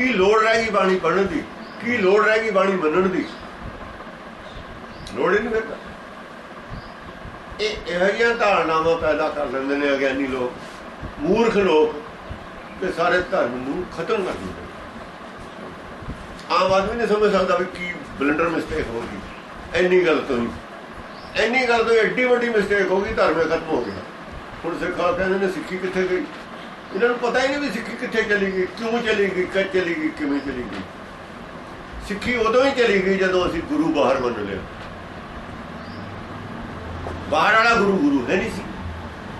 ਕੀ ਲੋੜ ਰਹਿ ਗਈ ਬਾਣੀ ਪੜਨ ਦੀ? ਕੀ ਲੋੜ ਰਹਿ ਗਈ ਬਾਣੀ ਮੰਨਣ ਦੀ? ਲੋੜ ਹੀ ਨਹੀਂ ਫਿਰ ਇਹ ਇਹੋ ਜਿਹੀਆਂ ਧਾਰਨਾਵਾਂ ਪੈਦਾ ਕਰ ਲੈਂਦੇ ਨੇ ਅਗਿਆਨੀ ਲੋਕ, ਮੂਰਖ ਲੋਕ, ਤੇ ਸਾਰੇ ਧਰਮ ਨੂੰ ਖਤਮ ਕਰ ਦਿੰਦੇ ਆਮ ਆਦਮੀ ਨਹੀਂ ਸਮਝ ਸਕਦਾ ਵੀ ਕੀ ਬਲੰਡਰ ਮਿਸਟੇਕ ਹੋ ਗਈ। ਇੰਨੀ ਗੱਲ ਤੋਂ ਹੀ। ਇੰਨੀ ਗੱਲ ਤੋਂ ਐਡੀ ਵੱਡੀ ਮਿਸਟੇਕ ਹੋ ਗਈ, ਧਰਮ ਖਤਮ ਹੋ ਗਿਆ। ਹੁਣ ਸਿੱਖਾ ਕਹਿੰਦੇ ਨੇ ਸਿੱਖੀ ਕਿੱਥੇ ਗਈ? ਇਹਨਾਂ ਨੂੰ ਪਤਾ ਹੀ ਨਹੀਂ ਵੀ ਸਿੱਖੀ ਕਿੱਥੇ ਚਲੀ ਗਈ, ਕਿਉਂ ਚਲੀ ਗਈ, ਕਦ ਚਲੀ ਗਈ, ਕਿਵੇਂ ਚਲੀ ਗਈ। ਸਿੱਖੀ ਉਦੋਂ ਹੀ ਚਲੀ ਗਈ ਜਦੋਂ ਅਸੀਂ ਗੁਰੂ ਬਾਹਰ ਮੰਨ ਲਿਆ ਬਾਹਰ ਵਾਲਾ ਗੁਰੂ ਗੁਰੂ ਹੈ ਨਹੀਂ ਸੀ।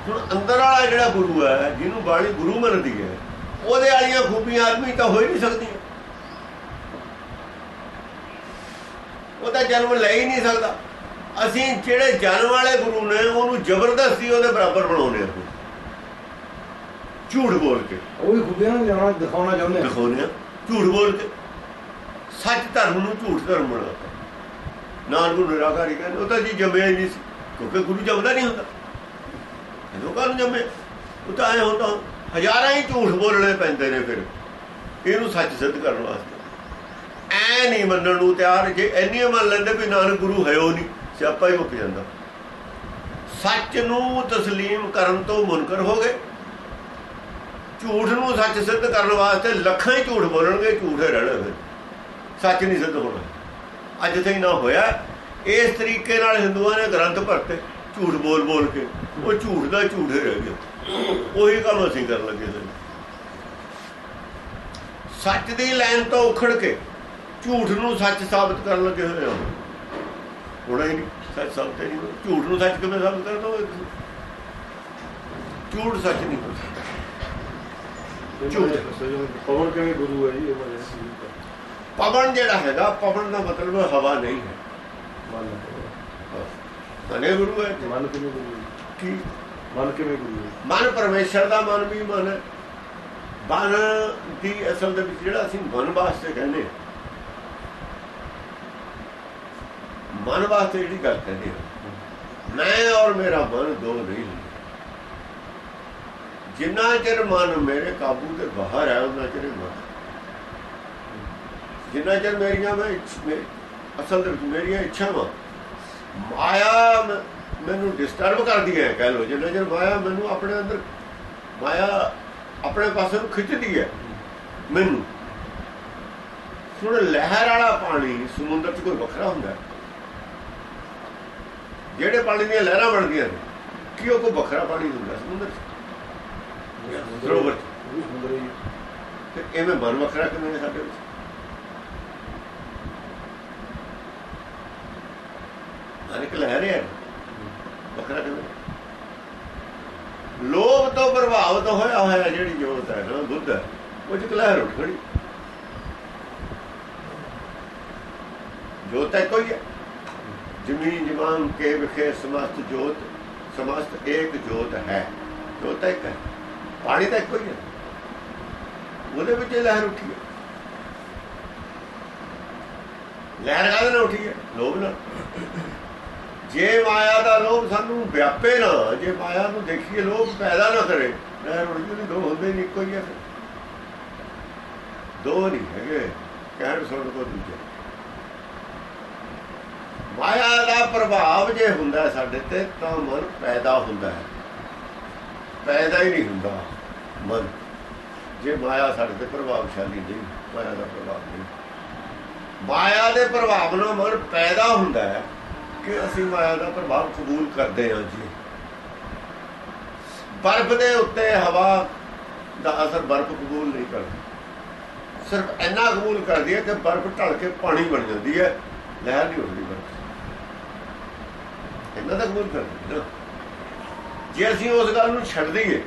ਹੁਣ ਅੰਦਰ ਵਾਲਾ ਜਿਹੜਾ ਗੁਰੂ ਹੈ, ਜਿਹਨੂੰ ਬਾਣੀ ਗੁਰੂ ਮੰਨਦੀ ਹੈ, ਉਹਦੇ ਵਾਲੀਆਂ ਖੂਬੀਆਂ ਆਦਮੀ ਤਾਂ ਹੋ ਹੀ ਨਹੀਂ ਸਕਦੀਆਂ। ਉਹ ਤਾਂ ਜਨਮ ਲੈ ਹੀ ਨਹੀਂ ਸਕਦਾ। ਅਸੀਂ ਜਿਹੜੇ ਜਨਮ ਵਾਲੇ ਗੁਰੂ ਨੇ, ਉਹਨੂੰ ਜ਼ਬਰਦਸਤੀ ਉਹਦੇ ਬਰਾਬਰ ਬਣਾਉਨੇ ਆ ਝੂਠ ਬੋਲ ਕੇ। ਉਹ ਵੀ ਖੁੱਬਿਆਂ ਨੂੰ ਜਾਣਾ ਦਿਖਾਉਣਾ ਚਾਹੁੰਦੇ ਆ। ਝੂਠ ਬੋਲ ਕੇ। ਸੱਚ ਧਰਮ ਨੂੰ ਝੂਠ ਧਰਮ ਬਣਾਤਾ ਨਾਨਕ ਨੂੰ ਨਿਰਾਕਾਰੀ ਕਹਿੰਦੇ ਉਹ ਤਾਂ ਜੀ ਜੰਮਿਆ ਹੀ ਨਹੀਂ ਸੀ। ਕਿਉਂਕਿ ਗੁਰੂ ਜੰਮਦਾ ਨਹੀਂ ਹੁੰਦਾ। ਲੋਕਾਂ ਨੂੰ ਜੰਮੇ ਉਹ ਤਾਂ ਐ ਹੁੰਦਾ ਹਜ਼ਾਰਾਂ ਹੀ ਝੂਠ ਬੋਲਣੇ ਪੈਂਦੇ ਨੇ ਫਿਰ। ਇਹਨੂੰ ਸੱਚ ਸਿੱਧ ਕਰਨ ਵਾਸਤੇ। ਐ ਨਹੀਂ ਮੰਨਣ ਨੂੰ ਤਿਆਰ ਜੇ ਐਨੀ ਮੰਨ ਲੈਂਦੇ ਵੀ ਨਾਨਕ ਗੁਰੂ ਹੈ ਉਹ ਨਹੀਂ ਸਿਆਪਾ ਹੀ ਮੁੱਕ ਜਾਂਦਾ। ਸੱਚ ਨੂੰ ਤਸਲੀਮ ਕਰਨ ਤੋਂ ਮੁਨਕਰ ਹੋ ਗਏ। ਝੂਠ ਨੂੰ ਸੱਚ ਸਿੱਧ ਕਰਨ ਵਾਸਤੇ ਲੱਖਾਂ ਹੀ ਝੂਠ ਬੋਲਣਗੇ, ਝੂਠੇ ਰਹਿਣਾ ਫਿਰ ਸੱਚ ਨਹੀਂ ਸਿੱਧ ਹੋਣਾ। ਅੱਜ ਤੱਕ ਨਾ ਹੋਇਆ, ਇਸ ਤਰੀਕੇ ਨਾਲ ਹਿੰਦੂਆਂ ਨੇ ਗ੍ਰੰਥ ਭਰਤੇ, ਝੂਠ ਬੋਲ ਬੋਲ ਕੇ। ਉਹ ਝੂਠ ਦਾ ਝੂਠੇ ਰਹਿ ਗਿਆ ਉਹੀ ਕੰਮ ਅਸੀਂ ਕਰਨ ਲੱਗੇ ਸੀ। ਸੱਚ ਦੀ ਲਾਈਨ ਤੋਂ ਉਖੜ ਕੇ ਝੂਠ ਨੂੰ ਸੱਚ ਸਾਬਤ ਕਰਨ ਲੱਗੇ ਹੋਏ ਹਾਂ ਹੋਣਾ ਹੀ ਨਹੀਂ। ਸੱਚ ਸਾਬਤ ਨਹੀਂ ਝੂਠ ਨੂੰ ਸੱਚ ਕਿਵੇਂ ਸਾਬਤ ਕਰ ਦੋ ਝੂਠ ਸੱਚ ਨਹੀਂ ਹੋ ਸਕਦਾ। ਝੂਠ। ਪਵਨ ਕਿਵੇਂ ਗੁਰੂ ਹੈ ਜੀ ਇਹ ਬਾਰੇ ਅਸੀਂ ਪਵਨ ਜਿਹੜਾ ਹੈਗਾ ਪਵਨ ਦਾ ਮਤਲਬ ਹਵਾ ਨਹੀਂ ਹੈ। ਮੰਨ ਮਨੇ ਗੁਰੂ ਹੈ? ਮਨ ਕਿਵੇਂ ਗੁਰੂ? ਕੀ? ਮਨ ਕਿਵੇਂ ਗੁਰੂ ਹੈ ਮਨ ਪਰਮੇਸ਼ਰ ਦਾ ਮਨ ਵੀ ਮਨ ਹੈ। ਮਨ ਦੀ ਅਸਲ ਦੇ ਵਿੱਚ ਜਿਹੜਾ ਅਸੀਂ ਮਨ ਵਾਸਤੇ ਕਹਿੰਦੇ ਹਾਂ, ਮਨ ਵਾਸਤੇ ਜਿਹੜੀ ਗੱਲ ਕਹਿੰਦੇ ਮੈਂ ਔਰ ਮੇਰਾ ਮਨ ਦੋ ਨਹੀਂ ਜਿੰਨਾ ਚਿਰ ਮਨ ਮੇਰੇ ਕਾਬੂ ਦੇ ਬਾਹਰ ਹੈ ਉਹਨਾਂ ਚਿਰ ਮਨ ਜਿੰਨਾ ਚਿਰ ਮੇਰੀਆਂ ਮੈਂ ਅਸਲ ਦੇ ਵਿੱਚ ਮੇਰੀਆਂ ਇੱਛਾਵਾਂ, ਮਾਇਆ ਮੈਨੂੰ ਡਿਸਟਰਬ ਕਰਦੀ ਹੈ, ਕਹਿ ਲੋ ਜਿੰਨਾ ਚਿਰ ਮਾਇਆ ਮੈਨੂੰ ਆਪਣੇ ਅੰਦਰ ਮਾਇਆ ਆਪਣੇ ਪਾਸੇ ਨੂੰ ਖਿੱਚਦੀ ਹੈ, ਮੈਨੂੰ। ਸੁਣ ਲਹਿਰ ਵਾਲਾ ਪਾਣੀ ਸਮੁੰਦਰ 'ਚ ਕੋਈ ਵੱਖਰਾ ਹੁੰਦਾ ਜਿਹੜੇ ਪਾਣੀ ਦੀਆਂ ਲਹਿਰਾਂ ਬਣਦੀਆਂ ਨੇ, ਕਿ ਉਹ ਕੋਈ ਵੱਖਰਾ ਪਾਣੀ ਹੁੰਦਾ ਸਮੁੰਦਰ 'ਚ? ਸਰੋਵਰ 'ਚ ਵੀ ਸਮੁੰਦਰ ਹੀ ਤੇ ਐਵੇਂ ਮਨ ਵੱਖਰਾ ਕਿਵੇਂ ਹੈ ਸਾਡੇ ਵਿੱਚ? ਮਨ ਇੱਕ ਲਹਿਰ ਹੈ। ਵੱਖਰਾ ਕਿਵੇਂ? ਲੋਭ ਤੋਂ ਪ੍ਰਭਾਵਿਤ ਹੋਇਆ ਹੋਇਆ ਜਿਹੜੀ ਜੋਤ ਹੈ ਨਾ, ਬੁੱਧ ਉਹ ਚ ਇੱਕ ਲਹਿਰ ਉੱਠ ਖੜੀ। ਜੋਤ ਹੈ ਕੋਈ ਹੈ ਜ਼ਮੀਨ ਜਮਾਨ ਕੇ ਵਿਖੇ ਸਮਸਤ ਜੋਤ, ਸਮਸਤ ਏਕ ਜੋਤ ਹੈ। ਜੋਤ ਇੱਕ ਹੈ। ਪਾਣੀ ਤਾਂ ਇੱਕੋ ਹੀ ਹੈ। ਉਹਦੇ ਵਿੱਚ ਲਹਿਰ ਉੱਠੀ ਹੈ। ਲਹਿਰ ਕਾਹਦੇ ਨਾਲ ਉੱਠੀ ਹੈ? ਲੋਭ ਨਾਲ। ਜੇ ਮਾਇਆ ਦਾ ਲੋਭ ਸਾਨੂੰ ਵਿਆਪੇ ਨਾ, ਜੇ ਮਾਇਆ ਨੂੰ ਦੇਖੀਏ, ਲੋਭ ਪੈਦਾ ਨਾ ਕਰੇ, ਲਹਿਰ ਉੱਠ ਜੂਗੀ, ਦੋ ਹੁੰਦੇ ਨਹੀਂ, ਇੱਕੋ ਹੀ ਹੈ ਫਿਰ। ਦੋ ਨਹੀਂ ਹੈਗੇ, ਕਹਿਣ ਸੁਣ ਕੋ ਦੂਜੇ। ਮਾਇਆ ਦਾ ਪ੍ਰਭਾਵ ਜੇ ਹੁੰਦਾ ਸਾਡੇ ਤੇ, ਤਾਂ ਮਨ ਪੈਦਾ ਹੁੰਦਾ ਹੈ। ਪੈਦਾ ਹੀ ਨਹੀਂ ਹੁੰਦਾ। ਮਨ। ਜੇ ਮਾਇਆ ਸਾਡੇ ਤੇ ਪ੍ਰਭਾਵਸ਼ਾਲੀ ਨਹੀਂ, ਮਾਇਆ ਦਾ ਪ੍ਰਭਾਵ ਨਹੀਂ। ਮਾਇਆ ਦੇ ਪ੍ਰਭਾਵ ਨਾਲ ਮਨ ਪੈਦਾ ਹੁੰਦਾ ਹੈ ਕਿ ਅਸੀਂ ਮਾਇਆ ਦਾ ਪ੍ਰਭਾਵ ਕਬੂਲ ਕਰਦੇ ਹਾਂ ਜੀ। ਬਰਫ਼ ਦੇ ਉੱਤੇ ਹਵਾ ਦਾ ਅਸਰ ਬਰਫ਼ ਕਬੂਲ ਨਹੀਂ ਕਰਦੀ। ਸਿਰਫ ਇੰਨਾ ਕਬੂਲ ਕਰਦੀ ਹੈ ਕਿ ਬਰਫ਼ ਢਲ ਕੇ ਪਾਣੀ ਬਣ ਜਾਂਦੀ ਹੈ, ਲਹਿਰ ਨਹੀਂ ਉੱਠਦੀ ਬਰਫ਼। ਇੰਨਾ ਤਾਂ ਕਬੂਲ ਕਰਦੀ ਨਾ। ਜੇ ਅਸੀਂ ਉਸ ਗੱਲ ਨੂੰ ਛੱਡ ਦਈਏ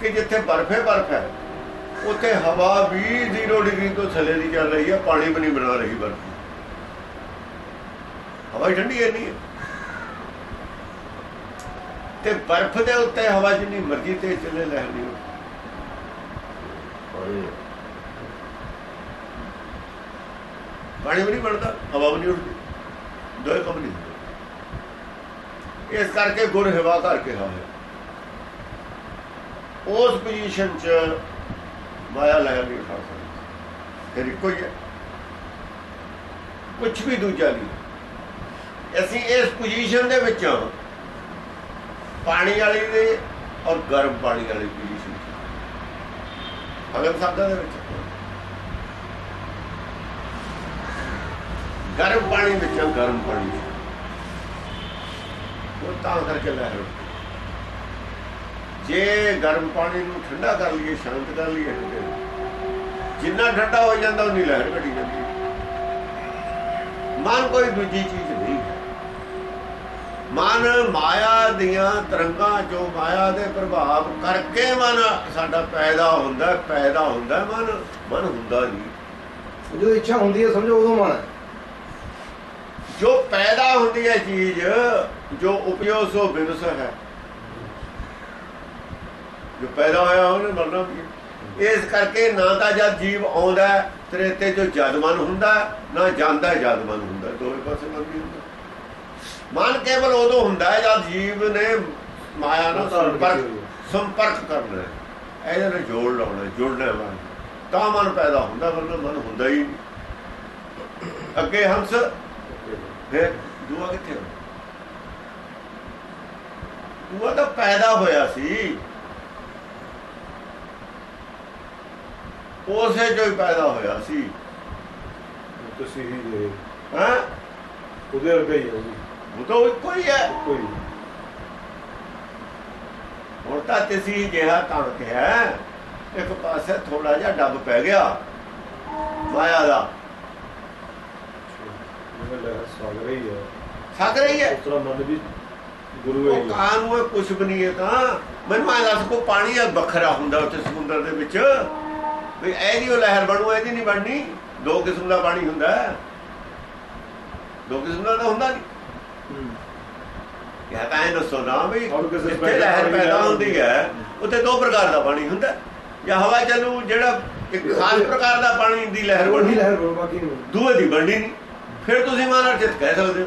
ਕਿ ਜਿੱਥੇ ਬਰਫ਼ ਹੈ ਬਰਫ਼ ਹੈ ਉੱਥੇ ਹਵਾ ਵੀ 0 ਡਿਗਰੀ ਤੋਂ ਥੱਲੇ ਦੀ ਚੱਲ ਰਹੀ ਹੈ ਪਾਣੀ ਵੀ ਨਹੀਂ ਬਣਾ ਰਹੀ ਬਰਫ਼ ਹਵਾ ਠੰਡੀ ਹੈ ਨਹੀਂ ਤੇ ਬਰਫ਼ ਦੇ ਉੱਤੇ ਹਵਾ ਜਿੰਨੀ ਮਰਜ਼ੀ ਤੇ ਚੱਲੇ ਲਹਿਰ ਉੱਠਦੀ। ਪਾਣੀ ਵੀ ਨਹੀਂ ਬਣਦਾ ਹਵਾ ਵੀ ਨਹੀਂ ਉੱਠਦੀ ਦੋਏ ਕੰਮ ਨਹੀਂ। ਇਸ ਕਰਕੇ ਗੁਰ ਹਵਾ ਘਰ ਕੇ ਹੈ। ਉਸ ਪੋਜੀਸ਼ਨ 'ਚ ਮਾਇਆ ਲਹਿਰ ਨਹੀਂ ਉਠਾ ਸਕਦੀ ਫਿਰ ਇੱਕੋ ਹੀ ਹੈ। ਕੁਝ ਵੀ ਦੂਜਾ ਨਹੀਂ। ਅਸੀਂ ਇਸ ਪੋਜੀਸ਼ਨ ਦੇ ਵਿੱਚ ਪਾਣੀ ਵਾਲੀ ਦੇ ਔਰ ਗਰਮ ਪਾਣੀ ਵਾਲੀ ਪੋਜੀਸ਼ਨ ਅਗਰ ਸ਼ਬਦਾਂ ਦੇ ਵਿੱਚ। ਗਰਮ ਪਾਣੀ ਵਿੱਚ, ਗਰਮ ਪਾਣੀ ਵਿੱਚ। ਉਹ ਤਾਂ ਕਰਕੇ ਲਹਿਰ ਜੇ ਗਰਮ ਪਾਣੀ ਨੂੰ ਠੰਡਾ ਕਰ ਲਈਏ ਸ਼ਾਂਤ ਕਰ ਲਈਏ ਜਿੰਨਾ ਠੰਡਾ ਹੋ ਜਾਂਦਾ ਉਨੀ ਲਹਿਰ ਘਟੀ ਜਾਂਦੀ ਮਨ ਕੋਈ ਦੂਜੀ ਚੀਜ਼ ਨਹੀਂ ਮਨ ਮਾਇਆ ਦੀਆਂ ਤਰੰਗਾਂ ਜੋ ਮਾਇਆ ਦੇ ਪ੍ਰਭਾਵ ਕਰਕੇ ਮਨ ਸਾਡਾ ਪੈਦਾ ਹੁੰਦਾ ਪੈਦਾ ਹੁੰਦਾ ਮਨ ਮਨ ਹੁੰਦਾ ਨਹੀਂ। ਜਦੋਂ ਇੱਛਾ ਹੁੰਦੀ ਹੈ ਸਮਝੋ ਉਦੋਂ ਮਨ ਜੋ ਪੈਦਾ ਹੁੰਦੀ ਹੈ ਚੀਜ਼ ਜੋ ਉਪਯੋਗ ਸੋ ਬਿਨਸ ਹੈ। ਜੋ ਪੈਦਾ ਹੋਇਆ ਉਹਨੇ ਮਰਨਾ ਵੀ ਹੈ। ਇਸ ਕਰਕੇ ਨਾ ਤਾਂ ਜਦ ਜੀਵ ਆਉਂਦਾ ਹੈ, ਤੇਰੇ ਤੇ ਜੋ ਜਦ ਮਨ ਹੁੰਦਾ ਹੈ, ਨਾ ਜਾਂਦਾ ਹੈ ਜਦ ਮਨ ਹੁੰਦਾ ਹੈ। ਦੋਵੇਂ ਪਾਸੇ ਮਨ ਨਹੀਂ ਹੁੰਦਾ ਮਨ ਕੇਵਲ ਉਦੋਂ ਹੁੰਦਾ ਹੈ ਜਦ ਜੀਵ ਨੇ ਮਾਇਆ ਨਾਲ ਸੰਪਰਕ ਸੰਪਰਕ ਕਰਨਾ ਹੈ। ਇਹਦੇ ਨਾਲ ਜੋੜ ਲਾਉਣਾ ਹੈ, ਜੁੜਨਾ ਹੈ ਮਨ ਤਾਂ ਮਨ ਪੈਦਾ ਹੁੰਦਾ ਵਰਨਾ ਮਨ ਹੁੰਦਾ ਹੀ ਅੱਗੇ ਹੰਸ। ਫਿਰ ਦੂਆ ਕਿੱਥੇ ਹੋ ਦੂਆ ਤਾਂ ਪੈਦਾ ਹੋਇਆ ਸੀ। ਉਸੇ ਜੋ ਹੀ ਪੈਦਾ ਹੋਇਆ ਸੀ। ਤੁਸੀਂ ਹੀ ਦੇ ਹਾਂ? ਉਹਦੇ ਵਰਗਾ ਹੀ ਹੈ ਉਹ। ਉਹ ਤਾਂ ਇੱਕੋ ਹੀ ਹੈ। ਕੋਈ ਹੁਣ ਤਾਂ ਤੁਸੀਂ ਜਿਹਾ ਤਾਂ ਕਿਹਾ ਇੱਕ ਪਾਸੇ ਥੋੜਾ ਜਿਹਾ ਡੱਬ ਪੈ ਗਿਆ। ਮਾਇਆ ਦਾ। ਸਾਗ ਰਹੀ ਹੈ। ਥੱਕ ਰਹੀ ਹੈ। ਉਸ ਤਰ੍ਹਾਂ ਮਨ ਵੀ ਗੁਰੂ ਹੈ ਉਹ ਕਾਂ ਨੂੰ ਕੁਛ ਵੀ ਨਹੀਂ ਹੈ ਤਾਂ। ਮੈਨੂੰ ਆ ਦੱਸ ਕੋ ਪਾਣੀ ਆ ਵੱਖਰਾ ਹੁੰਦਾ ਉੱਥੇ ਸਮੁੰਦਰ ਦੇ ਵਿੱਚ? ਵੀ ਇਹਦੀ ਉਹ ਲਹਿਰ ਬਣੂ ਇਹਦੀ ਨਹੀਂ ਬਣਨੀ। ਦੋ ਕਿਸਮ ਦਾ ਪਾਣੀ ਹੁੰਦਾ ਹੈ। ਦੋ ਕਿਸਮ ਦਾ ਤਾਂ ਹੁੰਦਾ ਨਹੀਂ। ਇਹ ਤਾਂ ਇਹ ਦੱਸੋ ਨਾ ਵੀ ਜਿੱਥੇ ਲਹਿਰ ਪੈਦਾ ਹੁੰਦੀ ਹੈ ਉੱਥੇ ਦੋ ਪ੍ਰਕਾਰ ਦਾ ਪਾਣੀ ਹੁੰਦਾ। ਜਾਂ ਹਵਾ ਚੱਲੂ ਜਿਹੜਾ ਇੱਕ ਖਾਸ ਪ੍ਰਕਾਰ ਦਾ ਪਾਣੀ ਦੀ ਲਹਿਰ ਬਣਦੀ ਲਹਿਰ ਬਣ ਬਾਕੀ ਨਹੀਂ। ਦੂਏ ਦੀ ਬਣਨੀ ਨਹੀਂ। ਫਿਰ ਤੁਸੀਂ ਮਾਨਰ ਚਿਤ ਕਹਿ ਸਕਦੇ ਹੋ।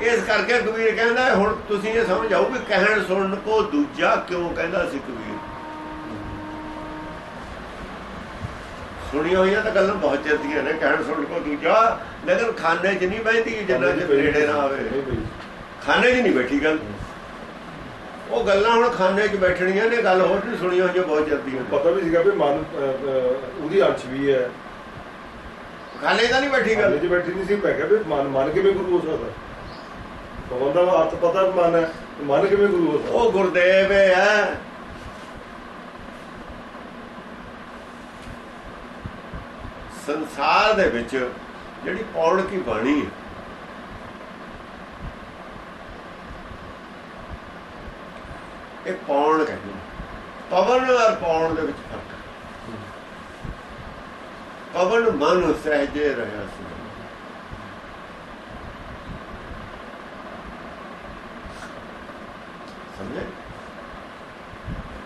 ਇਸ ਕਰਕੇ ਕਬੀਰ ਕਹਿੰਦਾ ਹੁਣ ਤੁਸੀਂ ਇਹ ਸਮਝ ਆਓ ਵੀ ਕਹਿਣ ਸੁਣਨ ਕੋ ਦੂਜਾ ਕਿਉਂ ਕਹਿੰਦਾ ਸੀ ਕਬੀਰ? ਸੁਣੀਆਂ ਹੋਈਆਂ ਤਾਂ ਗੱਲਾਂ ਬਹੁਤ ਚਿਰਦੀਆਂ ਨੇ ਕਹਿਣ ਸੁਣਨ ਕੋ ਦੂਜਾ ਲੇਕਿਨ ਖਾਨੇ 'ਚ ਨਹੀਂ ਬੈਠਦੀ ਜਿੰਨਾ ਚਿਰ ਨੇੜੇ ਨਾ ਆਵੇ। ਖਾਨੇ 'ਚ ਨਹੀਂ ਬੈਠੀ ਗੱਲ। ਉਹ ਗੱਲਾਂ ਹੁਣ ਖਾਨੇ 'ਚ ਬੈਠਣੀਆਂ ਨੇ ਗੱਲ ਹੋਰ ਨਹੀਂ ਸੁਣੀਆਂ ਹੋਈਆਂ ਬਹੁਤ ਚਿਰਦੀਆਂ ਨੇ। ਪਤਾ ਵੀ ਸੀਗਾ ਵੀ ਮਨ ਉਹਦੀ ਅੰਸ਼ ਵੀ ਹੈ। ਖਾਨੇ 'ਚ ਤਾਂ ਨਹੀਂ ਬੈਠੀ ਗੱਲ। ਜੀ ਬੈਠੀ ਨਹੀਂ ਸੀ ਮੈਂ ਕਿਹਾ ਵੀ ਮਨ ਮਨ ਕਿਵੇਂ ਗੁਰੂ ਹੋ ਸਕਦਾ? ਭਗਵਾਨ ਦਾ ਅਰਥ ਪਤਾ ਮਨ ਹੈ? ਮਨ ਕਿਵੇਂ ਗੁਰੂ ਹੋ? ਉਹ ਗੁਰਦੇਵ ਹੈ। ਸੰਸਾਰ ਦੇ ਵਿੱਚ ਜਿਹੜੀ ਪੌੜ ਕੀ ਬਾਣੀ ਹੈ, ਇਹ ਪੌਣ ਕਹਿੰਦੇ ਪਵਨ ਔਰ ਪੌਣ ਦੇ ਵਿੱਚ ਫ਼ਰਕ ਪਵਨ ਮਨ ਸਹਜੇ ਰਿਹਾ ਸੀ ਸਮਝੇ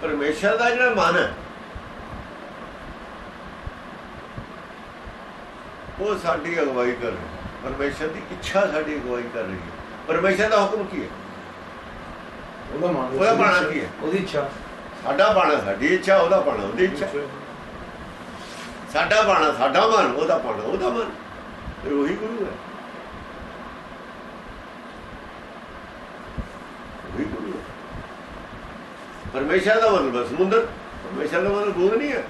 ਪਰਮੇਸ਼ਰ ਦਾ ਜਿਹੜਾ ਮਨ ਹੈ ਉਹ ਸਾਡੀ ਅਗਵਾਈ ਕਰ ਰਿਹਾ ਪਰਮੇਸ਼ਰ ਦੀ ਇੱਛਾ ਸਾਡੀ ਅਗਵਾਈ ਕਰ ਰਹੀ ਹੈ। ਪਰਮੇਸ਼ਰ ਦਾ ਹੁਕਮ ਕੀ ਹੈ? ਉਹਦਾ ਮਨ ਉਹਦਾ ਬਾਣਾ ਕੀ ਹੈ? ਉਹਦੀ ਇੱਛਾ। ਸਾਡਾ ਬਾਣਾ ਸਾਡੀ ਇੱਛਾ ਉਹਦਾ ਬਾਣਾ ਉਹਦੀ ਇੱਛਾ। ਸਾਡਾ ਬਾਣਾ ਸਾਡਾ ਮਨ ਉਹਦਾ ਬਾਣਾ ਉਹਦਾ ਮਨ। ਇਹ ਉਹੀ ਗੁਰੂ ਹੈ ਉਹੀ ਗੁਰੂ ਹੈ ਪਰਮੇਸ਼ਰ ਦਾ ਬਸ ਸਮੁੰਦਰ। ਪਰਮੇਸ਼ਰ ਦਾ ਮਨ ਬੂਦ ਨਹੀਂ ਹੈ।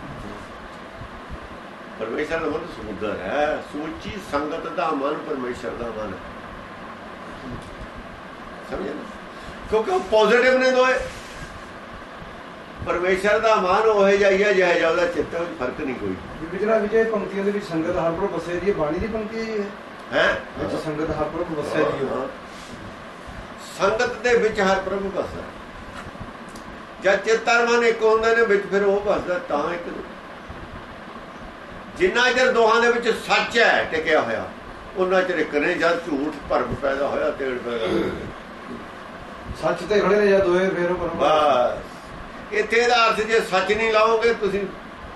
ਪਰਮੇਸ਼ਰ ਦਾ ਮਨ ਸਮੁੰਦਰ ਹੈ। ਸੋਚੀ ਸੰਗਤ ਦਾ ਮਨ ਪਰਮੇਸ਼ਰ ਦਾ ਮਨ। ਹੈ ਸਮਝੇ ਨਾ? ਕਿਉਂਕਿ ਉਹ ਪੋਜ਼ਿਟਿਵ ਨੇ ਦੋਏ। ਪਰਮੇਸ਼ਰ ਦਾ ਮਨ ਉਹ ਜਾਈਆ ਜਿਹਾ ਜਿਹਾ ਉਹਦਾ ਚਿੱਤ ਵਿੱਚ ਫ਼ਰਕ ਨਹੀਂ ਕੋਈ। ਵਿਚਰਾ ਵਿਜੇ ਪੰਕਤੀਆਂ ਦੇ ਵਿੱਚ ਸੰਗਤ ਹਰਪੁਰ ਵਸੇ ਦੀ ਬਾਣੀ ਦੀ ਪੰਕਤੀ ਹੈ ਹੈ? ਵਿੱਚ ਸੰਗਤ ਹਰਪੁਰ ਵਸੇ ਦੀ ਸੰਗਤ ਦੇ ਵਿੱਚ ਹਰ ਪ੍ਰਭੂ ਵਸਦਾ। ਜਦ ਚਿੱਤਰ ਮਨ ਇੱਕ ਹੁੰਦੇ ਨੇ ਵਿੱਚ ਫਿਰ ਉਹ ਵਸਦਾ ਤਾਂ ਇੱਕ ਜਿੰਨਾ ਚਿਰ ਦੋਹਾਂ ਦੇ ਵਿੱਚ ਸੱਚ ਹੈ ਟਿਕਿਆ ਹੋਇਆ ਉਹਨਾਂ ਚਿਰ ਇੱਕ ਨੇ ਜਦ ਝੂਠ ਭਰਮ ਪੈਦਾ ਹੋਇਆ ਤੇੜ ਪੈਦਾ ਸੱਚ ਤੇ ਖੜੇ ਨੇ ਜਾਂ ਦੋਏ ਫੇਰ ਪਰਮ ਬਸ। ਇੱਥੇ ਇਹਦਾ ਅਰਥ ਜੇ ਸੱਚ ਨਹੀਂ ਲਾਓਗੇ ਤੁਸੀਂ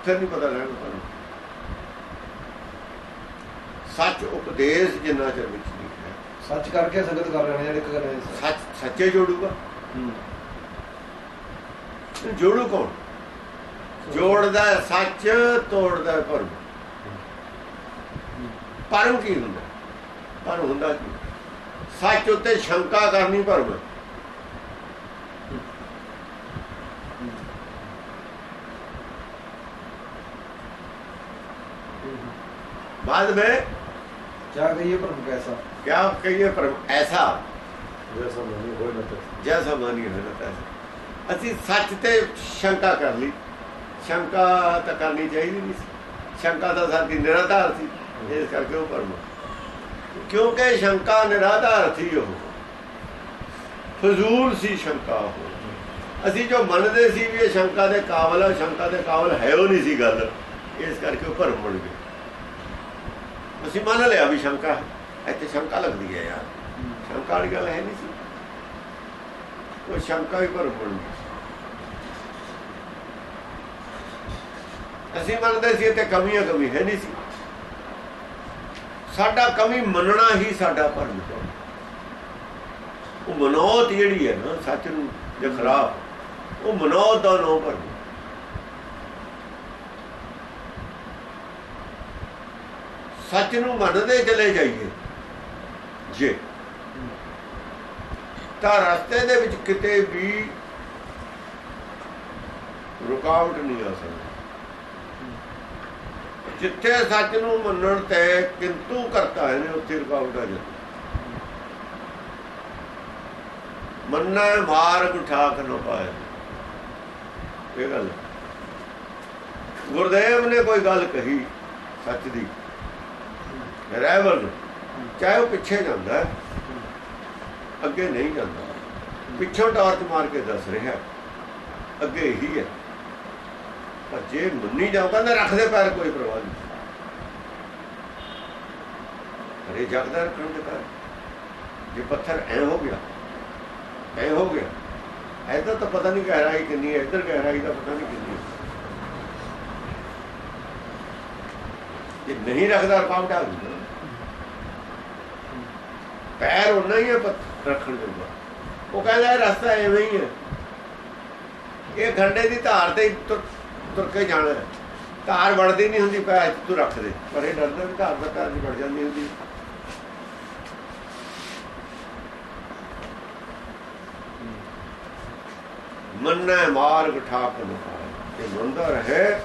ਫਿਰ ਨਹੀਂ ਪਤਾ ਲੱਗਣਾ ਤੁਹਾਨੂੰ। ਸੱਚ ਉਪਦੇਸ਼ ਜਿੰਨਾ ਚਿਰ ਵਿੱਚ ਨਹੀਂ ਹੈ। ਸੱਚ ਕਰਕੇ ਸੰਗਤ ਕਰ ਰਹੇ ਨੇ ਜਿਹੜੇ ਕਰ ਰਹੇ ਸੱਚ ਸੱਚੇ ਜੋੜੂਗਾ। ਜੋੜੂ ਕੌਣ ਜੋੜਦਾ ਹੈ ਸੱਚ ਤੋੜਦਾ ਹੈ ਭਰਮ ਭਰਮ ਕੀ ਹੁੰਦਾ ਭਰਮ ਹੁੰਦਾ ਕੀ ਸੱਚ ਉੱਤੇ ਸ਼ੰਕਾ ਕਰਨੀ ਭਰਮ ਹੈ। बाद में क्या कहिए पर कैसा क्या कहिए पर ऐसा ਜੈਸਾ ਮਨ ਹੋਏ ਨਾ ਤੇ ਜੈਸਾ ਮਾਨੀ ਹੋਣਾ ਤੈਸਾ ਅਸੀਂ ਸੱਚ ਤੇ ਸ਼ੰਕਾ ਕਰ ਲਈ। ਸ਼ੰਕਾ ਤਾਂ ਕਰਨੀ ਚਾਹੀਦੀ ਨਹੀਂ ਸੀ। ਸ਼ੰਕਾ ਤਾਂ ਸਾਡੀ ਨਿਰਾਧਾਰ ਸੀ। ਇਸ ਕਰਕੇ ਉਹ ਪਰਮ। ਕਿਉਂਕਿ ਸ਼ੰਕਾ ਨਿਰਾਧਾਰ ਸੀ ਉਹ। ਫਜ਼ੂਲ ਸੀ ਸ਼ੰਕਾ ਉਹ। ਅਸੀਂ ਜੋ ਮੰਨਦੇ ਸੀ ਵੀ ਇਹ ਸ਼ੰਕਾ ਦੇ ਕਾਬਲ ਹੈ ਸ਼ੰਕਾ ਦੇ ਕਾਬਲ ਹੈ ਉਹ ਨਹੀਂ ਸੀ ਗੱਲ। ਇਸ ਕਰਕੇ ਉਹ ਭਰਮ ਬਣ ਗਏ। ਅਸੀਂ ਮੰਨ ਲਿਆ ਵੀ ਸ਼ੰਕਾ ਇੱਥੇ ਸ਼ੰਕਾ ਲੱਗਦੀ ਹੈ ਯਾਰ। ਸ਼ੰਕਾ ਵਾਲੀ ਗੱਲ ਹੈ ਨਹੀਂ ਸੀ। ਉਹ ਸ਼ੰਕਾ ਹੀ ਭਰਮ ਬਣ ਗਈ। ਅਸੀਂ ਮੰਨਦੇ ਸੀ ਤੇ ਕਮੀਆਂ ਕਮੀ ਹੈ ਨਹੀਂ ਸੀ। ਸਾਡਾ ਕਮੀ ਮੰਨਣਾ ਹੀ ਸਾਡਾ ਭਰਮ ਹੈ। ਉਹ ਮਨੋਤ ਜਿਹੜੀ ਹੈ ਨਾ, ਸੱਚ ਨੂੰ ਜੇ ਖਰਾਬ ਉਹ ਮਨੋਤ ਦਾ ਨੋ ਭਰਮ ਸੱਚ ਨੂੰ ਮੰਨਦੇ ਚਲੇ ਜਾਈਏ। ਜੇ ਤਾਂ ਰਸਤੇ ਦੇ ਵਿੱਚ ਕਿਤੇ ਵੀ ਰੁਕਾਵਟ ਨਹੀਂ ਆ ਸਕਦੀ। ਜਿੱਥੇ ਸੱਚ ਨੂੰ ਮੰਨਣ ਤੇ ਕਿੰਤੂ ਕਰਤਾ ਹੈ ਨੇ ਉੱਥੇ ਰੁਕਾਵਟ ਆ ਜਾਂਦੀ। ਮੰਨਾ ਮਾਰਗ ਠਾਕ ਨਾ ਪਾਏ। ਇਹ ਗੱਲ ਗੁਰਦੇਵ ਨੇ ਕੋਈ ਗੱਲ ਕਹੀ ਸੱਚ ਦੀ। ਰਹਿਬਰ ਚਾਹੇ ਉਹ ਪਿੱਛੇ ਜਾਂਦਾ ਅੱਗੇ ਨਹੀਂ ਜਾਂਦਾ। ਪਿੱਛੋਂ ਟਾਰਚ ਮਾਰ ਕੇ ਦੱਸ ਰਿਹਾ ਅੱਗੇ ਹੀ ਹੈ। ਪਰ ਜੇ ਮੰਨੀ ਜਾਓ ਕਹਿੰਦਾ ਰੱਖਦੇ ਪੈਰ, ਕੋਈ ਪਰਵਾਹ ਨਹੀਂ। ਅਰੇ ਜਗਦਾ ਰੱਖਣ ਦੇ ਪੈਰ ਜੇ ਪੱਥਰ ਐ ਹੋ ਗਿਆ, ਐ ਹੋ ਗਿਆ ਐਦਾਂ ਤਾਂ ਪਤਾ ਨਹੀਂ ਗਹਿਰਾਈ ਕਿੰਨੀ ਹੈ, ਇੱਧਰ ਗਹਿਰਾਈ ਦਾ ਪਤਾ ਨਹੀਂ ਕਿੰਨੀ ਜੇ ਨਹੀਂ ਰੱਖਦਾ ਰਕਾਵਟ ਆ ਗਈ ਪੈਰ ਉਹਨਾਂ ਹੀ ਹੈ ਰੱਖਣ ਜੋਗਾ ਉਹ ਕਹਿੰਦਾ ਇਹ ਰਸਤਾ ਐਵੇਂ ਹੀ ਹੈ। ਇਹ ਖੰਡੇ ਦੀ ਧਾਰ ਤੇ ਤੁਰ ਕੇ ਜਾਣਾ ਧਾਰ ਵੜਦੀ ਨਹੀਂ ਹੁੰਦੀ, ਪੈਰ 'ਚ ਤੂੰ ਰੱਖ ਦੇ। ਪਰ ਇਹ ਡਰਦਾ ਵੀ ਧਾਰ ਦਾ ਪੈਰ ਨਹੀਂ ਵੜ ਜਾਂਦੀ ਹੁੰਦੀ। ਮੰਨੈ ਮਾਰਗ ਠਾਕ ਇਹ ਮੰਨਦਾ ਰਹੇ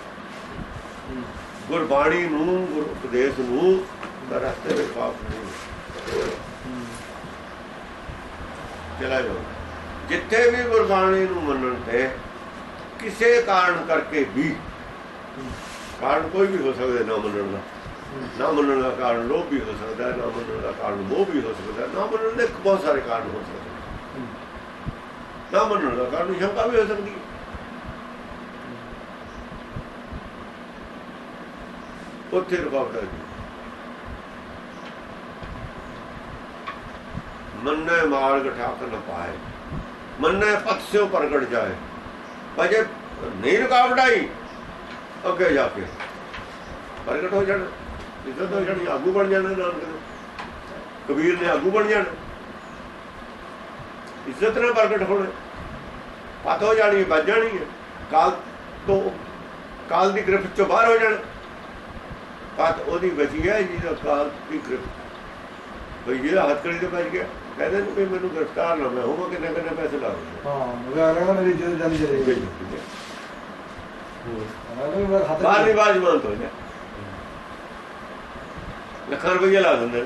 ਗੁਰਬਾਣੀ ਨੂੰ, ਗੁਰ ਉਪਦੇਸ਼ ਨੂੰ ਤਾਂ ਰਸਤੇ ਵਿੱਚ ਪਾਪ ਨਹੀਂ। ਚਲਾ ਜਾਓ। ਜਿੱਥੇ ਵੀ ਗੁਰਬਾਣੀ ਨੂੰ ਮੰਨਣ ਤੇ ਕਿਸੇ ਕਾਰਨ ਕਰਕੇ ਵੀ ਕਾਰਨ ਕੋਈ ਵੀ ਹੋ ਸਕਦਾ, ਨਾ ਮੰਨਣ ਦਾ। ਨਾ ਮੰਨਣ ਦਾ ਕਾਰਨ ਲੋਭ ਵੀ ਹੋ ਸਕਦਾ, ਨਾ ਮੰਨਣ ਦਾ ਕਾਰਨ ਮੋਹ ਵੀ ਹੋ ਸਕਦਾ, ਨਾ ਮੰਨਣ ਦੇ ਬਹੁਤ ਸਾਰੇ ਕਾਰਨ ਹੋ ਸਕਦੇ ਨਾ। ਮੰਨਣ ਦਾ ਕਾਰਨ ਸ਼ੰਕਾ ਵੀ ਹੋ ਸਕਦੀ ਹੈ। ਉੱਥੇ ਰੁਕਾਵਟ ਆ ਗਈ ਮੰਨੇ ਮਾਰਗ ਠਾਕ ਨ ਪਾਏ, ਮੰਨੇ ਪਥ ਸਿਓ ਪ੍ਰਗਟ ਜਾਏ। ਭਜੇ ਨਹੀਂ ਰੁਕਾਵਟ ਆਈ ਅੱਗੇ ਜਾ ਕੇ। ਪ੍ਰਗਟ ਹੋ ਜਾਣਾ। ਇੱਜ਼ਤ ਹੋ ਜਾਣੀ ਆਗੂ ਬਣ ਜਾਣਾ ਨਾਨਕ ਨੇ ਕਬੀਰ ਨੇ ਆਗੂ ਬਣ ਜਾਣਾ। ਇੱਜ਼ਤ ਨਾਲ ਪ੍ਰਗਟ ਹੋਣਾ। ਪਤ ਹੋ ਜਾਣੀ ਵੱਜ ਜਾਣੀ ਹੈ। ਕਾਲ ਤੋਂ ਕਾਲ ਦੀ ਗ੍ਰਿਫਤ ਚੋਂ ਬਾਹਰ ਹੋ ਜਾਣਾ। ਪਤ ਉਹਦੀ ਬਚੀ ਹੈ ਜਿਹਦਾ ਕਾਲ ਦੀ ਗ੍ਰਿਫਤ। ਬਈ ਜਿਹੜਾ ਹੱਥ ਕੜੀ ਤੇ ਬਚ ਗਿਆ। ਕਹਿੰਦੇ ਨੇ ਵੀ ਮੈਨੂੰ ਗ੍ਰਿਫਤਾਰ ਨਾ ਮੈਂ ਹੋਵਾਂ ਕਿੰਨੇ ਕਿੰਨੇ ਪੈਸੇ ਲਾ ਹਾਂ ਮਗਰ ਅਗਲਾ ਮੇਰੀ ਜਦੋਂ ਜਾਨ ਚਲੇ ਗਈ ਬਾਹਰ ਦੀ ਬਾਜ ਬੰਦ ਹੋ ਜਾ ਲੱਖਾਂ ਰੁਪਏ ਲਾ ਦਿੰਦੇ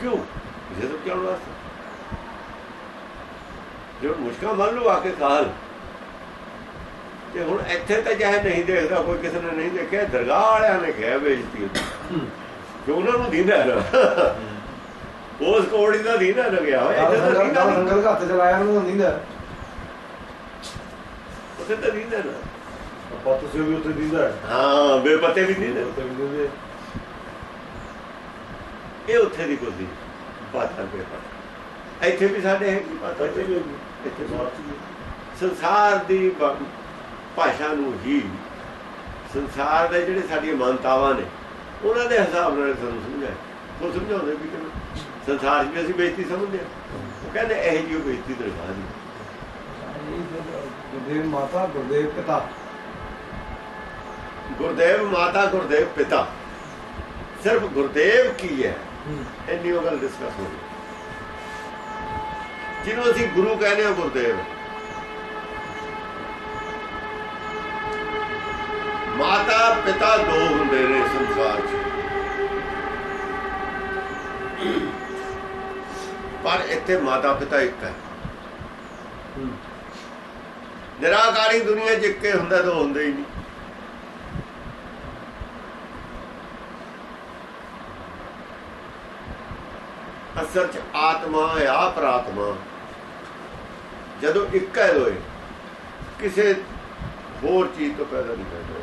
ਕਿਉਂ? ਜਦੋਂ ਕਿਉਂ ਵਾਸਤੇ? ਜੋ ਮੁਸ਼ਕਲ ਮੰਨ ਲਓ ਆ ਕੇ ਕਾਲ ਤੇ ਹੁਣ ਇੱਥੇ ਤਾਂ ਜਹ ਨਹੀਂ ਦੇਖਦਾ ਕੋਈ ਕਿਸੇ ਨੇ ਨਹੀਂ ਦੇਖਿਆ ਦਰਗਾਹ ਵਾਲਿਆਂ ਨੇ ਕਿਹਾ ਬੇਇੱਜ਼ਤੀ ਜੋ ਉਹਨਾਂ ਨੂੰ ਦੀਨਾ ਹੈ ਉਸ ਕੋੜੀ ਦਾ ਦੀਨਾ ਲੱਗਿਆ ਹੋਇਆ ਇਹਦਾ ਤਾਂ ਦੀਨਾ ਸੰਗਲ ਘੱਟ ਚਲਾਇਆ ਉਹਨੂੰ ਦੀਨਾ ਉਸੇ ਤਾਂ ਦੀਨਾ ਨਾ। ਆਪਾਂ ਤੁਸੀਂ ਵੀ ਉੱਥੇ ਦੀਨਾ ਹਾਂ। ਬੇਪਤੇ ਵੀ ਦੀਨਾ ਇਹ ਉੱਥੇ ਦੀ ਕੋਈ ਬਾਤਾਂ ਬੇਪਤਾ ਇੱਥੇ ਵੀ ਸਾਡੇ ਹੈਗੀ ਇੱਥੇ ਵੀ ਸੰਸਾਰ ਦੀ ਭਾਸ਼ਾ ਨੂੰ ਹੀ ਸੰਸਾਰ ਦੇ ਜਿਹੜੇ ਸਾਡੀਆਂ ਮਾਨਤਾਵਾਂ ਨੇ ਉਹਨਾਂ ਦੇ ਹਿਸਾਬ ਨਾਲ ਸਾਨੂੰ ਸਮਝਾਏ ਉਹ ਸਮਝਾਉਂਦੇ ਵੀ ਕਿ ਸੰਸਾਰ 'ਚ ਵੀ ਅਸੀਂ ਬੇਇੱਜ਼ਤੀ ਸਮਝਦੇ ਹਾਂ। ਉਹ ਕਹਿੰਦੇ ਇਹ ਜਿਹੀ ਬੇਇੱਜ਼ਤੀ ਦਰਗਾਹ ਦੀ ਗੁਰਦੇਵ ਮਾਤਾ ਗੁਰਦੇਵ ਪਿਤਾ। ਗੁਰਦੇਵ ਮਾਤਾ ਗੁਰਦੇਵ ਪਿਤਾ। ਸਿਰਫ ਗੁਰਦੇਵ ਕੀ ਹੈ? ਇੰਨੀ ਉਹ ਗੱਲ ਡਿਸਕਸ ਹੋ ਗਈ। ਜਿਹਨੂੰ ਅਸੀਂ ਗੁਰੂ ਕਹਿੰਦੇ ਹਾਂ ਗੁਰਦੇਵ। ਮਾਤਾ ਪਿਤਾ ਦੋ ਹੁੰਦੇ ਨੇ ਸੰਸਾਰ 'ਚ। ਪਰ ਇੱਥੇ ਮਾਤਾ ਪਿਤਾ ਇੱਕ ਹੈ। ਨਿਰਾਕਾਰੀ ਦੁਨੀਆ 'ਚ ਇੱਕੇ ਹੁੰਦਾ ਤਾਂ ਹੁੰਦਾ ਹੀ ਨਹੀਂ। ਅਸਲ 'ਚ ਆਤਮਾ ਆ ਪ੍ਰਾਤਮਾ ਜਦੋਂ ਇੱਕ ਹੈ ਹੋਏ ਕਿਸੇ ਹੋਰ ਚੀਜ਼ ਤੋਂ ਪੈਦਾ ਨਹੀਂ ਪੈਦਾ।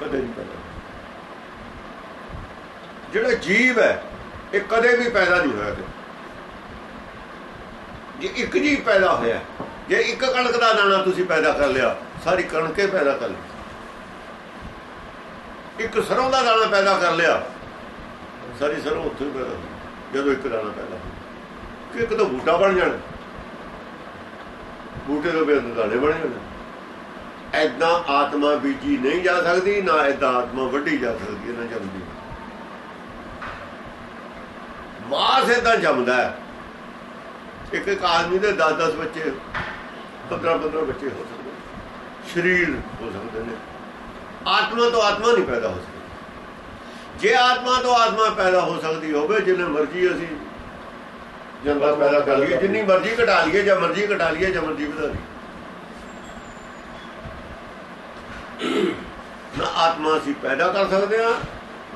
ਕਦੇ ਨਹੀਂ ਪੈਦਾ। ਜਿਹੜਾ ਜੀਵ ਹੈ, ਇਹ ਕਦੇ ਵੀ ਪੈਦਾ ਨਹੀਂ ਹੋਇਆ ਜੇ ਇੱਕ ਜੀਵ ਪੈਦਾ ਹੋਇਆ, ਜੇ ਇੱਕ ਕਣਕ ਦਾ ਦਾਣਾ ਤੁਸੀਂ ਪੈਦਾ ਕਰ ਲਿਆ, ਸਾਰੀ ਕਣਕੇ ਪੈਦਾ ਕਰ ਲਈ। ਇੱਕ ਸਰੋਂ ਦਾ ਦਾਣਾ ਪੈਦਾ ਕਰ ਲਿਆ, ਸਾਰੀ ਸਰੋਂ ਉੱਥੇ ਹੀ ਪੈਦਾ ਹੋਈ ਜਦੋਂ ਇੱਕ ਦਾਣਾ ਪੈਦਾ ਹੋਇਆ ਕਿ ਇੱਕ ਤਾਂ ਬੂਟਾ ਬਣ ਜਾਣਾ। ਬੂਟੇ ਤੋਂ ਬਿਨਾਂ ਦਾਣੇ ਬਣ ਜਾਣੇ। ਐਦਾਂ ਆਤਮਾ ਬੀਜੀ ਨਹੀਂ ਜਾ ਸਕਦੀ, ਨਾ ਐਦਾਂ ਆਤਮਾ ਵੱਢੀ ਜਾ ਸਕਦੀ, ਨਾ ਜੰਮਦੀ। ਮਾਸ ਏਦਾਂ ਜੰਮਦਾ ਇੱਕ ਇੱਕ ਆਦਮੀ ਦੇ 10-10 ਬੱਚੇ 15-15 ਬੱਚੇ ਹੋ ਸਕਦੇ ਸਰੀਰ ਹੋ ਸਕਦੇ ਨੇ। ਆਤਮਾ ਤੋਂ ਆਤਮਾ ਨਹੀਂ ਪੈਦਾ ਹੋ ਸਕਦੀ। ਜੇ ਆਤਮਾ ਤੋਂ ਆਤਮਾ ਪੈਦਾ ਹੋ ਸਕਦੀ ਹੋਵੇ, ਜਿੰਨੇ ਮਰਜ਼ੀ ਅਸੀਂ ਜਨਤਾ ਪੈਦਾ ਕਰ ਲਈਏ, ਜਿੰਨੀ ਮਰਜ਼ੀ ਘਟਾ ਲਈਏ, ਜਾਂ ਮਰਜ਼ੀ ਘਟਾ ਲਈਏ, ਜਾਂ ਮਰਜ਼ੀ ਵਧਾ ਲਈਏ ਨਾ ਆਤਮਾ ਅਸੀਂ ਪੈਦਾ ਕਰ ਸਕਦੇ ਹਾਂ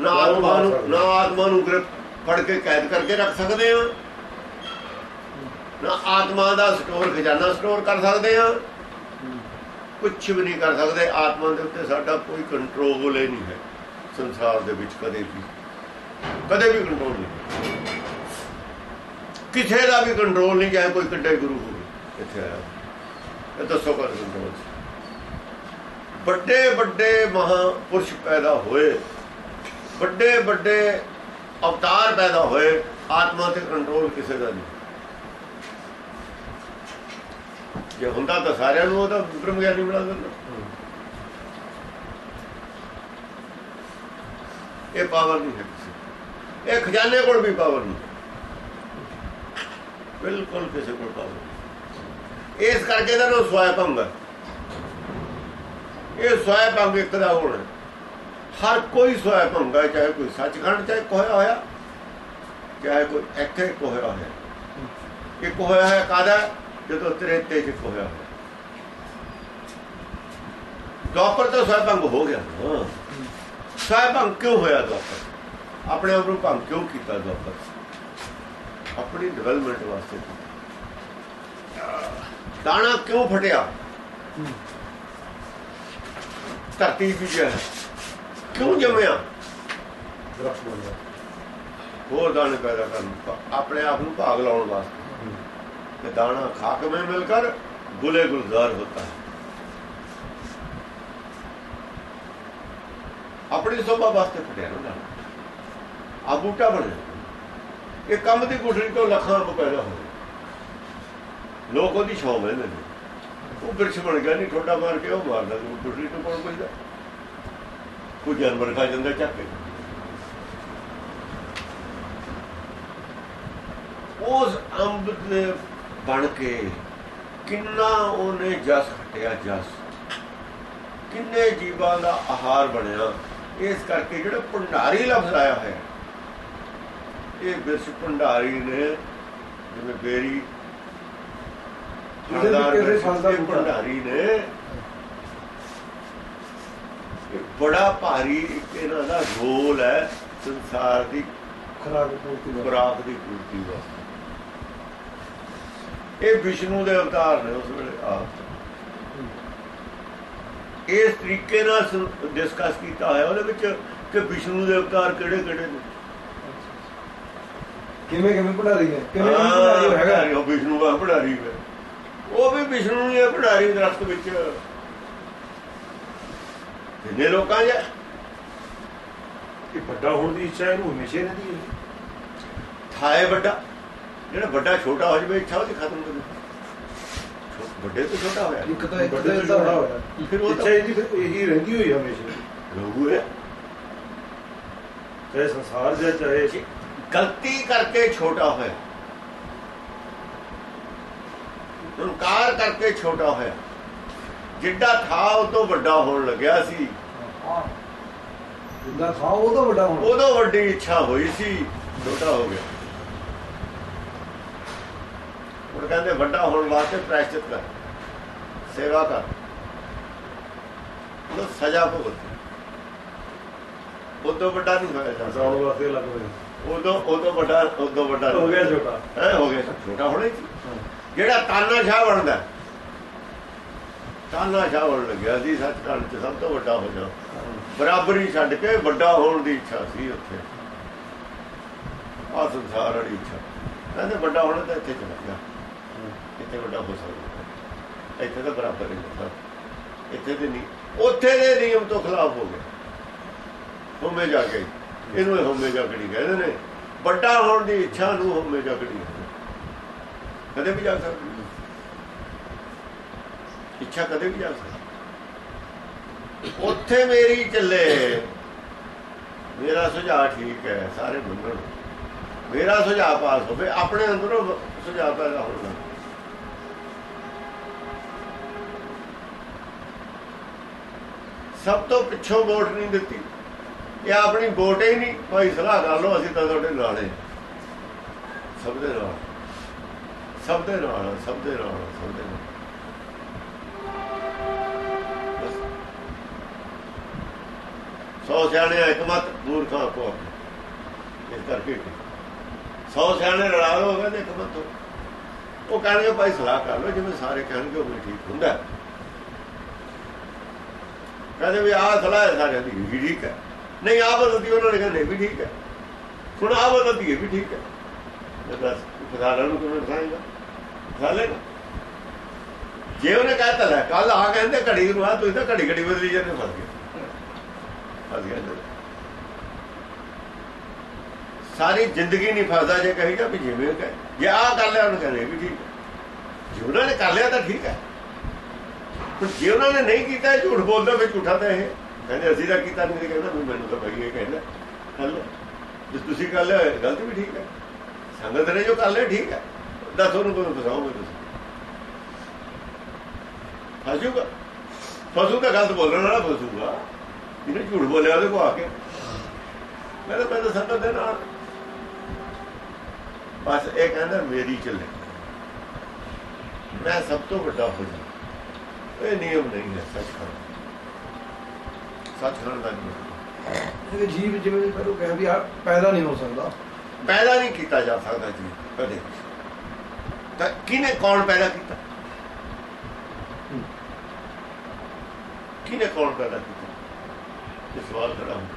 ਨਾ ਆਤਮਾ ਨੂੰ ਨਾ ਆਤਮਾ ਨੂੰ ਫੜ ਕੇ ਕੈਦ ਕਰਕੇ ਰੱਖ ਸਕਦੇ ਹਾਂ। ਨਾ ਆਤਮਾ ਦਾ ਸਟੋਰ ਖਜ਼ਾਨਾ ਸਟੋਰ ਕਰ ਸਕਦੇ ਹਾਂ। ਕੁਝ ਵੀ ਨਹੀਂ ਕਰ ਸਕਦੇ ਆਤਮਾ ਦੇ ਉੱਤੇ ਸਾਡਾ ਕੋਈ ਕੰਟਰੋਲ ਹੀ ਨਹੀਂ ਹੈ। ਸੰਸਾਰ ਦੇ ਵਿੱਚ ਕਦੇ ਵੀ। ਕਦੇ ਵੀ ਕੰਟਰੋਲ ਨਹੀਂ ਕਿਸੇ ਦਾ ਵੀ ਕੰਟਰੋਲ ਨਹੀਂ ਚਾਹੇ ਕੋਈ ਕਿੱਡੇ ਗੁਰੂ ਹੋਵੇ। ਇੱਥੇ ਆਇਆ। ਇਹ ਦੱਸੋ ਕਦ ਕੰਟਰੋਲ ਸੀ ਵੱਡੇ ਵੱਡੇ ਮਹਾਪੁਰਸ਼ ਪੈਦਾ ਹੋਏ। ਵੱਡੇ ਵੱਡੇ ਅਵਤਾਰ ਪੈਦਾ ਹੋਏ, ਆਤਮਾ ਤੇ ਕੰਟਰੋਲ ਕਿਸੇ ਦਾ ਨਹੀਂ। ਜੇ ਹੁੰਦਾ ਤਾਂ ਸਾਰਿਆਂ ਨੂੰ ਉਹਦਾ ਬ੍ਰਹਮ ਗਿਆਨੀ ਬਣਾ ਦਿੰਦਾ। ਇਹ ਪਾਵਰ ਨਹੀਂ ਹੈ ਇਹ ਖਜ਼ਾਨੇ ਕੋਲ ਵੀ ਪਾਵਰ ਨਹੀਂ। ਬਿਲਕੁਲ ਕਿਸੇ ਕੋਲ ਪਾਵਰ ਨਹੀਂ। ਇਸ ਕਰਕੇ ਤਾਂ ਉਹ ਸਵਾਇ ਭੰਗ ਹੈ ਇਹ ਸਵੈ ਭੰਗ ਇੱਕ ਦਾ ਹੋਣਾ। ਹਰ ਕੋਈ ਸਵੈ ਭੰਗ ਹੈ ਚਾਹੇ ਕੋਈ ਸੱਚਖੰਡ ਚਾਹੇ ਕੋਇਆ ਹੋਇਆ, ਚਾਹੇ ਕੋਈ ਇੱਥੇ ਕੋਇਆ ਹੋਇਆ। ਇੱਕ ਹੋਇਆ ਹੈ ਕਾਦਾ ਜਦੋਂ ਤ੍ਰੇਤੇ ਚ ਹੋਇਆ ਹੋਇਆ। ਦੁਆਪਰ ਤਾਂ ਸਵਾਇ ਭੰਗ ਹੋ ਗਿਆ। ਹਾਂ। ਸਵਾਇ ਭੰਗ ਕਿਉਂ ਹੋਇਆ ਦੁਆਪਰ ਆਪਣੇ ਆਪ ਨੂੰ ਭੰਗ ਕਿਉਂ ਕੀਤਾ ਦੁਆਪਰ ਆਪਣੀ ਡਿਵੈਲਪਮੈਂਟ ਵਾਸਤੇ ਦਾਣਾ ਕਿਉਂ ਫਟਿਆ? ਧਰਤੀ ਬੀਜਿਆ ਕਿਉਂ ਜੰਮਿਆ ਦਰਖਤ ਬਣਦਾ ਹੋਰ ਦਾਣੇ ਪੈਦਾ ਕਰਨ ਆਪਣੇ ਆਪ ਨੂੰ ਭਾਗ ਲਾਉਣ ਵਾਸਤੇ ਤੇ ਦਾਣਾ ਖਾਕ ਮੇ ਮਿਲ ਕਰ ਗੁਲੇ ਗੁਲਜ਼ਾਰ ਹੁੰਦਾ ਹੈ ਆਪਣੀ ਸੋਭਾ ਵਾਸਤੇ ਫਟਿਆ ਨਾ ਆ ਬੂਟਾ ਬਣਿਆ ਇਹ ਕੰਮ ਦੀ ਗੁਠੜੀ ਤੋਂ ਲੱਖਾਂ ਰੁਪਏ ਪੈਦਾ ਹੋਏ ਲੋਕ ਉਹਦੀ ਛਾਂ ਲੈਂਦੇ ਨੇ ਉਹ ਬਿਰਛ ਬਣ ਗਿਆ ਨਹੀਂ ਠੋਡਾ ਮਾਰ ਕੇ ਉਹ ਮਾਰਦਾ ਤੇ ਗੁਠੜੀ ਤੋਂ ਕੋਲ ਪੈਂਦਾ ਕੋਈ ਜਾਨਵਰ ਖਾ ਜਾਂਦਾ ਚੱਕ ਕੇ। ਉਸ ਅੰਬ ਦੇ ਬਣ ਕੇ ਕਿੰਨਾ ਉਹਨੇ ਜਸ ਖਟਿਆ ਜਸ। ਕਿੰਨੇ ਜੀਵਾਂ ਦਾ ਆਹਾਰ ਬਣਿਆ। ਇਸ ਕਰਕੇ ਜਿਹੜਾ ਭੰਡਾਰੀ ਲਫ਼ਜ਼ ਆਇਆ ਹੈ ਇਹ ਬਿਰਸ਼ ਭੰਡਾਰੀ ਨੇ, ਜਿਵੇਂ ਬੇਰੀ ਕਿਸੇ। ਭੰਡਾਰੀ ਨੇ। ਇਹ ਬੜਾ ਭਾਰੀ ਇਹਨਾਂ ਦਾ ਰੋਲ ਹੈ ਸੰਸਾਰ ਦੀ ਖਰਾਬ ਪੂਰਤੀ ਦਾ ਖੁਰਾਕ ਦੀ ਪੂਰਤੀ ਵਾਸਤੇ। ਇਹ ਵਿਸ਼ਨੂੰ ਦੇ ਅਵਤਾਰ ਨੇ ਉਸ ਵੇਲੇ ਆ ਇਸ ਤਰੀਕੇ ਨਾਲ ਡਿਸਕਸ ਕੀਤਾ ਹੋਇਆ ਉਹਦੇ ਵਿੱਚ ਕਿ ਵਿਸ਼ਨੂੰ ਦੇ ਅਵਤਾਰ ਕਿਹੜੇ ਕਿਹੜੇ ਨੇ। ਕਿਵੇਂ ਕਿਵੇਂ ਪੜਾਰੀ ਹੈ ਕਿਵੇਂ ਪੜਾਰੀ ਹੈਗਾ? ਵਿਸ਼ਨੂੰ ਦਾ ਭੰਡਾਰੀ ਹੈ ਉਹ ਵੀ ਵਿਸ਼ਨੂੰ ਹੈ ਭੰਡਾਰੀ ਦਰਖਤ ਵਿੱਚ। ਕਿੰਨੇ ਲੋਕਾਂ ਜੇ ਇਹ ਵੱਡਾ ਹੋਣ ਦੀ ਇੱਛਾ ਇਹਨੂੰ ਹਮੇਸ਼ਾ ਰਹਿੰਦੀ ਹੈ ਥਾਏ ਵੱਡਾ। ਜਿਹੜਾ ਵੱਡਾ ਛੋਟਾ ਹੋ ਜਾਵੇ ਇੱਛਾ ਉਹਦੀ ਖਤਮ ਕਰ ਦਿੰਦਾ ਵੱਡੇ ਤੋਂ ਛੋਟਾ ਹੋਇਆ। ਇੱਕ ਤਾਂ ਇੱਕ ਤਾਂ ਤੋਂ ਛੋਟਾ ਹੋਇਆ। ਫਿਰ ਉਹ ਇੱਛਾ ਤਾਂ ਇਹਦੀ ਫਿਰ ਇਹੀ ਰਹਿੰਦੀ ਹੋਈ ਹਮੇਸ਼ਾ। ਰੋਗੂ ਹੈ ਚਾਹੇ ਸੰਸਾਰ ਜਾਂ ਚਾਹੇ ਗਲਤੀ ਕਰਕੇ ਛੋਟਾ ਹੋਇਆ। ਹੰਕਾਰ ਕਰਕੇ ਛੋਟਾ ਹੋਇਆ। ਜਿੱਡਾ ਥਾ ਉਹ ਤੋਂ ਵੱਡਾ ਹੋਣ ਲੱਗਿਆ ਸੀ। ਜਿੰਦਾ ਥਾ ਉਹ ਤਾਂ ਵੱਡਾ ਹੋਣਾ ਉਦੋਂ ਵੱਡੀ ਇੱਛਾ ਹੋਈ ਸੀ ਛੋਟਾ ਹੋ ਗਿਆ। ਉਹ ਕਹਿੰਦੇ ਵੱਡਾ ਹੋਣ ਵਾਸਤੇ ਪ੍ਰਾਇਸ਼ਚਿਤ ਕਰ ਸੇਵਾ ਕਰ। ਉਹ ਸਜ਼ਾ ਭੁਗਤ ਉਦੋਂ ਵੱਡਾ ਨਹੀਂ ਹੋਇਆ ਜਾ ਹਸਾਉਣ ਸਕਦਾ ਵਾਸਤੇ ਲੱਗ ਪਏ ਉਦੋਂ ਉਦੋਂ ਵੱਡਾ ਉਦੋਂ ਵੱਡਾ ਹੋ ਗਿਆ ਛੋਟਾ। ਹੈ ਹੋ ਗਿਆ। ਛੋਟਾ ਹੋਣਾ ਹੀ ਸੀ। ਜਿਹੜਾ ਤਾਨਾਸ਼ਾਹ ਬਣਦਾ। ਤਾਨਾਸ਼ਾਹ ਬਣ ਲੱਗਿਆ ਸੀ ਸੱਚਖੰਡ ਚ, ਸਭ ਤੋਂ ਵੱਡਾ ਹੋ ਜਾ। ਬਰਾਬਰੀ ਛੱਡ ਕੇ ਵੱਡਾ ਹੋਣ ਦੀ ਇੱਛਾ ਸੀ ਉੱਥੇ। ਆ ਸੰਸਾਰ ਵਾਲੀ ਇੱਛਾ। ਕਹਿੰਦੇ ਵੱਡਾ ਹੋਣਾ ਤਾਂ ਇੱਥੇ ਚਲਾ ਗਿਆ। ਇੱਥੇ ਵੱਡਾ ਹੋ ਸਕਦਾ। ਇੱਥੇ ਤਾਂ ਬਰਾਬਰ ਹੀ ਹੁੰਦਾ। ਇੱਥੇ ਤੇ ਨਹੀਂ। ਉੱਥੇ ਦੇ ਨਿਯਮ ਤੋਂ ਖਿਲਾਫ ਹੋ ਗਿਆ। ਹੋਮੇ ਜਾ ਕੇ ਇਹਨੂੰ ਇਹ ਹੋਮੇ ਜਾਗਣੀ ਕਹਿੰਦੇ ਨੇ। ਵੱਡਾ ਹੋਣ ਦੀ ਇੱਛਾ ਨੂੰ ਹੋਮੇ ਜਾਗਣੀ ਕਦੇ ਵੀ ਜਾ ਸਕਦੀ। ਹੈ। ਇੱਛਾ ਕਦੇ ਵੀ ਜਾ ਸਕਦੀ। ਉੱਥੇ ਮੇਰੀ ਚੱਲੇ। ਮੇਰਾ ਸੁਝਾਅ ਠੀਕ ਹੈ, ਸਾਰੇ ਮੰਨਣ। ਮੇਰਾ ਸੁਝਾਅ ਪਾਸ ਹੋਵੇ, ਆਪਣੇ ਅੰਦਰੋਂ ਸੁਝਾਅ ਪੈਦਾ ਹੋਣਾ। ਸਭ ਤੋਂ ਪਿੱਛੋਂ ਵੋਟ ਨਹੀਂ ਦਿੱਤੀ। ਇਹ ਆਪਣੀ ਵੋਟ ਹੀ ਨਹੀਂ। ਭਾਈ ਸਲਾਹ ਕਰ ਲਓ, ਅਸੀਂ ਤਾਂ ਤੁਹਾਡੇ ਨਾਲ ਸਭ ਦੇ ਨਾਲ ਸਭ ਦੇ ਨਾਲ ਸਭ ਦੇ ਨਾਲ ਸਭ ਦੇ ਨਾਲ ਸੌ ਸਿਆਣੇ ਹਕਮਤ ਦੂਰ ਖਾਂ ਕੋ ਇਸ ਕਰਕੇ ਸੌ ਸਿਆਣੇ ਰਲਾ ਲਓ ਕਹਿੰਦੇ ਹਕਮਤ ਤੋਂ ਉਹ ਕਹਿੰਦੇ ਭਾਈ ਸਲਾਹ ਕਰ ਲਓ ਜਿਵੇਂ ਸਾਰੇ ਕਹਿਣਗੇ ਉਹ ਠੀਕ ਹੁੰਦਾ ਕਹਿੰਦੇ ਵੀ ਆਹ ਸਲਾਹ ਹੈ ਸਾਰਿਆਂ ਦੀ ਵੀ ਠੀਕ ਹੈ ਨਹੀਂ ਆਹ ਬਦਲਦੀ ਉਹਨਾਂ ਨੇ ਕਹਿੰਦੇ ਵੀ ਠੀਕ ਹੈ ਹੁਣ ਆਹ ਬਦਲਦੀ ਹੈ ਵੀ ਠੀਕ ਹੈ ਮੈਂ ਦੱਸ ਨੂੰ ਕਿਵੇਂ ਫਸਾਏਗਾ ਫਸਾਲੇ ਜੇ ਉਹਨੇ ਕਹਿਤਾ ਲੈ ਕੱਲ ਆ ਕਹਿੰਦੇ ਘੜੀ ਨੂੰ ਆ ਤੁਸੀਂ ਤਾਂ ਘੜੀ ਘੜੀ ਬਦਲੀ ਜਾਂਦੇ ਫਸ ਗਏ ਫਸ ਗਿਆ ਸਾਰੀ ਜ਼ਿੰਦਗੀ ਨਹੀਂ ਫਸਦਾ ਜੇ ਕਹੇਗਾ ਵੀ ਜਿਵੇਂ ਕਹੇ। ਜੇ ਆ ਕਰ ਲਿਆ, ਉਹਨੇ ਕਹਿੰਦੇ ਵੀ ਠੀਕ ਹੈ। ਜੇ ਉਹਨਾਂ ਨੇ ਕਰ ਲਿਆ ਤਾਂ ਠੀਕ ਹੈ। ਪਰ ਜੇ ਉਹਨਾਂ ਨੇ ਨਹੀਂ ਕੀਤਾ ਝੂਠ ਬੋਲਦਾ ਵੀ ਝੂਠਾ ਤਾਂ ਇਹ। ਕਹਿੰਦੇ ਅਸੀਂ ਤਾਂ ਕੀਤਾ ਨਹੀਂ ਕਹਿੰਦਾ, ਵੀ ਮੈਨੂੰ ਤਾਂ ਭਾਈ ਇਹ ਕਹਿੰਦਾ। ਕਰ ਜੇ ਤੁਸੀਂ ਕਰ ਲਿਆ ਗਲਤ ਵੀ ਠੀਕ ਹੈ। ਸੰਗਤ ਨੇ ਜੋ ਕਰ ਲਿਆ, ਠੀਕ ਹੈ। ਦੱਸ ਉਹਨੂੰ ਕੋਈ ਫਸਾਓਗੇ ਤੁਸੀਂ ਫਸੂਗਾ ਫਸੂਗਾ ਗਲਤ ਬੋਲਣ ਵਾਲਾ ਫਸੂਗਾ ਇਹਨੇ ਝੂਠ ਬੋਲਿਆ ਉਹਦੇ ਕੋ ਆ ਕੇ ਮੈਂ ਤਾਂ ਤਾਂ ਸੰਗਤ ਦੇ ਨਾਲ ਬਸ ਇਹ ਕਹਿੰਦਾ ਮੇਰੀ ਚੱਲੇ ਮੈਂ ਸਭ ਤੋਂ ਵੱਡਾ ਹੋ ਜਾ ਇਹ ਨਿਯਮ ਨਹੀਂ ਹੈ ਸੱਚਖੰਡ ਸੱਚਖੰਡ ਦਾ ਨਿਯਮ ਇਹ ਜੀਵ ਜਿਵੇਂ ਪਹਿਲਾਂ ਕਿਹਾ ਵੀ ਆ ਪੈਦਾ ਨਹੀਂ ਹੋ ਸਕਦਾ ਪੈਦਾ ਨਹੀਂ ਕੀਤਾ ਜਾ ਸਕਦਾ ਜੀ ਕਦੇ ਤਾਂ ਕਿਹਨੇ ਕੌਣ ਪੈਦਾ ਕੀਤਾ? ਕਿਹਨੇ ਕੌਣ ਪੈਦਾ ਕੀਤਾ? ਇਹ ਸਵਾਲ ਖੜਾ ਹੁੰਦਾ।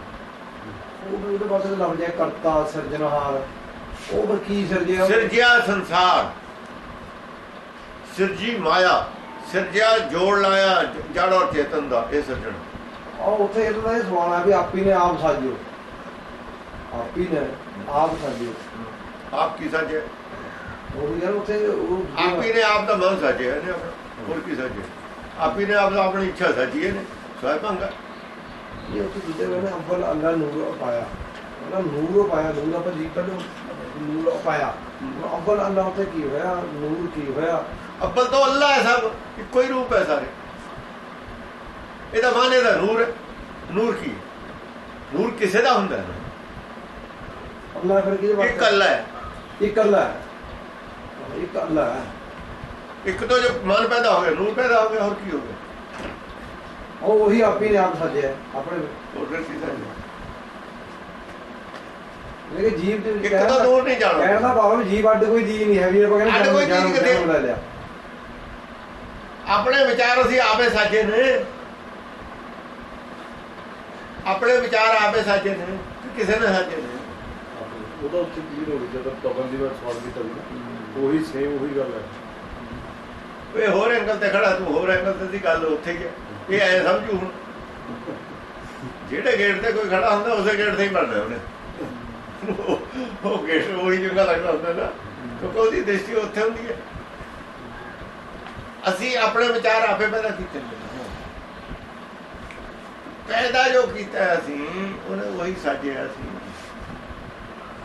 ਉਹਦੇ ਪਾਸੇ ਲੱਗ ਜਾਏ ਕਰਤਾ ਸਿਰਜਣਹਾਰ। ਉਹ ਫਿਰ ਕੀ ਸਿਰਜਿਆ? ਸਿਰਜਿਆ ਸੰਸਾਰ। ਸਿਰਜੀ ਮਾਇਆ। ਸਿਰਜਿਆ ਜੋੜ ਲਾਇਆ ਜੜ ਔਰ ਚੇਤਨ ਦਾ ਇਹ ਸਿਰਜਣ। ਉਹ ਉੱਥੇ ਇਹਦਾ ਤਾਂ ਇਹ ਸਵਾਲ ਹੈ ਵੀ ਆਪੀ ਨੇ ਆਪ ਸਾਜਿਓ। ਆਪੀ ਨੇ ਆਪ ਸਾਜਿਓ। ਆਪ ਕੀ ਸਾਜੇ ਉਹ ਯਾਰ ਉੱਥੇ ਉਹ ਆਪੀ ਨੇ ਆਪ ਦਾ ਮਨ ਸਾਜਿਆ ਨੇ ਆਪਣਾ ਹੋਰ ਕੀ ਸਾਜੇ। ਆਪੀ ਨੇ ਆਪ ਦਾ ਆਪਣੀ ਇੱਛਾ ਸਾਜੀ ਨੇ ਸਵੈ ਭੰਗਾ ਇਹ ਉੱਥੇ ਦੂਜੇ ਵੇਲੇ ਅੰਬਲ ਅੱਲਾ ਨੂਰ ਪਾਇਆ। ਉਹਨਾਂ ਨੂਰ ਪਾਇਆ ਨੂਰ ਆਪਾਂ ਜੀ ਪਹਿਲਾਂ ਨੂਰ ਪਾਇਆ। ਅੰਬਲ ਅੱਲਾ ਉੱਥੇ ਕੀ ਹੋਇਆ? ਨੂਰ ਕੀ ਹੋਇਆ? ਅੱਬਲ ਤੋਂ ਅੱਲਾ ਹੈ ਸਭ ਇੱਕੋ ਹੀ ਰੂਪ ਹੈ ਸਾਰੇ। ਇਹਦਾ ਮਾਨੇ ਦਾ ਨੂਰ ਹੈ। ਨੂਰ ਕੀ ਹੈ? ਨੂਰ ਕਿਸੇ ਦਾ ਹੁੰਦਾ ਹੈ। ਅੱਲਾ ਫਿਰ ਕਿਹਦੇ ਵਾਸਤੇ ਇੱਕ ਅੱਲਾ ਹੈ। ਇੱਕ ਅੱਲਾ ਹੈ। ਇੱਕ ਅੱਲਾ ਹੈ ਇੱਕ ਤੋਂ ਜੋ ਮਨ ਪੈਦਾ ਹੋ ਗਿਆ ਨੂਰ ਪੈਦਾ ਹੋ ਗਿਆ ਹੋਰ ਕੀ ਹੋ ਗਿਆ? ਉਹ ਉਹੀ ਆਪੀ ਨੇ ਆਪ ਸਾਜਿਆ ਆਪਣੇ ਫਿਰ ਕੀ ਸਾਜਿਆ? ਲੇਕਿਨ ਜੀਵ ਦੇ ਵਿੱਚ ਇੱਕ ਤਾਂ ਨੂਰ ਨਹੀਂ ਜਾਣਾ ਕਹਿਣ ਦਾ ਭਾਵ ਵੀ ਜੀਵ ਅੱਡ ਕੋਈ ਜੀ ਨਹੀਂ ਹੈ ਵੀ ਆਪਾਂ ਕਹਿੰਦੇ ਜਨਮ- ਜਨਮ ਲੈ ਲਿਆ। ਆਪਣੇ ਵਿਚਾਰ ਅਸੀਂ ਆਪੇ ਸਾਜੇ ਨੇ। ਆਪਣੇ ਵਿਚਾਰ ਆਪੇ ਸਾਜੇ ਨੇ ਕਿਸੇ ਨੇ ਸਾਜੇ ਨੇ? ਉਹਦਾ ਉੱਥੇ ਕੀ ਹੋ ਗਿਆ ਜਦੋਂ ਤਬਨ ਦੀ ਵਾਰ ਸਵਾਲ ਕੀਤਾ ਸੀ ਨਾ, ਉਹੀ ਸੇਮ ਉਹੀ ਗੱਲ ਹੈ। ਇਹ ਹੋਰ ਐਂਗਲ ਤੇ ਖੜਾ ਤੂੰ, ਹੋਰ ਐਂਗਲ ਤੇ ਦੀ ਗੱਲ ਉੱਥੇ ਹੀ ਇਹ ਐ ਸਮਝੂ ਹੁਣ। ਜਿਹੜੇ ਗੇਟ ਤੇ ਕੋਈ ਖੜਾ ਹੁੰਦਾ, ਉਸੇ ਗੇਟ ਤੇ ਹੀ ਬਣਨਾ ਉਹਨੇ। ਉਹ- ਗੇਟ ਉਹੀ ਜਗ੍ਹਾ ਲੱਗਦਾ ਹੁੰਦਾ ਨਾ। ਕਿਉਂਕਿ ਉਹਦੀ ਦ੍ਰਿਸ਼ਟੀ ਉੱਥੇ ਹੁੰਦੀ ਹੈ। ਅਸੀਂ ਆਪਣੇ ਵਿਚਾਰ ਆਪੇ ਪੈਦਾ ਕੀਤੇ ਨੇ। ਪੈਦਾ ਜੋ ਕੀਤਾ ਅਸੀਂ, ਉਹਨੇ ਉਹੀ ਸਾਜਿਆ ਸੀ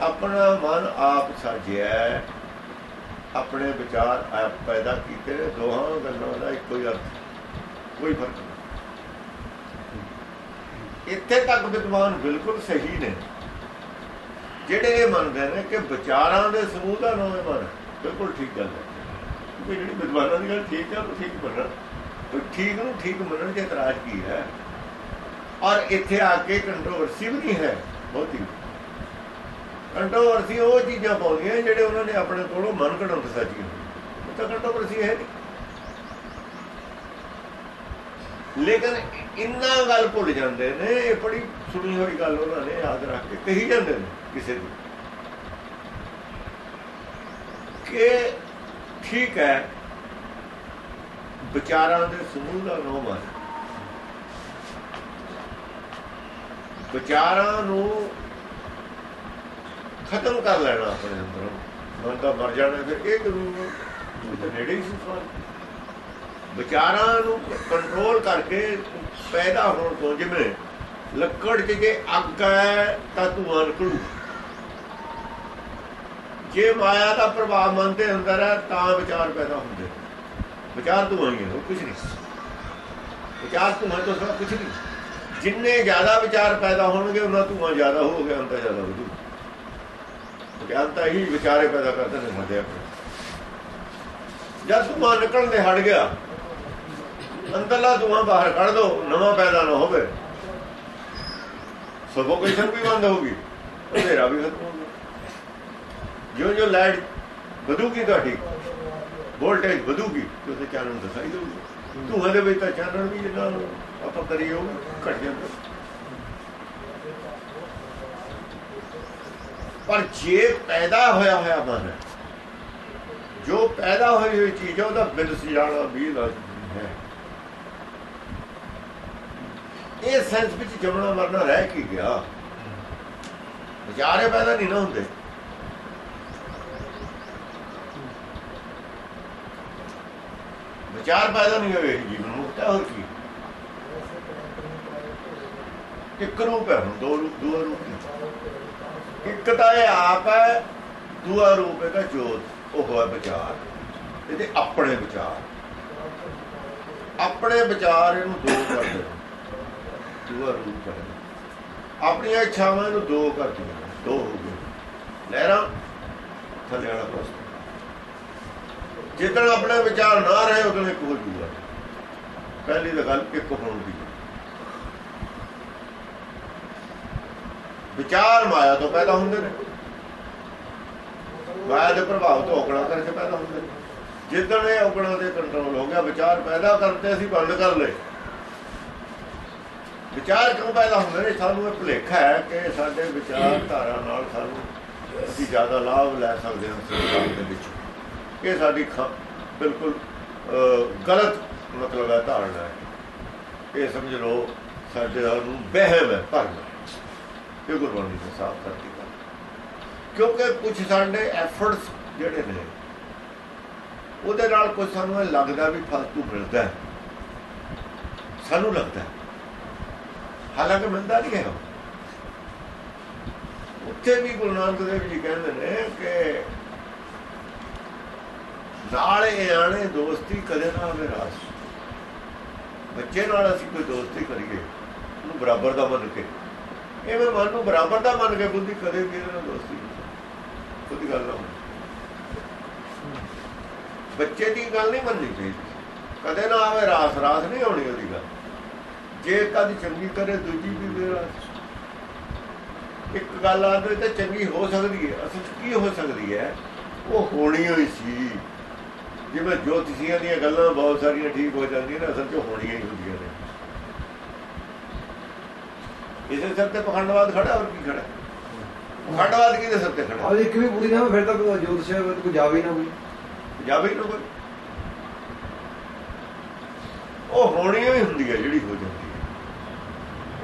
ਆਪਣਾ ਮਨ ਆਪ ਸਾਜਿਆ ਆਪਣੇ ਵਿਚਾਰ ਪੈਦਾ ਕੀਤੇ ਨੇ, ਦੋਹਾਂ ਗੱਲਾਂ ਦਾ ਇੱਕੋ ਹੀ ਅਰਥ। ਕੋਈ ਫ਼ਰਕ ਨਹੀਂ। ਇੱਥੇ ਤੱਕ ਵਿਦਵਾਨ ਬਿਲਕੁਲ ਸਹੀ ਨੇ। ਜਿਹੜੇ ਇਹ ਮੰਨਦੇ ਨੇ ਕਿ ਵਿਚਾਰਾਂ ਦੇ ਸਮੂਹ ਦਾ ਨਾਮ ਹੈ ਮਨ, ਬਿਲਕੁਲ ਠੀਕ ਗੱਲ ਹੈ। ਕਿਉਂਕਿ ਜਿਹੜੀ ਵਿਦਵਾਨਾਂ ਦੀ ਗੱਲ ਠੀਕ ਹੈ ਉਹ ਠੀਕ ਮੰਨਣ। ਕੋਈ ਠੀਕ ਨੂੰ ਠੀਕ ਮੰਨਣ ਦੇ ਇਤਰਾਜ਼ ਕੀ ਹੈ? ਔਰ ਇੱਥੇ ਆ ਕੇ ਕੰਟਰੋਵਰਸੀ ਵੀ ਨਹੀਂ ਹੈ, ਬਹੁਤੀ। ਕੰਟਰੋਵਰਸੀ ਉਹ ਚੀਜ਼ਾਂ ਪਾਉਂਦੀਆਂ ਜਿਹੜੇ ਉਹਨਾਂ ਨੇ ਆਪਣੇ ਕੋਲੋਂ ਮਨ ਘੜਨ ਸਾਜੀਆਂ ਉਹ ਤਾਂ ਕੰਟਰੋਵਰਸੀ ਹੈ ਨਹੀਂ ਲੇਕਿਨ ਇੰਨਾ ਗੱਲ ਭੁੱਲ ਜਾਂਦੇ ਨੇ, ਇਹ ਬੜੀ ਸੁਣੀ ਹੋਈ ਗੱਲ ਉਹਨਾਂ ਨੇ ਯਾਦ ਰੱਖ ਕੇ ਕਹੀ ਜਾਂਦੇ ਨੇ ਕਿਸੇ ਦੀ। ਕਿ ਠੀਕ ਹੈ, ਵਿਚਾਰਾਂ ਦੇ ਸਮੂਹ ਦਾ ਨਾਮ ਹੈ ਵਿਚਾਰਾਂ ਨੂੰ ਖਤਮ ਕਰ ਲੈਣਾ ਆਪਣੇ ਅੰਦਰੋਂ। ਮਨ ਤਾਂ ਮਰ ਜਾਣਾ, ਫਿਰ ਇਹ ਜ਼ਰੂਰ ਨੇੜੇ ਹੀ ਸੀ ਵਿਚਾਰਾਂ ਨੂੰ ਕੰਟਰੋਲ ਕਰਕੇ ਪੈਦਾ ਹੋਣ ਤੋਂ ਜਿਵੇਂ ਲੱਕੜ 'ਚ ਜੇ ਅੱਗ ਹੈ, ਤਾਂ ਧੂਆਂ ਨਿਕਲੂ। ਜੇ ਮਾਇਆ ਦਾ ਪ੍ਰਭਾਵ ਮਨ ਦੇ ਅੰਦਰ ਹੈ ਤਾਂ ਵਿਚਾਰ ਪੈਦਾ ਹੁੰਦੇ ਵਿਚਾਰ ਧੂਆਂ ਹੀ ਹੈ ਹੋਰ ਕੁਝ ਨਹੀਂ। ਵਿਚਾਰ ਧੂਆਂ ਤੋਂ ਸਭ ਕੁਝ ਨਹੀਂ। ਜਿੰਨੇ ਜ਼ਿਆਦਾ ਵਿਚਾਰ ਪੈਦਾ ਹੋਣਗੇ, ਉਹਨਾਂ ਧੂਆਂ ਜ਼ਿਆਦਾ ਹੋਊਗਾ ਅੰਦਰ ਜ਼ਿਆਦਾ ਵਧੂ। ਗਿਆਨਤਾ ਹੀ ਵਿਚਾਰੇ ਪੈਦਾ ਕਰਦੇ ਨੇ ਸਾਡੇ ਆਪਣੇ। ਜਦ ਧੂਆਂ ਨਿਕਲਣ ਦੇ ਹਟ ਗਿਆ, ਅੰਦਰਲਾ ਧੂਆਂ ਬਾਹਰ ਕੱਢ ਦੋ, ਨਵਾਂ ਪੈਦਾ ਨਾ ਹੋਵੇ। ਸਫੋਕੇਸ਼ਨ ਵੀ ਬੰਦ ਹੋਗੀ ਹਨੇਰਾ ਵੀ ਖਤਮ ਹੋ ਗਿਆ ਜੋ ਜੋ ਲਾਈਟ ਵਧੂਗੀ ਤੁਹਾਡੀ, ਵੋਲਟੇਜ ਵਧੂਗੀ ਤੁਸੀਂ ਉਹਦੇ ਚਾਨਣ ਦਿਖਾਈ ਦੇਊਗਾ। ਧੂਆਂ ਦੇ ਵਿੱਚ ਤਾਂ ਚਾਨਣ ਵੀ ਜਿੰਨਾ ਆਪਾਂ ਕਰੀਏ ਉਹ ਘਟ ਜਾਂਦਾ। ਪਰ ਜੇ ਪੈਦਾ ਹੋਇਆ ਹੋਇਆ ਮਨ ਹੈ। ਜੋ ਪੈਦਾ ਹੋਈ ਹੋਈ ਚੀਜ਼ ਹੈ, ਉਹਦਾ ਬਿਲ ਸਿਆਣਾ ਵੀ ਲਾਜ਼ਮੀ ਹੈ। ਇਹ ਸੈਂਸ ਵਿੱਚ ਜਮਣਾ ਮਰਨਾ ਰਹਿ ਕੀ ਗਿਆ? ਵਿਚਾਰੇ ਪੈਦਾ ਨਹੀਂ ਨਾ ਹੁੰਦੇ। ਵਿਚਾਰ ਪੈਦਾ ਨਹੀਂ ਹੋਏ ਜੀਵਨ ਮੁਕਤ ਹੈ ਹੋਰ ਕੀ। ਇੱਕ ਰੂਪ ਹੈ ਹੁਣ, ਦੋ ਰੂਪ ਦੋ ਰੂਪ ਇੱਕ ਤਾਂ ਇਹ ਆਪ ਹੈ, ਦੂਆ ਰੂਪ ਹੈਗਾ ਜੋਤ, ਉਹ ਹੈ ਵਿਚਾਰ। ਇਹਦੇ ਆਪਣੇ ਵਿਚਾਰ। ਆਪਣੇ ਵਿਚਾਰ ਇਹਨੂੰ ਦੋ ਕਰਦੇ ਦੂਆ ਰੂਪ ਕਰਦੇ ਆਪਣੀਆਂ ਇੱਛਾਵਾਂ ਨੂੰ ਦੋ ਕਰ ਦੋ ਹੋ ਗਏ ਲਹਿਰਾਂ, ਥੱਲੇ ਵਾਲਾ ਪ੍ਰਸ਼ਨ ਜਿੱਦਣ ਆਪਣੇ ਵਿਚਾਰ ਨਾ ਰਹੇ ਉਦੋਂ ਇੱਕ ਹੋ ਜੂਗਾ ਪਹਿਲੀ ਤਾਂ ਗੱਲ ਇੱਕ ਹੋਣ ਦੀ। ਵਿਚਾਰ ਮਾਇਆ ਤੋਂ ਪੈਦਾ ਹੁੰਦੇ ਨੇ। ਮਾਇਆ ਦੇ ਪ੍ਰਭਾਵ ਤੋਂ ਔਗਣਾ ਕਰਕੇ ਪੈਦਾ ਹੁੰਦੇ ਨੇ। ਜਿੱਦਣ ਇਹ ਔਗਣਾ ਦੇ ਕੰਟਰੋਲ ਹੋ ਗਿਆ, ਵਿਚਾਰ ਪੈਦਾ ਕਰਤੇ ਅਸੀਂ ਬੰਦ ਕਰ ਲਏ। ਵਿਚਾਰ ਕਿਉਂ ਪੈਦਾ ਹੁੰਦੇ ਨੇ? ਸਾਨੂੰ ਇਹ ਭੁਲੇਖਾ ਹੈ ਕਿ ਸਾਡੇ ਵਿਚਾਰ ਧਾਰਾ ਨਾਲ ਸਾਨੂੰ ਅਸੀਂ ਜ਼ਿਆਦਾ ਲਾਭ ਲੈ ਸਕਦੇ ਹਾਂ ਸੰਸਾਰ ਦੇ ਵਿੱਚ। ਇਹ ਸਾਡੀ ਖ- ਬਿਲਕੁਲ ਗਲਤ ਮਤਲਬ ਹੈ, ਧਾਰਨਾ ਹੈ। ਇਹ ਸਮਝ ਲਓ, ਸਾਡੇ ਨੂੰ ਵਹਿਮ ਹੈ, ਭਰਮ ਇਹ ਗੁਰਬਾਣੀ ਨੇ ਸਾਫ਼ ਕਰਤੀ ਗੱਲ। ਕਿਉਂਕਿ ਕੁਝ ਸਾਡੇ ਐਫਰਟਸ ਜਿਹੜੇ ਨੇ, ਉਹਦੇ ਨਾਲ ਕੁਝ ਸਾਨੂੰ ਇਹ ਲੱਗਦਾ ਵੀ ਫਾਲਤੂ ਮਿਲਦਾ ਹੈ। ਸਾਨੂੰ ਲੱਗਦਾ ਹਾਲਾਂਕਿ ਮਿਲਦਾ ਨਹੀਂ ਹੈ ਉੱਥੇ ਵੀ ਗੁਰੂ ਨਾਨਕ ਦੇਵ ਜੀ ਕਹਿੰਦੇ ਨੇ ਕਿ ਨਾਲ ਆਣੇ ਦੋਸਤੀ ਕਦੇ ਨਾ ਹੋਵੇ ਰਾਸ ਬੱਚੇ ਨਾਲ ਅਸੀਂ ਕੋਈ ਦੋਸਤੀ ਕਰੀਏ, ਉਹਨੂੰ ਬਰਾਬਰ ਦਾ ਮੰਨ ਕੇ। ਇਹ ਮੈਂ ਮਨ ਨੂੰ ਬਰਾਬਰ ਦਾ ਮੰਨ ਕੇ ਬੁੱਧੀ ਕਦੇ ਵੀ ਇਹਦੇ ਦੋਸਤੀ ਨਹੀਂ ਉਹਦੀ ਗੱਲ ਨਾ ਬੱਚੇ ਦੀ ਗੱਲ ਨਹੀਂ ਮੰਨਣੀ ਚਾਹੀਦੀ। ਕਦੇ ਨਾ ਆਵੇ, ਰਾਸ ਰਾਸ ਨਹੀਂ ਹੋਣੀ ਉਹਦੀ ਗੱਲ। ਜੇ ਕਦ ਚੰਗੀ ਕਰੇ, ਦੂਜੀ ਵੀ ਬੇਰਾਸ ਇੱਕ ਗੱਲ ਆਂਦੇ ਤਾਂ ਚੰਗੀ ਹੋ ਸਕਦੀ ਹੈ। ਅਸਲ 'ਚ ਕੀ ਹੋ ਸਕਦੀ ਹੈ? ਉਹ ਹੋਣੀ ਹੋਈ ਸੀ। ਜਿਵੇਂ ਜੋਤਸ਼ੀਆਂ ਦੀਆਂ ਗੱਲਾਂ ਬਹੁਤ ਸਾਰੀਆਂ ਠੀਕ ਹੋ ਜਾਂਦੀਆਂ ਨੇ, ਅਸਲ 'ਚ ਹੋਣੀਆਂ ਹੀ ਹੁੰਦੀਆਂ ਨੇ। ਇਸੇ ਸਿਰ ਤੇ ਪਖੰਡਵਾਦ ਖੜਾ ਹੋਰ ਕੀ ਖੜਾ? ਪਖੰਡਵਾਦ ਕਿਹਦੇ ਸਿਰ ਤੇ ਖੜਾ? ਅੱਜ ਇੱਕ ਵੀ ਪੂਰੀ ਨਾ ਫਿਰ ਤਾਂ ਕੋਈ ਜੋਤਿਸ਼ ਕੋਈ ਜਾਵੇ ਨਾ ਕੋਈ। ਜਾਵੇ ਨਾ ਕੋਈ। ਉਹ ਹੋਣੀ ਹੀ ਹੁੰਦੀ ਹੈ ਜਿਹੜੀ ਹੋ ਜਾਂਦੀ ਹੈ।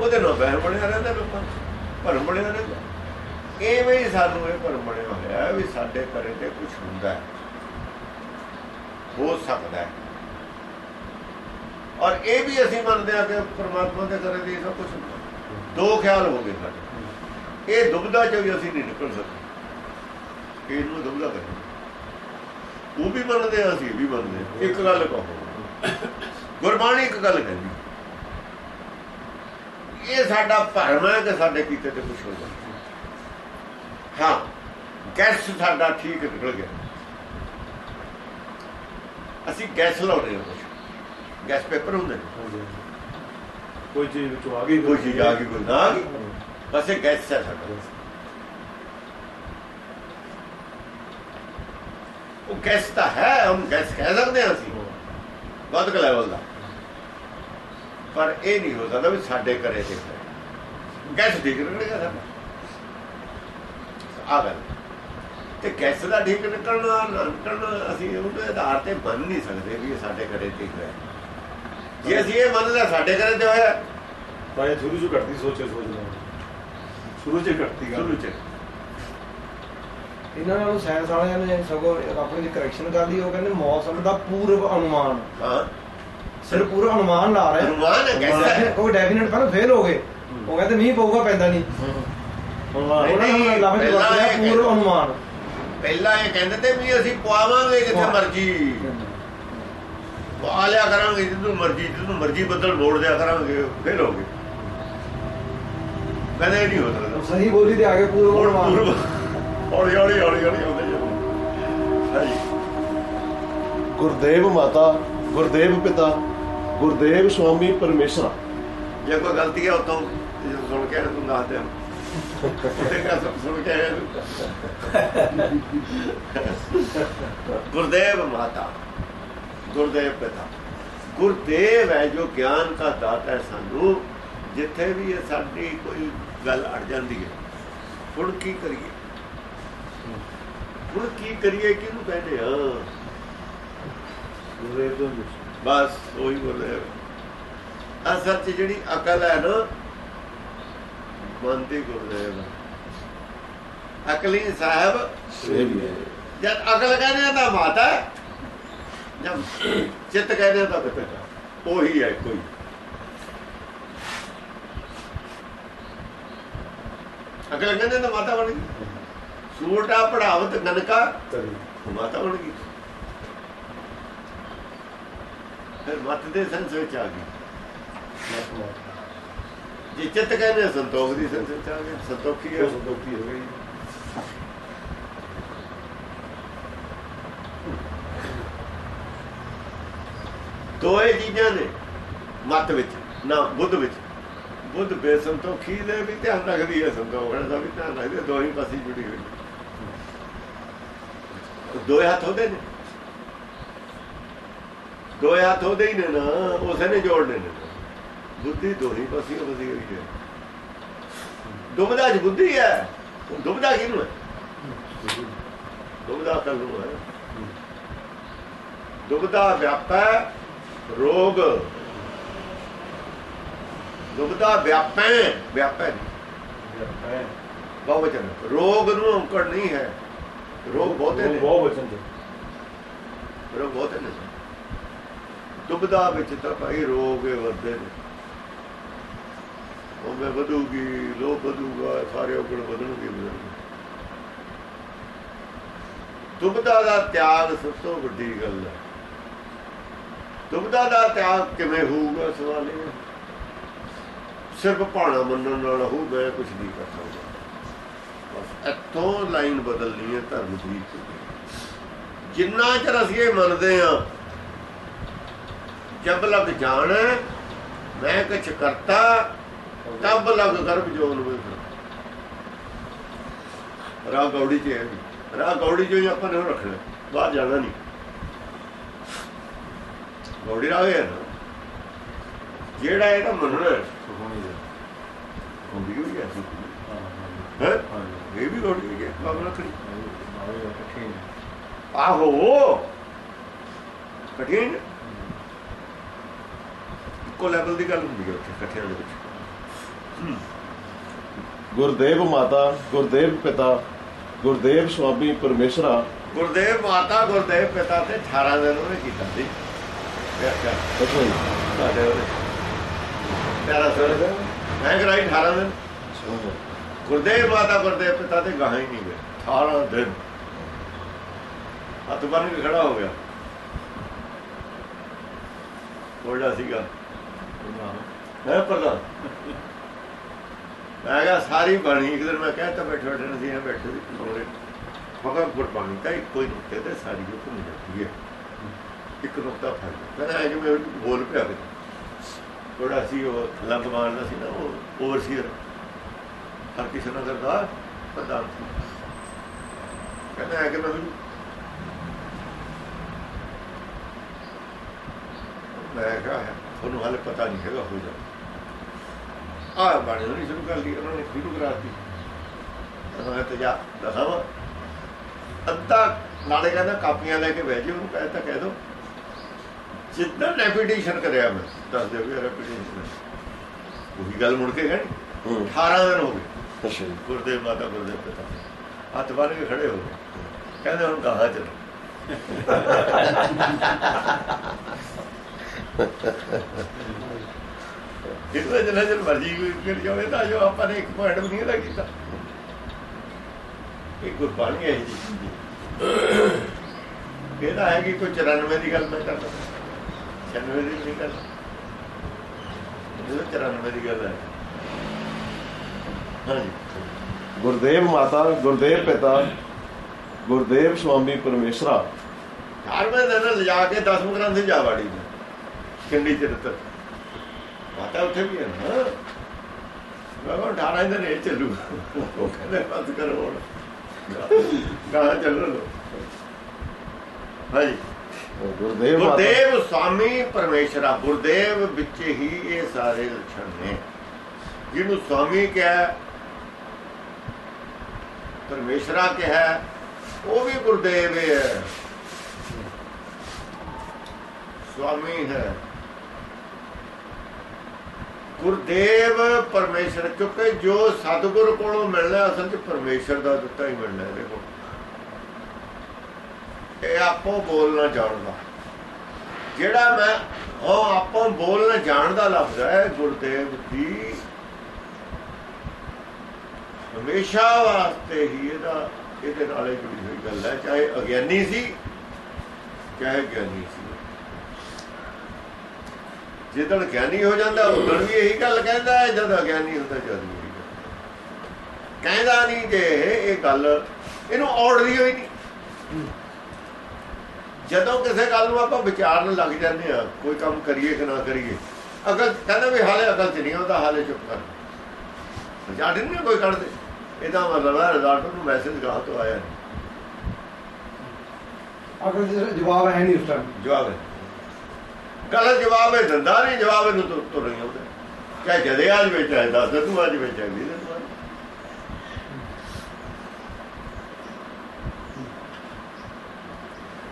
ਉਹਦੇ ਨਾਲ ਵਹਿਮ ਬਣਿਆ ਰਹਿੰਦਾ ਲੋਕਾਂ ਭਰਮ ਬਣਿਆ ਰਹਿੰਦਾ। ਐਵੇਂ ਹੀ ਸਾਨੂੰ ਇਹ ਭਰਮ ਬਣਿਆ ਹੋਇਆ ਵੀ ਸਾਡੇ ਘਰੇ ਤੇ ਕੁਝ ਹੁੰਦਾ ਹੈ। ਹੋ ਸਕਦਾ ਹੈ। ਔਰ ਇਹ ਵੀ ਅਸੀਂ ਮੰਨਦੇ ਆ ਕਿ ਪਰਮਾਤਮਾ ਦੇ ਕਰੇ ਦੀ ਸਭ ਕੁਝ ਹੁੰਦਾ ਦੋ ਖਿਆਲ ਹੋ ਗਏ ਸਾਡੇ। ਇਹ ਦੁਬਦਾ ਚੋਂ ਵੀ ਅਸੀਂ ਨਹੀਂ ਨਿਕਲ ਸਕਦੇ। ਇਹਨੂੰ ਦੁਬਦਾ ਕਰੇ ਉਹ ਵੀ ਮੰਨਦੇ ਆ ਅਸੀਂ ਵੀ ਮੰਨਦੇ। ਇੱਕ ਗੱਲ ਕਹੋ। ਗੁਰਬਾਣੀ ਇੱਕ ਗੱਲ ਕਹਿੰਦੀ। ਇਹ ਸਾਡਾ ਭਰਮ ਹੈ ਕਿ ਸਾਡੇ ਕੀਤੇ ਤੇ ਕੁਝ ਹੋ ਜਾਏ ਹਾਂ ਗੈਸ ਸਾਡਾ ਠੀਕ ਨਿਕਲ ਗਿਆ। ਅਸੀਂ ਗੈਸ ਲਾਉਂਦੇ ਹਾਂ ਗੈਸ ਪੇਪਰ ਹੁੰਦੇ ਨੇ। ਕੋਈ ਚੀਜ਼ ਵਿੱਚੋਂ ਆ ਗਈ ਕੋਈ ਚੀਜ਼ ਆ ਗਈ ਕੋਈ ਨਾ ਆ ਗਈ। ਬਸ ਇਹ ਗੈਸ ਹੈ ਸਾਡਾ। ਉਹ ਗੈਸ ਤਾਂ ਹੈ ਹਮ ਗੈਸ ਕਹਿ ਸਕਦੇ ਹਾਂ ਅਸੀਂ। ਵੱਧ ਲੈਵਲ ਦਾ। ਪਰ ਇਹ ਨਹੀਂ ਹੋ ਸਕਦਾ ਵੀ ਸਾਡੇ ਘਰੇ ਤੇ ਗੈਸ ਠੀਕ ਨਿਕਲੇਗਾ ਸਾਡਾ। ਆ ਗੱਲ। ਤੇ ਗੈਸ ਦਾ ਠੀਕ ਨਿਕਲਣਾ ਨਿਕਲਣਾ ਅਸੀਂ ਉਹਦੇ ਆਧਾਰ ਤੇ ਮੰਨ ਨਹੀਂ ਸਕਦੇ ਵੀ ਇਹ ਸਾਡੇ ਘਰੇ ਠੀਕ ਹੋਇਆ ਜੇ ਅਸੀਂ ਇਹ ਮੰਨਦੇ ਸਾਡੇ ਘਰੇ ਤੇ ਹੋਇਆ। ਤਾਂ ਇਹ ਸ਼ੁਰੂ ਚ ਘਟਦੀ ਸੋਚੇ ਸੋਚਣਾ ਸ਼ੁਰੂ ਚ ਘਟਦੀ ਗੱਲ। ਸ਼ੁਰੂ ਚ। ਇਹਨਾਂ ਨਾਲ ਸਾਇੰਸ ਵਾਲਿਆਂ ਨੇ ਸਗੋਂ ਆਪਣੀ ਦੀ ਕਰੈਕਸ਼ਨ ਕਰ ਲਈ ਉਹ ਕਹਿੰਦੇ ਮੌਸਮ ਦਾ ਪੂਰਵ ਅਨੁਮਾਨ। ਹਾਂ। ਸਿਰ ਪੂਰਾ ਅਨੁਮਾਨ ਲਾ ਰਹੇ। ਅਨੁਮਾਨ ਹੈ। ਉਹ ਡੈਫੀਨਿਟ ਪਹਿਲਾਂ ਫੇਲ ਹੋ ਗਏ। ਉਹ ਕਹਿੰਦੇ ਮੀਂਹ ਪਊਗਾ ਪੈਂਦਾ ਨਹੀਂ। ਉਹਨਾਂ ਨੇ ਪਹਿਲਾਂ ਇਹ ਪੂਰਵ ਅਨੁਮਾਨ। ਪਹਿਲਾਂ ਇਹ ਕਹਿੰਦੇ ਤੇ ਵੀ ਅਸੀਂ ਪਵਾਵਾਂਗੇ ਜਿੱਥੇ। ਮਰਜ਼ੀ। ਪਵਾ ਲਿਆ ਕਰਾਂਗੇ ਜਿੱਦੋਂ ਮਰਜ਼ੀ ਜਿੱਦੋਂ ਮਰਜ਼ੀ ਬੱਦਲ ਮੋੜ ਦਿਆ ਕਰਾਂਗੇ ਫਿਰ ਹੋ ਗਏ। ਕਦੇ ਨਹੀਂ ਹੋ ਸਕਦਾ। ਸਹੀ ਬੋਲੀ ਤੇ ਆ ਹੁਣ ਅਨੁਮਾਨ ਪੂਰਬ ਹੌਲੀ ਹੌਲੀ ਹੌਲੀ ਹੌਲੀ ਹੁੰਦੇ ਜਾਂਦੇ ਹਾਂਜੀ। ਗੁਰਦੇਵ ਮਾਤਾ ਗੁਰਦੇਵ ਪਿਤਾ ਗੁਰਦੇਵ ਸੁਆਮੀ ਪਰਮੇਸ਼ਰ। ਜੇ ਕੋਈ ਗਲਤੀ ਹੈ ਉਤੋਂ ਸੁਣ ਕੇ ਤੂੰ ਦੱਸ ਦੇ। ਤੇ ਕਾ ਸੁਣ ਕੇ ਆਇਆ। ਤੂੰ। ਗੁਰਦੇਵ ਮਾਤਾ। ਗੁਰਦੇਵ ਪਿਤਾ। ਗੁਰਦੇਵ ਹੈ ਜੋ ਗਿਆਨ ਦਾ ਦਾਤਾ ਹੈ ਸਾਨੂੰ ਜਿੱਥੇ ਵੀ ਇਹ ਸਾਡੀ ਕੋਈ ਗੱਲ ਅੜ ਜਾਂਦੀ ਹੈ ਹੁਣ ਕੀ ਕਰੀਏ? ਹੁਣ ਕੀ ਕਰੀਏ ਕਿਹਨੂੰ ਕਹਿੰਦੇ ਆ? ਪੂਰੇ ਤੋਂ ਬਸ ਉਹੀ ਬੋਲੇ ਅਸਲ 'ਚ ਜਿਹੜੀ ਅਕਲ ਹੈ ਨਾ ਬੰਦੀ ਗੁਰਦੇਵ। ਅਕਲੀ ਸਾਹਿਬ ਜਦ ਅਕਲ ਕਹਿੰਦੇ ਤਾਂ ਮਾਤਾ ਹੈ, ਜਦ ਚਿੱਤ ਕਹਿੰਦੇ ਤਾਂ ਪਿਤਾ ਉਹੀ ਹੈ ਕੋਈ ਅਕਲ ਕਹਿੰਦੇ ਤਾਂ ਮਾਤਾ ਬਣ ਗਈ। ਸੂਰਟਾ ਪੜਾਵਤ ਤਰੀ। ਮਾਤਾ ਬਣ ਗਈ। ਫਿਰ ਮਤ ਦੇ ਸੰਸ ਵਿੱਚ ਆ ਗਈ। ਜੇ ਚਿੱਤ ਕਹਿੰਦੇ ਸੰਤੋਖ ਦੀ ਸੰਸ ਵਿੱਚ ਆ ਗਏ ਸੰਤੋਖੀ ਹੈ ਸੰਤੋਖੀ ਹੋ ਗਈ। ਦੋਏ ਚੀਜ਼ਾਂ ਨੇ ਮਤ ਵਿੱਚ, ਨਾ ਬੁੱਧ ਵਿੱਚ। ਬੁੱਧ ਬੇਸੰਤੋਖੀ ਦੇ ਵੀ ਧਿਆਨ ਰੱਖਦੀ ਹੈ ਸੰਤੋਖ ਦਾ ਵੀ ਧਿਆਨ ਰੱਖਦੀ ਹੈ, ਦੋਹੀ ਪਾਸੇ ਜੁੜੀ ਹੋਈ। ਦੋਏ ਹੱਥ ਉਹਦੇ ਨੇ। ਦੋਏ ਹੱਥ ਉਹਦੇ ਹੀ ਨੇ ਨਾ, ਉਸੇ ਨੇ ਜੋੜਨੇ ਨੇ। ਬੁੱਧੀ ਦੋਹੀ ਪਾਸੇ ਵਸੀ ਹੋਈ ਹੈ। ਦੁਬਦਾ ਚ ਬੁੱਧੀ ਹੈ। ਦੁਬਦਾ ਕਿਹਨੂੰ ਹੈ? ਦੁਬਦਾ ਕੱਲ ਨੂੰ ਹੈ। ਦੁਬਦਾ ਵਿਆਪੈ ਰੋਗ। ਦੁਬਦਾ ਵਿਆਪੈ ਵਿਆਪੈ ਹੈ ਬਹੁਵਚਨ। ਰੋਗ ਨੂੰ ਅੰਕੜ ਨਹੀਂ ਹੈ। ਰੋਗ ਬਹੁਤੇ ਨੇ। ਬਹੁਤ ਵਚਨ ਤੇ ਰੋਗ ਬਹੁਤੇ ਨੇ। ਦੁਬਦਾ ਵਿੱਚ ਤਾਂ ਭਾਈ ਰੋਗ ਵੱਧਦੇ ਨੇ। ਉਹ ਮੈਂ ਵਧੂਗੀ ਲੋਭ ਵਧੂਗਾ ਸਾਰੇ ਔਗਣ ਵਧਣਗੇ ਵਧਣਗੇ। ਦੁਬਦਾ ਦਾ ਤਿਆਗ ਸਭ ਤੋਂ ਵੱਡੀ ਗੱਲ ਹੈ। ਦੁਬਦਾ ਦਾ ਤਿਆਗ ਕਿਵੇਂ ਹੋਊਗਾ ਸਵਾਲ ਇਹ? ਸਿਰਫ ਭਾਣਾ ਮੰਨਣ ਨਾਲ ਹੋਊ ਮੈਂ ਕੁਝ ਨਹੀਂ ਕਰ ਸਕਦਾ? ਬਸ ਇੱਥੋਂ ਲਾਈਨ ਬਦਲਣੀ ਹੈ ਧਰਮ ਦੀ। ਜਿੰਨਾ ਚਿਰ ਅਸੀਂ ਇਹ ਮੰਨਦੇ ਆ ਜਬ ਲਗ ਜਾਣ, ਮੈਂ ਕੁਛ ਕਰਤਾ, ਤਬ ਲਗ ਗਰਭ ਜੋਨ ਵਿੱਚ ਰਾਹ ਗੌੜੀ ਚ ਹੈ ਵੀ। ਰਾਹ ਗੌੜੀ ਜੋ ਆਪਾਂ ਨੇ ਉਹ ਰੱਖਣਾ। ਬਾਹਰ ਜਾਣਾ ਨਹੀਂ। ਗੌੜੀ ਰਾਹ ਹੈ ਜਿਹੜਾ ਇਹਦਾ ਮੰਨਣਾ ਗੌੜੀ ਹੋਈ ਹੈ ਹਾਂ? ਇਹ ਵੀ ਹੋਈ ਹੈ ਬਾਬਾ ਕਠਿਨ ਆਹੋ। ਕਠਿਨ। ਕੋ ਲੈਵਲ ਦੀ ਗੱਲ ਹੁੰਦੀ ਹੈ ਉੱਥੇ ਇਕੱਠਿਆਂ ਦੇ ਵਿੱਚ। ਗੁਰਦੇਵ ਮਾਤਾ ਗੁਰਦੇਵ ਪਿਤਾ ਗੁਰਦੇਵ ਸੁਆਮੀ ਪਰਮੇਸ਼ਰਾ। ਗੁਰਦੇਵ ਮਾਤਾ ਗੁਰਦੇਵ ਪਿਤਾ ਤੇ 18 ਦਿਨ ਉਹਨੇ ਕੀਤਾ ਸੀ। ਵਿਆਖਿਆ ਅੱਛਾ ਜੀ ਸਾਡੇ ਉਹਦੇ ਪਿਆਰਾ ਸਰ ਮੈਂ ਕਰਾਈ 18 ਦਿਨ ਗੁਰਦੇਵ ਮਾਤਾ ਗੁਰਦੇਵ ਪਿਤਾ ਤੇ ਗਾਹਾਂ ਹੀ ਨਹੀਂ ਗਏ 18 ਦਿਨ ਹੱਥ ਬੰਨ ਕੇ ਖੜਾ ਹੋ ਗਿਆ ਕੋਲਡਾ ਸੀਗਾ ਮੈਂ ਪ੍ਰਧਾਨ ਮੈਂ ਕਿਹਾ ਸਾਰੀ ਬਾਣੀ ਇੱਕ ਦਿਨ ਮੈਂ ਕਹਿਤਾ ਬੈਠੇ ਬੈਠੇ ਸੀ ਬੈਠੇ ਸੀ ਕੋਲੇ ਮਗਾ ਗੁਰਬਾਣੀ ਤਾਂ ਇੱਕੋ ਹੀ ਨੁਕਤੇ ਤੇ ਸਾਰੀ ਉਹ ਘੁੰਮ ਜਾਂਦੀ ਹੈ ਇੱਕ ਨੁਕਤਾ ਫੜ ਕਹਿੰਦਾ ਐ ਜਿਵੇਂ ਬੋਲ ਪਿਆ ਕਿ ਥੋੜਾ ਸੀ ਉਹ ਲੰਗ ਮਾਰਦਾ ਸੀ ਨਾ, ਉਹ ਓਵਰਸੀਅਰ ਹਰ ਕਿਸੇ ਨਗਰ ਦਾ ਪ੍ਰਧਾਨ ਸੀ ਕਹਿੰਦਾ ਐ ਕਿ ਮੈਂ ਮੈਂ ਕਿਹਾ ਤੁਹਾਨੂੰ ਹਾਲੇ ਪਤਾ ਨਹੀਂ ਹੈਗਾ ਹੋ ਜਾ ਆ ਬਾਣੀ ਹੋਣੀ ਸ਼ੁਰੂ ਕਰ ਲਈ, ਉਹਨਾਂ ਨੇ ਸ਼ੁਰੂ ਕਰਾ ਦਿੱਤੀ। ਉਹਨਾਂ ਤੇ ਜਾ ਦਸਾਵਾ ਅੱਧਾ ਨਾਲੇ ਕਹਿੰਦਾ ਕਾਪੀਆਂ ਲੈ ਕੇ ਬਹਿ ਜੀ ਉਹਨੂੰ ਕਹਿ ਕਹਿੰਦਾ ਕਹਿ ਦੋ। ਜਿੱਦਾਂ ਰੈਪੀਟੀਸ਼ਨ ਕਰਿਆ ਮੈਂ। ਦੱਸ ਦਿਓ ਵੀ ਰੈਪੀਟੀਸ਼ਨ ਉਹੀ ਗੱਲ ਮੁੜ ਕੇ ਹੂੰ। 18 ਦਿਨ ਹੋ ਗਏ। ਅੱਛਾ ਜੀ। ਗੁਰਦੇਵ ਮਾਤਾ ਗੁਰਦੇਵ ਪਿਤਾ। ਹੱਥ ਬੰਨ ਕੇ ਖੜੇ ਹੋ ਗਏ। ਕਹਿੰਦੇ ਹੁਣ ਕਹਾ ਚਲੋ। ਜਿੱਥੇ ਜਿੰਨਾ ਚਿਰ ਮਰਜ਼ੀ ਕਰ ਜਾਵੇ ਤਾਂ ਜੋ ਆਪਾਂ ਨੇ ਇੱਕ ਪੁਆਇੰਟ ਵੀ ਨਹੀਂ ਇਹਦਾ ਕੀਤਾ। ਇਹ ਗੁਰਬਾਣੀ ਹੈ ਜੀ ਇਹਦਾ ਹੈ ਕਿ ਕੋਈ 94 ਦੀ ਗੱਲ ਮੈਂ ਕਰਦਾ। 96 ਦੀ ਨਹੀਂ ਕਰਦਾ ਇਹ 94 ਦੀ ਗੱਲ ਹੈ। ਹਾਂਜੀ। ਗੁਰਦੇਵ ਮਾਤਾ ਗੁਰਦੇਵ ਪਿਤਾ ਗੁਰਦੇਵ ਸੁਆਮੀ ਪਰਮੇਸ਼ਰਾ। ਅਠਾਰਵੇਂ ਦਿਨ ਲਿਜਾ ਕੇ 10 ਗ੍ਰੰਥ ਜਾ ਵਾੜੀ ਚਿਰ ਤੱਕ। ਮਾਤਾ ਉੱਥੇ ਵੀ ਹੈ ਨਾ। ਮੈਂ ਕਿਹਾ 18 ਦਿਨ ਇਹ ਚੱਲੂ। ਉਹ ਕਹਿੰਦੇ ਬੰਦ ਕਰੋ ਹੁਣ। ਕਹਾਂ ਚੱਲੋ। ਹਾਂਜੀ। ਗੁਰਦੇਵ ਮਾਤਾ। ਗੁਰਦੇਵ ਸੁਆਮੀ ਪਰਮੇਸ਼ਰਾ, ਗੁਰਦੇਵ ਵਿੱਚ ਹੀ ਇਹ ਸਾਰੇ ਲੱਛਣ ਨੇ। ਜਿਹਨੂੰ ਸਵਾਮੀ ਕਿਹਾ, ਪਰਮੇਸ਼ਰਾ ਕਿਹਾ, ਉਹ ਵੀ ਗੁਰਦੇਵ ਹੈ। ਸਵਾਮੀ ਹੈ। ਗੁਰਦੇਵ ਪਰਮੇਸ਼ਰ, ਕਿਉਂਕਿ ਜੋ ਸਤਿਗੁਰ ਕੋਲੋਂ ਮਿਲਣਾ, ਅਸਲ 'ਚ ਪਰਮੇਸ਼ਰ ਦਾ ਦਿੱਤਾ ਹੀ ਮਿਲਣਾ ਇਹਦੇ ਕੋਲ। ਇਹ ਆਪੋ ਬੋਲ ਨਾ ਜਾਣਦਾ ਜਿਹੜਾ ਮੈਂ ਉਹ ਆਪੋ ਬੋਲ ਬੋਲਣਾ ਜਾਣਦਾ ਲਫ਼ਜ਼ ਹੈ ਗੁਰਦੇਵ ਦੀ ਹਮੇਸ਼ਾ ਵਾਸਤੇ ਹੀ ਇਹਦਾ, ਇਹਦੇ ਨਾਲ ਜੁੜੀ ਹੋਈ ਗੱਲ ਹੈ, ਚਾਹੇ ਅਗਿਆਨੀ ਸੀ, ਚਾਹੇ ਗਿਆਨੀ ਸੀ। ਜਦੋਂ ਗਿਆਨੀ ਹੋ ਜਾਂਦਾ ਉਦੋਂ ਵੀ ਇਹੀ ਗੱਲ ਕਹਿੰਦਾ ਹੈ, ਜਦ ਅਗਿਆਨੀ ਹੁੰਦਾ, ਜਦ ਵੀ ਇਹੀ ਗੱਲ ਕਹਿੰਦਾ ਨਹੀਂ ਜੇ ਇਹ ਗੱਲ, ਇਹਨੂੰ ਔੜਦੀ ਹੋਈ ਨਹੀਂ ਜਦੋਂ ਕਿਸੇ ਗੱਲ ਨੂੰ ਆਪਾਂ ਵਿਚਾਰਨ ਲੱਗ ਜਾਂਦੇ ਆ ਕੋਈ ਕੰਮ ਕਰੀਏ ਕਿ ਨਾ ਕਰੀਏ ਅਕਲ ਕਹਿੰਦਾ ਵੀ ਹਾਲੇ ਅਕਲ ਚ ਨਹੀਂ ਆਉਂਦਾ ਹਾਲੇ ਚੁੱਪ ਕਰ। ਵਿਚਾਰ ਨਹੀਂ ਕੋਈ ਕਰਦੇ ਇਹਦਾ ਮਤਲਬ ਹੈ ਰਿਜ਼ਲਟ ਨੂੰ ਮੈਸੇਜ ਗਾਹ ਤੋਂ ਆਇਆ ਨਹੀਂ। ਅਗਰ ਜਿਹੜਾ ਜਵਾਬ ਹੈ ਨਹੀਂ ਉਸ ਟਾਈਮ ਜਵਾਬ ਹੈ। ਗੱਲ ਜਵਾਬ ਹੈ ਦਿੰਦਾ ਨਹੀਂ ਜਵਾਬ ਇਹਨੂੰ ਤੁਰ ਨਹੀਂ ਆਉਂਦਾ ਚਾਹੇ ਜਦੇ ਅੱਜ ਵਿੱਚ ਹੈ ਦੱਸ ਤੂੰ ਅੱਜ ਵਿੱਚ ਹੈ ਵੀ ਦੇ ਤੂੰ ਅੱਜ।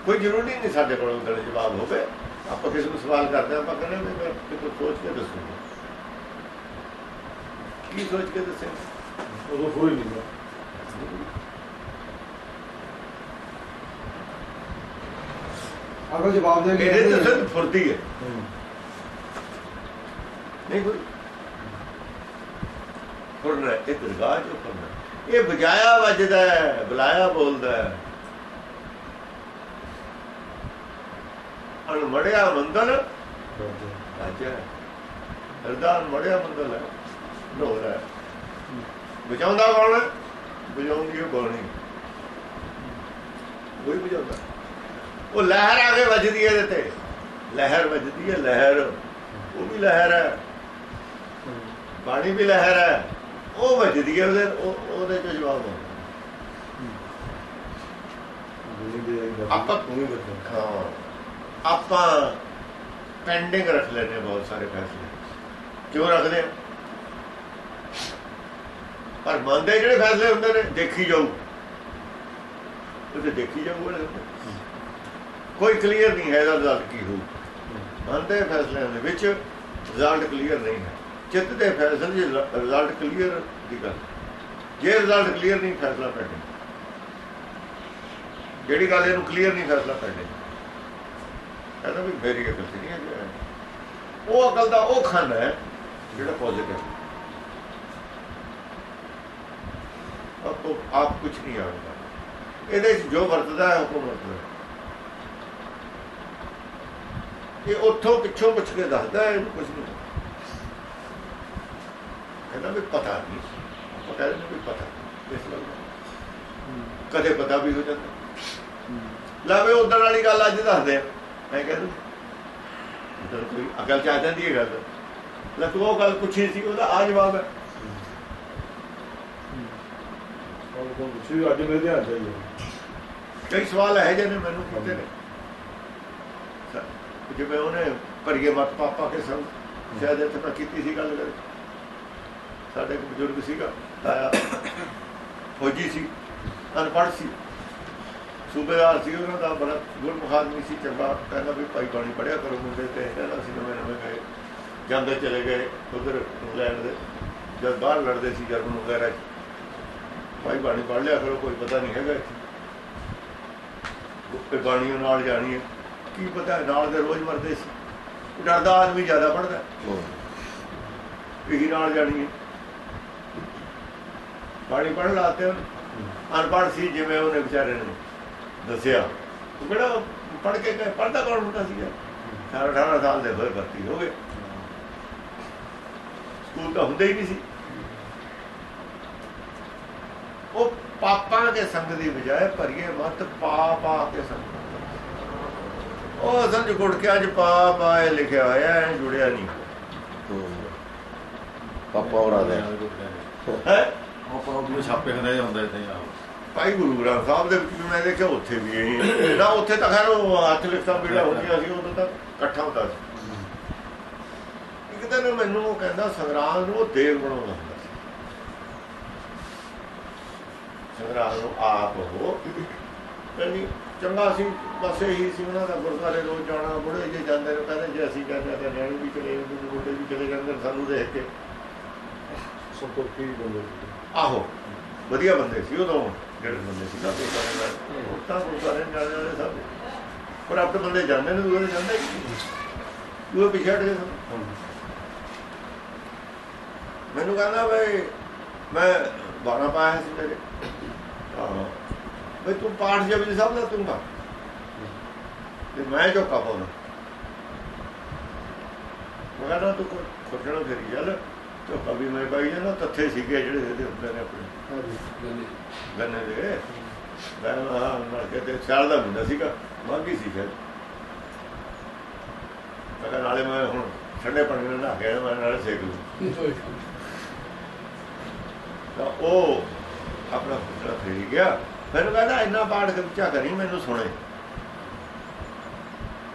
ਕੋਈ ਜ਼ਰੂਰੀ ਨਹੀਂ ਸਾਡੇ ਕੋਲ ਉਹਦਾ ਜਵਾਬ ਹੋਵੇ। ਆਪਾਂ ਕਿਸੇ ਨੂੰ ਸਵਾਲ ਕਰਦੇ ਹਾਂ ਆਪਾਂ ਕਹਿੰਦੇ ਵੀ ਮੈਂ ਕਿਤੇ ਸੋਚ ਕੇ ਦੱਸੂਗਾ। ਕੀ ਸੋਚ ਕੇ ਦੱਸੇ ਉਦੋਂ ਕੋਈ ਨਹੀਂ। ਅਗਰ ਜਵਾਬ ਦੇ ਇਹਦੇ ਤੇ ਸਿਰਫ ਫੁਰਤੀ ਹੈ। ਨਹੀਂ ਕੋਈ। ਫੁਰਨਾ ਇਹ ਦਰਗਾਹ ਜੋ ਫੁਰਨਾ। ਇਹ ਬਜਾਇਆ ਵੱਜਦਾ ਹੈ ਬੁਲਾਇਆ ਬੋਲਦਾ ਹੈ। ਅਣਮੜਿਆ ਮੰਦਲ ਰਾਜਾ ਹਰਦਾ ਅਣਮੜਿਆ ਮੰਦਲ ਹੈ। ਢੋਲ ਹੈ। ਬਜਾਉਂਦਾ ਕੌਣ ਹੈ? ਬਜਾਉਂਦੀ ਹੈ? ਗੋਣੀ ਕੋਈ ਬਜਾਉਂਦਾ ਉਹ ਲਹਿਰ ਆ ਕੇ ਵੱਜਦੀ ਹੈ ਇਹਦੇ ਤੇ। ਲਹਿਰ ਵੱਜਦੀ ਹੈ ਲਹਿਰ। ਉਹ ਵੀ ਲਹਿਰ ਹੈ। ਪਾਣੀ ਵੀ ਲਹਿਰ ਹੈ। ਉਹ ਵੱਜਦੀ ਹੈ ਉਹਦੇ ਉਹ- ਉਹਦੇ ਚ ਜਵਾਬ ਆਉਂਦਾ। ਆਪਾਂ ਹਾਂ। ਆਪਾਂ ਪੈਂਡਿੰਗ ਰੱਖ ਲੈਨੇ ਹਾਂ ਬਹੁਤ ਸਾਰੇ ਫੈਸਲੇ। ਕਿਉਂ ਰੱਖਦੇ ਆ? ਪਰ ਮੰਨਦੇ ਜਿਹੜੇ ਫੈਸਲੇ ਹੁੰਦੇ ਨੇ, ਦੇਖੀ ਜਾਊ। ਉਹ ਤੇ ਦੇਖੀ ਜਾਊ ਵਾਲੇ ਕੋਈ ਕਲੀਅਰ ਨਹੀਂ ਹੈ ਇਹਦਾ ਰਿਜ਼ਲਟ ਕੀ ਹੋਊ। ਮੰਨਦੇ ਫੈਸਲਿਆਂ ਦੇ ਵਿੱਚ ਰਿਜ਼ਲਟ ਕਲੀਅਰ ਨਹੀਂ ਹੈ। ਚਿੱਤ ਦੇ ਫੈਸਲੇ ਦੇ ਰਿਜ਼ਲਟ ਕਲੀਅਰ ਦੀ ਗੱਲ। ਜੇ ਰਿਜ਼ਲਟ ਕਲੀਅਰ ਨਹੀਂ, ਫੈਸਲਾ ਪੈਂਦੇ ਜਿਹੜੀ ਗੱਲ ਇਹਨੂੰ ਕਲੀਅਰ ਨਹੀਂ, ਫੈਸਲਾ ਪੈਂਦੇ ਕਹਿੰਦਾ ਵੀ ਮੇਰੀ ਅਕਲ ਚ ਨਹੀਂ ਹੈ ਉਹ ਅਕਲ ਦਾ ਉਹ ਖਾਨਾ ਹੈ ਜਿਹੜਾ ਪੋਜ਼ਿਟਿਵ ਆਪ ਆਪ ਕੁਝ ਨਹੀਂ ਆਉਂਦਾ। ਇਹਦੇ 'ਚ ਜੋ ਵਰਤਦਾ ਹੈ ਉਹ ਵਰਤਦਾ ਹੈ। ਇਹ ਉੱਥੋਂ ਪਿੱਛੋਂ ਪੁੱਛ ਕੇ ਦੱਸਦਾ ਹੈ ਕੁਝ ਨਹੀਂ ਕਹਿੰਦਾ ਵੀ ਪਤਾ ਨਹੀਂ। ਆਪਾਂ ਕਹਿੰਦੇ ਨੇ ਵੀ ਪਤਾ ਇਸ ਗੱਲ ਦਾ। ਕਦੇ ਪਤਾ ਵੀ ਹੋ ਜਾਂਦਾ। ਲਾਵੇ ਉਦੋਂ ਵਾਲੀ ਗੱਲ ਅੱਜ ਦੱਸਦੇ ਆ। ਮੈਂ ਕਹਿੰਦਾ ਕੋਈ ਅਕਲ ਚ ਆ ਜਾਂਦੀ ਹੈ ਗੱਲ। ਲੈ ਤੂੰ ਉਹ ਗੱਲ ਪੁੱਛੀ ਸੀ ਉਹਦਾ ਆ ਜਵਾਬ ਹੈ। ਤੋਂ ਅੱਜ ਮੇਰੇ ਧਿਆਨ ਚਾਹੀਏ ਕਈ ਸਵਾਲ ਹੈ ਜਿਹਨੇ ਮੈਨੂੰ ਪੁੱਛੇ ਨੇ। ਜਿਵੇਂ ਉਹਨੇ ਕਰੀਏ ਮਤ ਪਾਪਾ ਕੇ ਸੰਗ ਸ਼ਾਇਦ ਇੱਥੇ ਮੈਂ ਕੀਤੀ ਸੀ ਗੱਲ ਕਰੇ ਸਾਡੇ ਇੱਕ ਬਜ਼ੁਰਗ ਸੀਗਾ ਆਇਆ ਫੌਜੀ ਸੀ। ਅਨਪੜ੍ਹ ਸੀ। ਸੂਬੇਦਾਰ ਸੀ ਉਹਨਾਂ ਦਾ ਬੜਾ ਗੁਰਮੁਖ ਆਦਮੀ ਸੀ ਚੰਗਾ ਕਹਿੰਦਾ ਵੀ ਭਾਈ ਬਾਣੀ ਪੜਿਆ ਕਰੋ ਮੁੰਡੇ ਤੇ ਕਹਿੰਦਾ ਸੀ ਨਵੇਂ ਨਵੇਂ ਗਏ ਜਾਂਦੇ ਚਲੇ ਗਏ ਉਧਰ ਇੰਗਲੈਂਡ ਦੇ ਜਦ ਬਾਹਰ ਲੜਦੇ ਸੀ ਜਰਮਨ ਵਗੈਰਾ। ਭਾਈ ਬਾਣੀ ਪੜ ਲਿਆ ਕਰੋ ਕੋਈ ਪਤਾ ਨਹੀਂ ਹੈਗਾ ਇੱਥੇ। ਤੇ ਬਾਣੀਓ ਨਾਲ ਜਾਣੀ ਹੈ। ਕੀ ਪਤਾ ਨਾਲ ਦੇ ਰੋਜ਼ ਮਰਦੇ ਸੀ। ਡਰਦਾ ਆਦਮੀ ਜ਼ਿਆਦਾ ਪੜਦਾ ਇਹੀ ਨਾਲ ਜਾਣੀ ਹੈ। ਬਾਣੀ ਪੜ੍ਹ ਲਾਤੇ ਅਨਪੜ੍ਹ ਸੀ ਜਿਵੇਂ ਉਹਨੇ ਵਿਚਾਰੇ ਨੇ। ਦੱਸਿਆ। ਕਿਹੜਾ ਪੜ੍ਹ ਕੇ ਪੜਦਾ ਕੌਣ ਹੁੰਦਾ ਸੀ 18 18 ਸਾਲ ਦੇ ਹੋਏ ਭਰਤੀ ਹੋ ਗਏ। ਸਕੂਲ ਤਾਂ ਹੁੰਦਾ ਹੀ ਨਹੀਂ ਸੀ। ਉਹ ਪਾਪਾਂ ਦੇ ਸੰਗ ਦੀ ਬਜਾਏ ਭਰੀਏ ਮਤ ਪਾ ਪਾ ਕੇ ਸੰਗ। ਉਹ ਅਸਲ ਗੁੜ ਕੇ ਅੱਜ ਪਾ ਪਾ ਇਹ ਲਿਖਿਆ ਹੋਇਆ ਹੈ ਜੁੜਿਆ ਨਹੀਂ। ਪਾਪਾ ਹੋਣਾ ਦੇ। ਹੈ ਉਹ ਛਾਪੇ ਹੁੰਦੇ ਹੁੰਦੇ ਤੇ ਆ। ਭਾਈ ਗੁਰੂ ਗ੍ਰੰਥ ਸਾਹਿਬ ਦੇ ਵਿੱਚ ਵੀ ਮੈਂ ਦੇਖਿਆ ਉੱਥੇ ਵੀ ਇਹ ਨਾ ਉੱਥੇ ਤਾਂ ਖੈਰ ਉਹ ਹੱਥ ਲਿਖਤਾ ਬੇੜਾ ਹੁੰਦੀਆਂ ਸੀ ਉਦੋਂ ਤਾਂ ਇਕੱਠਾ ਹੁੰਦਾ ਸੀ। ਇੱਕ ਦਿਨ ਮੈਨੂੰ ਉਹ ਕਹਿੰਦਾ ਸੰਗਰਾਮ ਨੂੰ ਉਹ ਦੇਵ ਬਣਾਉਂਦਾ ਹੁੰਦਾ ਸੀ। ਸੰਗਰਾਮ ਨੂੰ ਆਪ ਉਹ ਕਹਿੰਦੀ ਚੰਗਾ ਸੀ ਬਸ ਇਹੀ ਸੀ ਉਹਨਾਂ ਦਾ ਗੁਰਦੁਆਰੇ ਰੋਜ਼ ਜਾਣਾ ਬੁੜੇ ਜੇ ਜਾਂਦੇ ਨੇ ਕਹਿੰਦੇ ਜੇ ਅਸੀਂ ਕਹਿੰਦੇ ਤਾਂ ਨਿਆਣੇ ਵੀ ਚਲੇ ਜਾਂਦੇ ਨੇ ਬੁੱਢੇ ਵੀ ਚਲੇ ਜਾਂਦੇ ਨੇ ਸਾਨੂੰ ਦੇਖ ਕੇ। ਸੰਪਰਕੀ ਬੰਦੇ ਆਹੋ। ਵਧੀਆ ਬੰਦੇ ਸੀ, ਉਦੋਂ ਜਿਹੜੇ ਬੰਦੇ ਸੀ ਨਾ ਗੁਰਦੁਆਰੇ ਨਾਲ ਹੁਣ ਤਾਂ ਗੁਰਦੁਆਰੇ ਜਾਣ ਸਭ ਪਰ ਆਪਣੇ ਬੰਦੇ ਜਾਂਦੇ ਨੇ ਦੂਰੇ ਜਾਂਦੇ ਹੀ ਉਹ ਪਿਛੜ ਗਏ ਮੈਨੂੰ ਕਹਿੰਦਾ ਬਈ, ਮੈਂ ਬਾਣਾ ਪਾਇਆ ਸੀ ਮੇਰੇ ਬਈ ਤੂੰ ਪਾਠ ਜਪਜੀ ਸਾਹਿਬ ਦਾ ਤੂੰ ਕਰ। ਤੇ ਮੈਂ ਜੋ ਪਾਉਣਾ। ਮੈਂ ਕਹਿੰਦਾ ਤੂੰ ਖੋਜਣਾ ਫੇਰੀ ਚੱਲ ਤੇ ਕਵੀ ਮੈਂ ਬਾਈ ਨਾ ਤੱਥੇ ਸੀਗੇ ਜਿਹੜੇ ਇਹਦੇ ਹੁੰਦੇ ਨੇ ਆਪਣੇ। ਗੰਨੇ ਦੇ। ਮੈਂ ਹਾਂ ਮਰ ਕੇ ਦਾ ਹੁੰਦਾ ਸੀਗਾ। ਮਾਗੀ ਸੀ ਫਿਰ। ਮੈਂ ਨਾਲੇ ਮੈਂ ਹੁਣ ਠੰਡੇ ਪਾਣੀ ਨਾਲ ਨਹਾ ਕੇ ਮੈਂ ਨਾਲੇ ਸੇਕ ਲੂ ਤਾਂ ਉਹ ਆਪਣਾ ਪੁੱਤਰ ਫੇਰੀ ਗਿਆ। ਮੈਨੂੰ ਕਹਿੰਦਾ, ਇੰਨਾ ਪਾਠ ਕਿੱਚਾ ਕਰੀ, ਮੈਨੂੰ ਸੁਣੇ।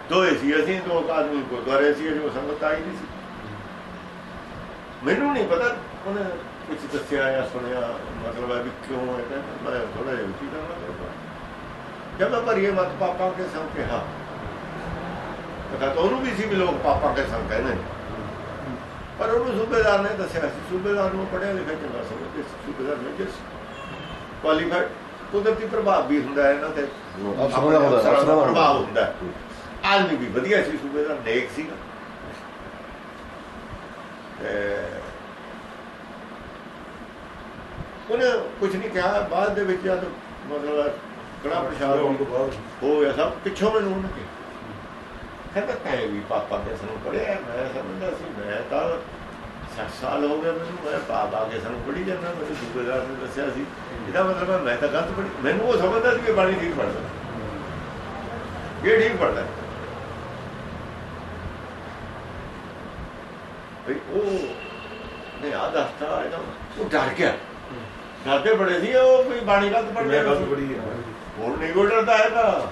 ਦੋਏ ਸੀ ਅਸੀਂ, ਦੋ ਆਦਮੀ ਗੁਰਦੁਆਰੇ ਸੀ ਜੋ ਸੰਗਤ ਆਈ ਨਹੀਂ ਸੀ। ਮੈਨੂੰ ਨਹੀਂ ਪਤਾ, ਉਹਨੇ ਕੁਝ ਦੱਸਿਆ ਜਾਂ ਸੁਣਿਆ ਮਤਲਬ ਹੈ ਵੀ ਕਿਉਂ ਹੈ ਕਹਿੰਦਾ ਮੈਂ ਥੋੜਾ ਜਿਹਾ ਉੱਚੀ ਕਰਨਾ ਕਰਦਾ ਜਦ ਮੈਂ ਭਰੀਏ ਮਤ ਪਾਪਾ ਕੇ ਸੰਗ ਕਿਹਾ। ਤਾਂ ਉਹਨੂੰ ਵੀ ਸੀ ਵੀ ਲੋਕ ਪਾਪਾ ਕੇ ਸੰਗ ਕਹਿੰਦੇ। ਪਰ ਉਹਨੂੰ ਸੂਬੇਦਾਰ ਨੇ ਦੱਸਿਆ ਸੀ। ਸੂਬੇਦਾਰ ਨੂੰ ਪੜਿਆ ਲਿਖਿਆ ਚੰਗਾ ਸਮਝਦੇ ਸੂਬੇਦਾਰ ਨੇ ਜਿਸ ਕੁਆਲੀਫਾਈਡ ਕੁਦਰਤੀ ਪ੍ਰਭਾਵ ਵੀ ਹੁੰਦਾ ਹੈ ਇਹਨਾਂ ਤੇ। ਅਫਸਰਾਂ ਦਾ ਪ੍ਰਭਾਵ ਹੁੰਦਾ। ਆਦਮੀ ਵੀ ਵਧੀਆ ਸੀ ਸੂਬੇਦਾਰ ਨੇਕ ਸੀ ਉਹਨੇ ਕੁਝ ਨਹੀਂ ਕਿਹਾ ਬਾਅਦ ਦੇ ਵਿੱਚ ਜਦ ਮਤਲਬ ਕੜਾ ਪ੍ਰਸ਼ਾਦ ਹੋਣ ਤੋਂ ਬਾਅਦ। ਹੋ ਗਿਆ ਸਭ ਪਿੱਛੋਂ ਮੈਨੂੰ ਉਹਨੇ ਕਿਹਾ। ਕਹਿੰਦਾ ਤੈਂ ਵੀ ਪਾਪਾ ਦੇ ਸਾਨੂੰ ਪੜਿਆ ਮੈਂ ਸਮਝਦਾ ਸੀ ਮੈਂ ਤਾਂ 60 ਸਾਲ ਹੋ ਗਏ ਮੈਨੂੰ ਮੈਂ ਪਾਪਾ ਕੇ ਸਾਨੂੰ ਪੜੀ ਜਾਂਦਾ ਮੈਨੂੰ ਸੂਬੇਦਾਰ ਨੇ ਦੱਸਿਆ ਸੀ। ਇਹਦਾ ਮਤਲਬ ਮੈਂ ਤਾਂ ਗਲਤ ਪੜੀ ਮੈਨੂੰ ਉਹ ਸਮਝਦਾ ਸੀ ਕਿ ਬਾਣੀ ਠੀਕ ਪੜਦਾ ਇਹ ਠੀਕ ਪੜਦਾ ਉਹ ਨੇ ਆ ਦੱਸਤਾ ਇਹਦਾ ਉਹ ਡਰ ਗਿਆ। ਡਰਦੇ ਬੜੇ ਸੀ ਉਹ ਕੋਈ ਬਾਣੀ ਗਲਤ ਪੜ ਮੈਂ ਲਿਆ ਗੱਲ ਬੜੀ ਹੈ ਹੁਣ ਨਹੀਂ ਕੋਈ ਡਰਦਾ ਹੈਗਾ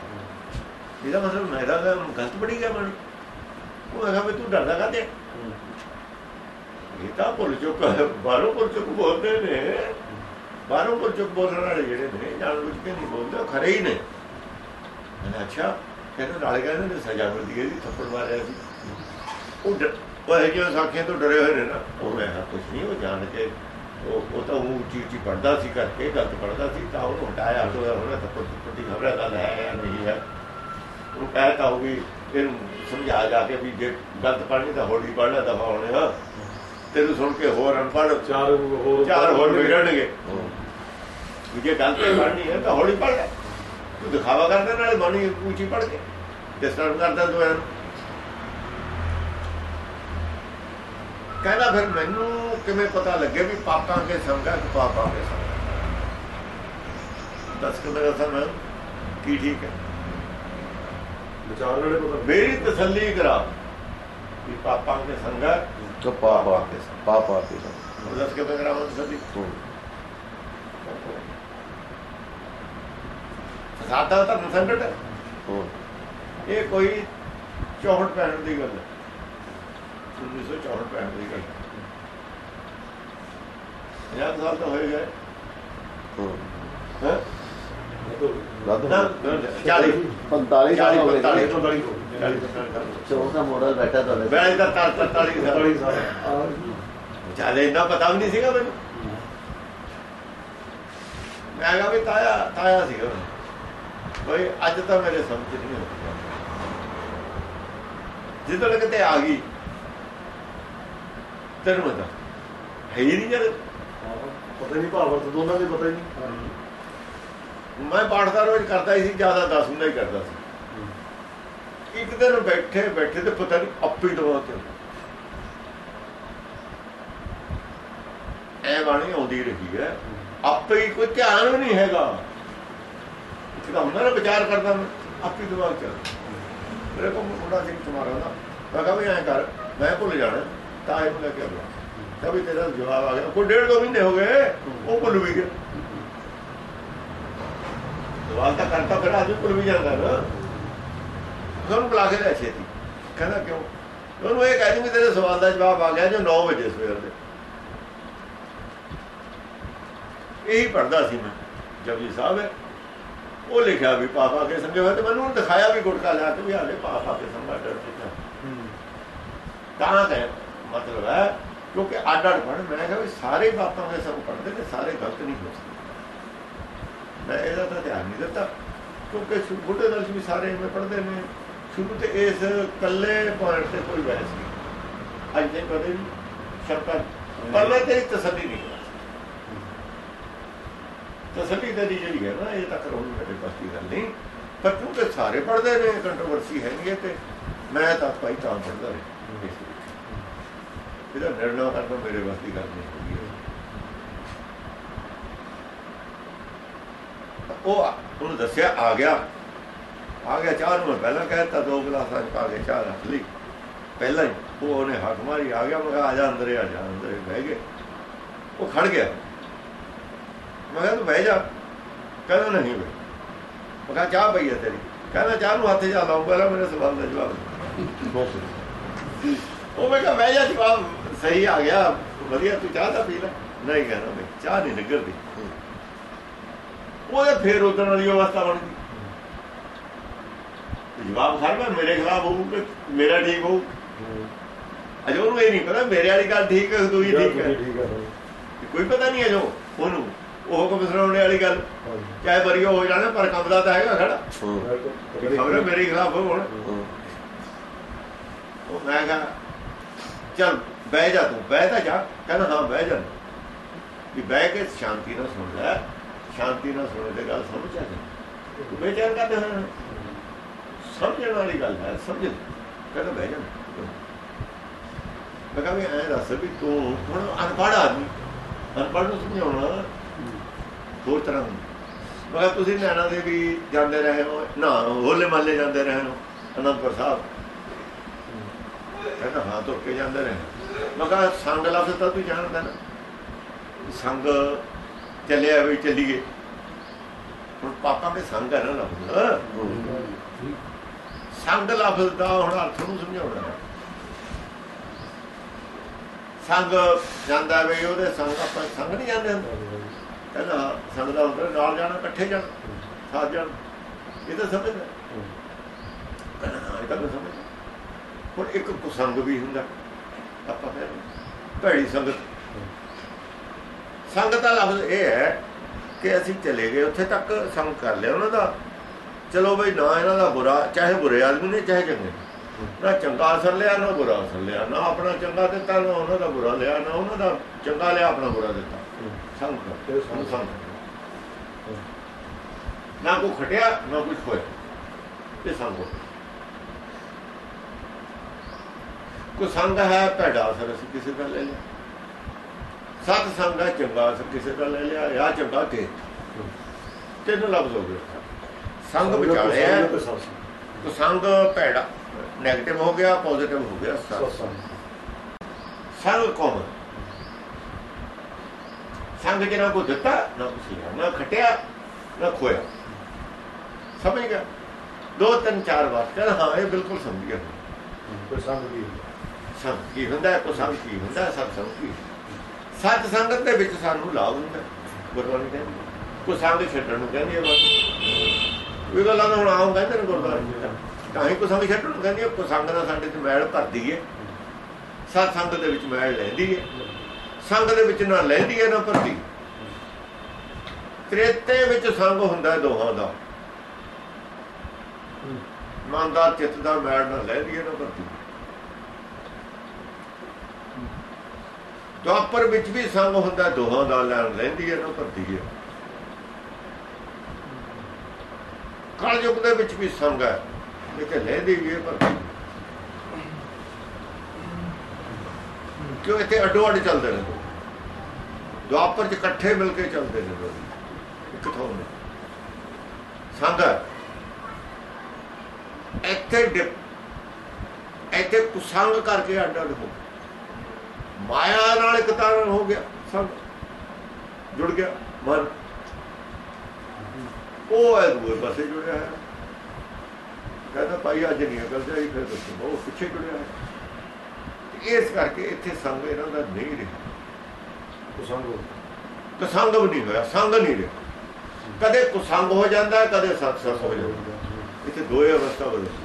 ਇਹਦਾ ਮਤਲਬ ਮੈਂ ਤਾਂ ਗਲਤ ਪੜੀ ਗਿਆ ਬਾਣੀ। ਉਹ ਹੈਗਾ ਵੀ ਤੂੰ ਡਰਦਾ ਕਾਤੇ ਇਹ ਤਾਂ ਭੁੱਲ ਚੁੱਕਾ ਬਾਹਰੋਂ ਭੁੱਲ ਚੁੱਕ ਬੋਲਦੇ ਨੇ। ਬਾਹਰੋਂ ਭੁੱਲ ਚੁੱਕ ਬੋਲਣ ਵਾਲੇ ਜਿਹੜੇ ਨੇ ਜਾਣ ਬੁੱਝ ਕੇ ਨਹੀਂ ਬੋਲਦੇ ਖਰੇ ਹੀ ਨੇ। ਅੱਛਾ ਕਹਿੰਦੇ ਨਾਲੇ ਕਹਿੰਦੇ ਨੇ ਸਜ਼ਾ ਮਿਲਦੀ ਹੈ ਜੀ ਥੱਪੜ ਮਾਰਿਆ ਸੀ। ਉਹ ਉਹ ਇਹ ਜਿਹੇ ਸਾਖੀਆਂ ਤੋਂ ਡਰੇ ਹੋਏ ਨੇ ਨਾ ਉਹ ਮੈਂ ਕੁਛ ਨਹੀਂ ਉਹ ਜਾਣ ਕੇ ਉਹ ਉਹ ਤਾਂ ਉਹ ਉੱਚੀ ਉੱਚੀ ਪੜਦਾ ਸੀ ਕਰਕੇ ਗਲਤ ਪੜਦਾ ਸੀ ਤਾਂ ਉਹਨੂੰ ਹਟਾਇਆ ਤੋਂ ਉਹਨੇ ਥੱਪੜ ਥੱਪੜ ਦੀ ਖਬਰ ਗੱਲ ਹੈ ਨਹੀਂ ਹੈ। ਉਹ ਕਹਿਤਾ ਹੋਊਗੀ ਇਹਨੂੰ ਸਮਝਾ ਜਾ ਕੇ ਵੀ ਜੇ ਗਲਤ ਪੜ੍ਹਨੀ ਤਾਂ ਹੌਲੀ ਪੜ੍ਹ ਲੈ ਦਫਾ ਹੋਣੇ ਤੈਨੂੰ ਸੁਣ ਕੇ ਹੋਰ ਅਨਪੜ੍ਹ ਚਾਰ ਹੋਰ ਚਾਰ ਹੋਰ ਵਿਗੜਨਗੇ। ਵੀ ਜੇ ਗਲਤ ਪੜ੍ਹਨੀ ਹੈ ਤਾਂ ਹੌਲੀ ਪੜ੍ਹ ਲੈ। ਤੂੰ ਦਿਖਾਵਾ ਕਰਦਾ ਨਾਲੇ ਬਾਣੀ ਉੱਚੀ ਪੜ੍ਹ ਕੇ। ਡਿਸਟਰਬ ਕਰਦਾ ਤੂੰ ਕਹਿੰਦਾ ਫਿਰ ਮੈਨੂੰ ਕਿਵੇਂ ਪਤਾ ਲੱਗੇ ਵੀ ਪਾਪਾਂ ਕੇ ਸੰਗਾ ਕਿ ਪਾਪਾਂ ਕੇ ਸੰਗਾ ਦੱਸ ਕੇ ਮੇਰਾ ਸਮਝ ਕੀ ਠੀਕ ਹੈ? ਵਿਚਾਰ ਵੇਲੇ ਪਤਾ ਮੇਰੀ ਤਸੱਲੀ ਕਰਾ ਵੀ ਪਾਪਾਂ ਕੇ ਸੰਗਾ ਕਿ ਪਾਪਾਂ ਕੇ ਪਾਪ ਆ ਸੰਗਾ। ਦੱਸ ਕੇ ਮੇਰਾ ਮਨ ਤਸੱਲੀ ਸਾਦਾ ਤਾਂ ਸੰਗਤ ਇਹ ਕੋਈ 64 ਪੈਣ ਦੀ ਗੱਲ ਹੈ। 1964 ਪਤਾ ਵੀ ਨਹੀਂ ਸੀਗਾ ਮੈਨੂੰ। ਮੈਂ ਕਹਾਂ ਵੀ ਤਾਇਆ ਤਾਇਆ ਸੀਗਾ। ਅੱਜ ਤਾਂ ਮੇਰੇ ਸਮਝ ਨਹੀਂ ਆਉਂਦਾ। ਕਿਤੇ ਆ ਗਈ ਤੈਨੂੰ ਪਤਾ ਹੈ ਹੀ ਨਹੀਂ ਜਦ ਪਤਾ ਨਹੀਂ ਭਾਵ ਅਰਥ ਦੋਨਾਂ ਦੇ ਪਤਾ ਹੀ ਨਹੀਂ। ਮੈਂ ਪਾਠਦਾ ਰੋਜ਼ ਕਰਦਾ ਸੀ ਜ਼ਿਆਦਾ ਦਸ ਹੁੰਦਾ ਹੀ ਕਰਦਾ ਸੀ। ਇੱਕ ਦਿਨ ਬੈਠੇ ਬੈਠੇ ਤੇ ਪਤਾ ਨਹੀਂ ਆਪੇ ਦਵਾ ਤੇ ਐ ਬਾਣੀ ਆਉਂਦੀ ਰਹੀ ਹੈ ਆਪੇ ਹੀ ਕੋਈ ਧਿਆਨ ਵੀ ਨਹੀਂ ਹੈਗਾ। ਇੱਕ ਤਾਂ ਹੁੰਦਾ ਨਾ ਵਿਚਾਰ ਕਰਦਾ ਮੈਂ ਆਪੇ ਦਿਮਾਗ ਚ ਮੇਰੇ ਕੋਲ ਮੁੰਡਾ ਸਿੰਘ ਤੁਮਾਰਾ ਦਾ। ਮੈਂ ਕਿਹਾ ਵੀ ਐਂ ਕਰ ਮੈਂ ਭੁੱਲ ਜਾਣਾ। ਤਾਂ ਇਹਨੂੰ ਲੈ ਕੇ ਆਉਣਾ ਤਾਂ ਵੀ ਤੇਰਾ ਜਵਾਬ ਆ ਗਿਆ। ਕੋਈ ਡੇਢ ਦੋ ਮਹੀਨੇ ਹੋ ਗਏ ਉਹ ਭੁੱਲ ਵੀ ਗਿਆ। ਸਵਾਲ ਤਾਂ ਕਰਤਾ ਫਿਰ ਆਦਮੀ ਭੁੱਲ ਵੀ ਜਾਂਦਾ ਨਾ। ਉਹਨੂੰ ਬੁਲਾ ਕੇ ਲੈ ਛੇਤੀ। ਕਹਿੰਦਾ ਕਿਉਂ? ਉਹਨੂੰ ਇਹ ਕਹਿ ਦੂੰਗੀ ਤੇਰੇ ਸਵਾਲ ਦਾ ਜਵਾਬ ਆ ਗਿਆ ਜੋ 9 ਵਜੇ ਸਵੇਰ ਦੇ। ਇਹੀ ਪੜਦਾ ਸੀ ਮੈਂ ਜਪਜੀ ਸਾਹਿਬ ਹੈ ਉਹ ਲਿਖਿਆ ਵੀ ਪਾਪਾ ਕੇ ਹੋਏ ਤੇ ਮੈਨੂੰ ਦਿਖਾਇਆ ਵੀ ਗੁਟਕਾ ਲਿਆ ਕੇ ਵੀ ਹਾਲੇ ਪਾਪਾ ਕੇ ਸੰਗਾ ਡਰ ਤਾਂ ਹੈ ਮਤਲਬ ਹੈ, ਕਿਉਂਕਿ ਅੱਡ ਅੱਡ ਪੜ੍ਹ ਮੈਂ ਕਿਹਾ ਵੀ ਸਾਰੇ ਬਾਤਾਂ ਦੇ ਸਭ ਪੜ੍ਹਦੇ ਨੇ, ਸਾਰੇ ਗਲਤ ਨਹੀਂ ਹੋ ਸਕਦੇ। ਮੈਂ ਇਹਦਾ ਤਾਂ ਧਿਆਨ ਨਹੀਂ ਦਿੱਤਾ, ਕਿਉਂਕਿ ਸ਼ੁ- ਬੁੱਢੇ ਦਲ ਵੀ ਸਾਰੇ ਇਵੇਂ ਪੜ੍ਹਦੇ ਨੇ। ਸ਼ੁਰੂ ਤੇ ਇਸ ਕੱਲੇ ਪੁਆਇੰਟ ਤੇ ਕੋਈ ਬਹਿਸ ਨਹੀਂ। ਅੱਜ ਤੇ ਕਦੇ ਵੀ ਸ਼ਰਤਾਂ ਪਰ ਮੈਂ ਤੇਰੀ ਤਸੱਲੀ ਨਹੀਂ ਤਸੱਲੀ ਤੇਰੀ ਜਿਹੜੀ ਹੈ ਨਾ, ਇਹ ਤੱਕ ਕਰੋ ਮੇਰੇ ਪਾਸ ਦੀ ਗੱਲ ਨਹੀਂ। ਪਰ ਕਿਉਂਕਿ ਸਾਰੇ ਪੜ੍ਹਦੇ ਨੇ ਕੰਟਰੋਵਰਸੀ ਹੈ ਨਹੀਂ ਤੇ ਮੈਂ ਤਾਂ ਭਾਈ ਤਾਂ ਪੜ੍ਹਦਾ ਰਿਹਾ। ਇਹਦਾ ਨਿਰਣਾ ਕਰਨਾ ਮੇਰੇ ਵੱਸ ਦੀ ਗੱਲ ਨਹੀਂ ਉਹ ਉਹਨੂੰ ਦੱਸਿਆ ਆ ਗਿਆ। ਆ ਗਿਆ ਚਾਹ ਨੂੰ ਪਹਿਲਾਂ ਕਹਿਤਾ ਦੋ ਗਲਾਸਾਂ ਚ ਪਾ ਕੇ ਚਾਹ ਰੱਖ ਲਈ। ਪਹਿਲਾਂ ਹੀ ਉਹ ਉਹਨੇ ਹੱਥ ਮਾਰੀ ਆ ਗਿਆ ਮੈਂ ਆ ਜਾ ਅੰਦਰ ਆ ਜਾ ਅੰਦਰ ਬਹਿ ਗਏ। ਉਹ ਖੜ ਗਿਆ। ਮੈਂ ਕਿਹਾ ਤੂੰ ਬਹਿ ਜਾ। ਕਹਿੰਦਾ ਨਹੀਂ ਬਈ ਮੈਂ ਕਿਹਾ ਚਾਹ ਪਈ ਹੈ ਤੇਰੀ? ਕਹਿੰਦਾ ਚਾਹ ਨੂੰ ਹੱਥ ਜਾ ਲਾਉਂ ਪਹਿਲਾਂ ਮੇਰੇ ਸਵਾਲ ਦਾ ਜਵਾਬ। ਉਹ ਮੈਂ ਕਿਹਾ ਬਹਿ ਜਾ ਜਵਾਬ। ਸਹੀ ਆ ਗਿਆ ਵਧੀਆ ਤੂੰ ਚਾਹ ਤਾਂ ਪੀ ਲੈ। ਨਹੀਂ ਕਹਿੰਦਾ ਬਈ ਚਾਹ ਨਹੀਂ ਨਿਕਲਦੀ। ਉਹਦੇ ਫੇਰ ਉਦੋਂ ਵਾਲੀ ਅਵਸਥਾ ਬਣ ਗਈ। ਜਵਾਬ ਖੜ ਮੈਂ ਮੇਰੇ ਖਿਲਾਫ ਹੋਊ ਕਿ ਮੇਰਾ ਠੀਕ ਹੋਊ? ਅਜੇ ਉਹਨੂੰ ਇਹ ਨਹੀਂ ਪਤਾ ਮੇਰੇ ਵਾਲੀ ਗੱਲ ਠੀਕ ਹੈ ਤੂੰ ਹੀ। ਠੀਕ ਹੈ ਕੋਈ ਪਤਾ ਨਹੀਂ ਅਜੋ ਉਹਨੂੰ ਉਹ ਹੁਕਮ ਸੁਣਾਉਣ ਵਾਲੀ ਗੱਲ। ਚਾਹੇ ਬਰੀਓ ਹੋ ਜਾਣਾ ਪਰ ਕੰਬਦਾ ਤਾਂ ਹੈਗਾ ਖੜਾ ਖਬਰ ਮੇਰੇ ਖਿਲਾਫ ਹੁਣ। ਉਹ ਮੈਂ ਕਹਾ ਚੱਲ ਬਹਿ ਜਾ ਤੂੰ, ਬਹਿ ਤਾਂ ਜਾ। ਕਹਿੰਦਾ, ਹਾਂ, ਬਹਿ ਜਾ। ਵੀ ਬਹਿ ਕੇ ਸ਼ਾਂਤੀ ਨਾਲ ਸੁਣ ਲੈ। ਸ਼ਾਂਤੀ ਨਾਲ ਸੁਣੇ ਤੇ ਗੱਲ ਸਮਝ ਆ ਜਾ ਤੂੰ ਬੇਚੈਨ ਕਰਦੇ ਹੋਏ ਸਮਝਣ ਵਾਲੀ ਗੱਲ ਹੈ, ਸਮਝ। ਕਹਿੰਦਾ, ਬਹਿ ਜਾ। ਮੈਂ ਕਹਾਂ ਵੀ ਐਂ ਦੱਸ ਵੀ ਤੂੰ ਹੁਣ ਅਨਪੜ੍ਹ ਆਦਮੀ। ਅਨਪੜ੍ਹ ਨੂੰ ਸਮਝਾਉਣਾ ਹੋਰ ਤਰ੍ਹਾਂ ਹੁੰਦਾ। ਮੈਂ ਕਿਹਾ, ਤੁਸੀਂ ਨੈਣਾ ਦੇ ਵੀ ਜਾਂਦੇ ਰਹੇ ਹੋ, ਨਾ, ਹੋਲੇ ਮਹੱਲੇ ਜਾਂਦੇ ਰਹੇ ਹੋ, ਅਨੰਦਪੁਰ ਸਾਹਿਬ। ਕਹਿੰਦਾ, ਹਾਂ, ਤੁਰ ਕੇ ਜਾਂਦੇ ਰਹੇ। ਮੈਂ ਕਿਹਾ ਸੰਗ ਲਫ਼ਜ਼ ਤਾਂ ਤੂੰ ਜਾਣਦਾ ਨਾ। ਸੰਗ ਚੱਲਿਆ ਵੀ ਚੱਲੀਏ। ਹੁਣ ਪਾਪਾ ਦੇ ਸੰਗ ਹੈ ਨਾ ਲਫ਼ਜ਼ ਸੰਗ ਲਫ਼ਜ਼ ਦਾ ਹੁਣ ਅਰਥ ਨੂੰ ਸਮਝਾਉਣਾ। ਸੰਗ ਜਾਂਦਾ ਵੀ ਉਹਦੇ ਸੰਗ ਆਪਾਂ ਸੰਗ ਨਹੀਂ ਜਾਂਦੇ ਹੁੰਦੇ। ਕਹਿੰਦਾ ਸੰਗ ਦਾ ਹੁੰਦਾ ਨਾਲ ਜਾਣਾ, ਇਕੱਠੇ ਜਾਣਾ, ਸਾਥ ਜਾਣਾ। ਇਹ ਤਾਂ ਸਮਝਦਾ। ਕਹਿੰਦਾ ਹਾਂ, ਇਹ ਤਾਂ ਸਮਝਦਾ। ਹੁਣ ਇੱਕ ਕੁਸੰਗ ਵੀ ਹੁੰਦਾ। ਆਪਾਂ ਕਹਿੰਦੇ ਭੈੜੀ ਸੰਗਤ। ਸੰਗਤ ਦਾ ਲਫ਼ਜ਼ ਇਹ ਹੈ ਕਿ ਅਸੀਂ ਚਲੇ ਗਏ ਉੱਥੇ ਤੱਕ ਸੰਗ ਕਰ ਲਿਆ ਉਹਨਾਂ ਦਾ। ਚਲੋ ਬਈ ਨਾ ਇਹਨਾਂ ਦਾ ਬੁਰਾ ਚਾਹੇ ਬੁਰੇ ਆਦਮੀ ਨੇ ਚਾਹੇ ਚੰਗੇ। ਨੇ। ਨਾ ਚੰਗਾ ਅਸਰ ਲਿਆ ਨਾ ਬੁਰਾ ਅਸਰ ਲਿਆ। ਨਾ ਆਪਣਾ ਚੰਗਾ ਦਿੱਤਾ ਨਾ ਉਹਨਾਂ ਦਾ ਬੁਰਾ ਲਿਆ ਨਾ ਉਹਨਾਂ ਦਾ ਚੰਗਾ ਲਿਆ ਆਪਣਾ ਬੁਰਾ ਦਿੱਤਾ। ਸੰਗ ਫਿਰ ਸੰਗ ਸੰਗ। ਨਾ ਕੋ ਖਟਿਆ ਨਾ ਕੁਝ ਹੋਇਆ ਇਹ ਸੰਗ ਹੋ ਕੋ ਸੰਗ ਹੈ ਭੈੜਾ ਅਸਰ ਅਸੀਂ ਕਿਸੇ ਦਾ ਲੈ ਲਿਆ। ਸਤ ਸੰਗ ਹੈ ਚੰਗਾ ਅਸਰ ਕਿਸੇ ਦਾ ਲੈ ਲਿਆ ਜਾਂ ਚੰਗਾ ਤੇ ਤਿੰਨ ਲਫ਼ਜ਼ ਹੋ ਗਏ ਸੰਗ ਵਿਚਾਲੇ ਹੈ। ਤੋ ਸੰਗ ਭੈੜਾ 네ਗੇਟਿਵ ਹੋ ਗਿਆ ਪੋਜ਼ਿਟਿਵ ਹੋ ਗਿਆ ਸਤ। ਸਤਸੰਗ ਸੰਗ। ਕੌਣ? ਸੰਗ ਜਿਹਨਾਂ ਕੋ ਦਿੱਤਾ ਨਾ ਕੁਛ ਨਾ ਖਟਿਆ ਨਾ ਖੋਇਆ। ਸਮਝ ਗਿਆ? ਦੋ ਤਿੰਨ ਚਾਰ ਵਾਰ। ਕਹਿੰਦਾ ਹਾਂ ਇਹ ਬਿਲਕੁਲ ਸਮਝ ਗਿਆ। ਕੋਈ ਸੰਗ ਵੀ ਸੰਗ ਕੀ ਹੁੰਦਾ ਹੈ ਕੋ ਸੰਗ ਕੀ ਹੁੰਦਾ ਹੈ ਸਤ ਸੰਗ ਕੀ ਸਤ ਸੰਗਤ ਦੇ ਵਿੱਚ ਸਾਨੂੰ ਲਾਭ ਹੁੰਦਾ ਹੈ। ਗੁਰਬਾਣੀ ਕਹਿੰਦੀ ਕੋ ਸੰਗ ਛੱਡਣ ਨੂੰ ਕਹਿੰਦੀ ਹੈ ਬਸ ਇਹ ਗੱਲਾਂ ਤਾਂ ਹੁਣ ਆਉਂ ਕਹਿੰਦੇ ਨੇ ਗੁਰਬਾਣੀ ਤਾਂ ਹੀ ਕੋ ਸੰਗ ਛੱਡਣ ਨੂੰ ਕਹਿੰਦੀ ਹੈ ਕੋ ਸੰਗ ਨਾਲ ਸਾਡੇ ਤੇ ਮੈਲ ਭਰਦੀ ਹੈ ਸਤ ਸੰਗਤ ਦੇ ਵਿੱਚ ਮੈਲ ਲੈਂਦੀ ਹੈ ਸੰਗ ਦੇ ਵਿੱਚ ਨਾ ਲੈਂਦੀ ਹੈ ਨਾ ਭਰਦੀ ਤ੍ਰੇਤੇ ਵਿੱਚ ਸੰਗ ਹੁੰਦਾ ਦੋਹਾਂ ਦਾ ਮਨ ਦਾ ਚਿੱਤ ਦਾ ਮੈਲ ਨਾ ਲੈਂਦੀ ਹੈ ਨਾ ਭਰਦੀ ਦੁਆਪਰ ਵਿੱਚ ਵੀ ਸੰਗ ਹੁੰਦਾ, ਦੋਹਾਂ ਦਾ ਲੈਣ ਲੈਂਦੀ ਹੈ ਨਾ ਭਰਦੀ ਹੈ। ਕਲਯੁਗ ਦੇ ਵਿੱਚ ਵੀ ਸੰਗ ਹੈ ਲੇਕਿਨ ਲੈਂਦੀ ਵੀ ਹੈ ਭਰਦੀ ਕਿਉਂ ਇੱਥੇ ਅੱਡੋ ਅੱਡ ਚੱਲਦੇ ਨੇ ਦੁਆਪਰ ਚ ਇਕੱਠੇ ਮਿਲ ਕੇ ਚੱਲਦੇ ਨੇ ਦੋਵੇਂ ਇੱਕ ਥਾਂ ਨੇ। ਸੰਗ ਹੈ। ਇੱਥੇ ਇੱਥੇ ਕੁਸੰਗ ਕਰਕੇ ਅੱਡ ਅੱਡ ਹੋ ਮਾਇਆ ਨਾਲ ਇੱਕ ਤਾਰਨ ਹੋ ਗਿਆ ਸੰਗ ਜੁੜ ਗਿਆ ਮਨ। ਉਹ ਹੈ ਦੂਏ ਪਾਸੇ ਜੁੜਿਆ ਹੈ। ਕਹਿੰਦਾ ਭਾਈ ਅੱਜ ਨਹੀਂ ਅਕਲ ਜਾਈ ਫਿਰ ਦੱਸੋ ਉਹ ਪਿੱਛੇ ਜੁੜਿਆ ਹੈ। ਇਸ ਕਰਕੇ ਇੱਥੇ ਸੰਗ ਇਹਨਾਂ ਦਾ ਨਹੀਂ ਰਿਹਾ। ਕੁਸੰਗ ਕੁਸੰਗ ਵੀ ਨਹੀਂ ਹੋਇਆ ਸੰਗ ਨਹੀਂ ਰਿਹਾ। ਕਦੇ ਕੁਸੰਗ ਹੋ ਜਾਂਦਾ ਕਦੇ ਸਤਸੰਗ ਹੋ ਜਾਂਦਾ। ਇੱਥੇ ਦੋਏ ਅਵਸਥਾ ਬਦਲਦੀ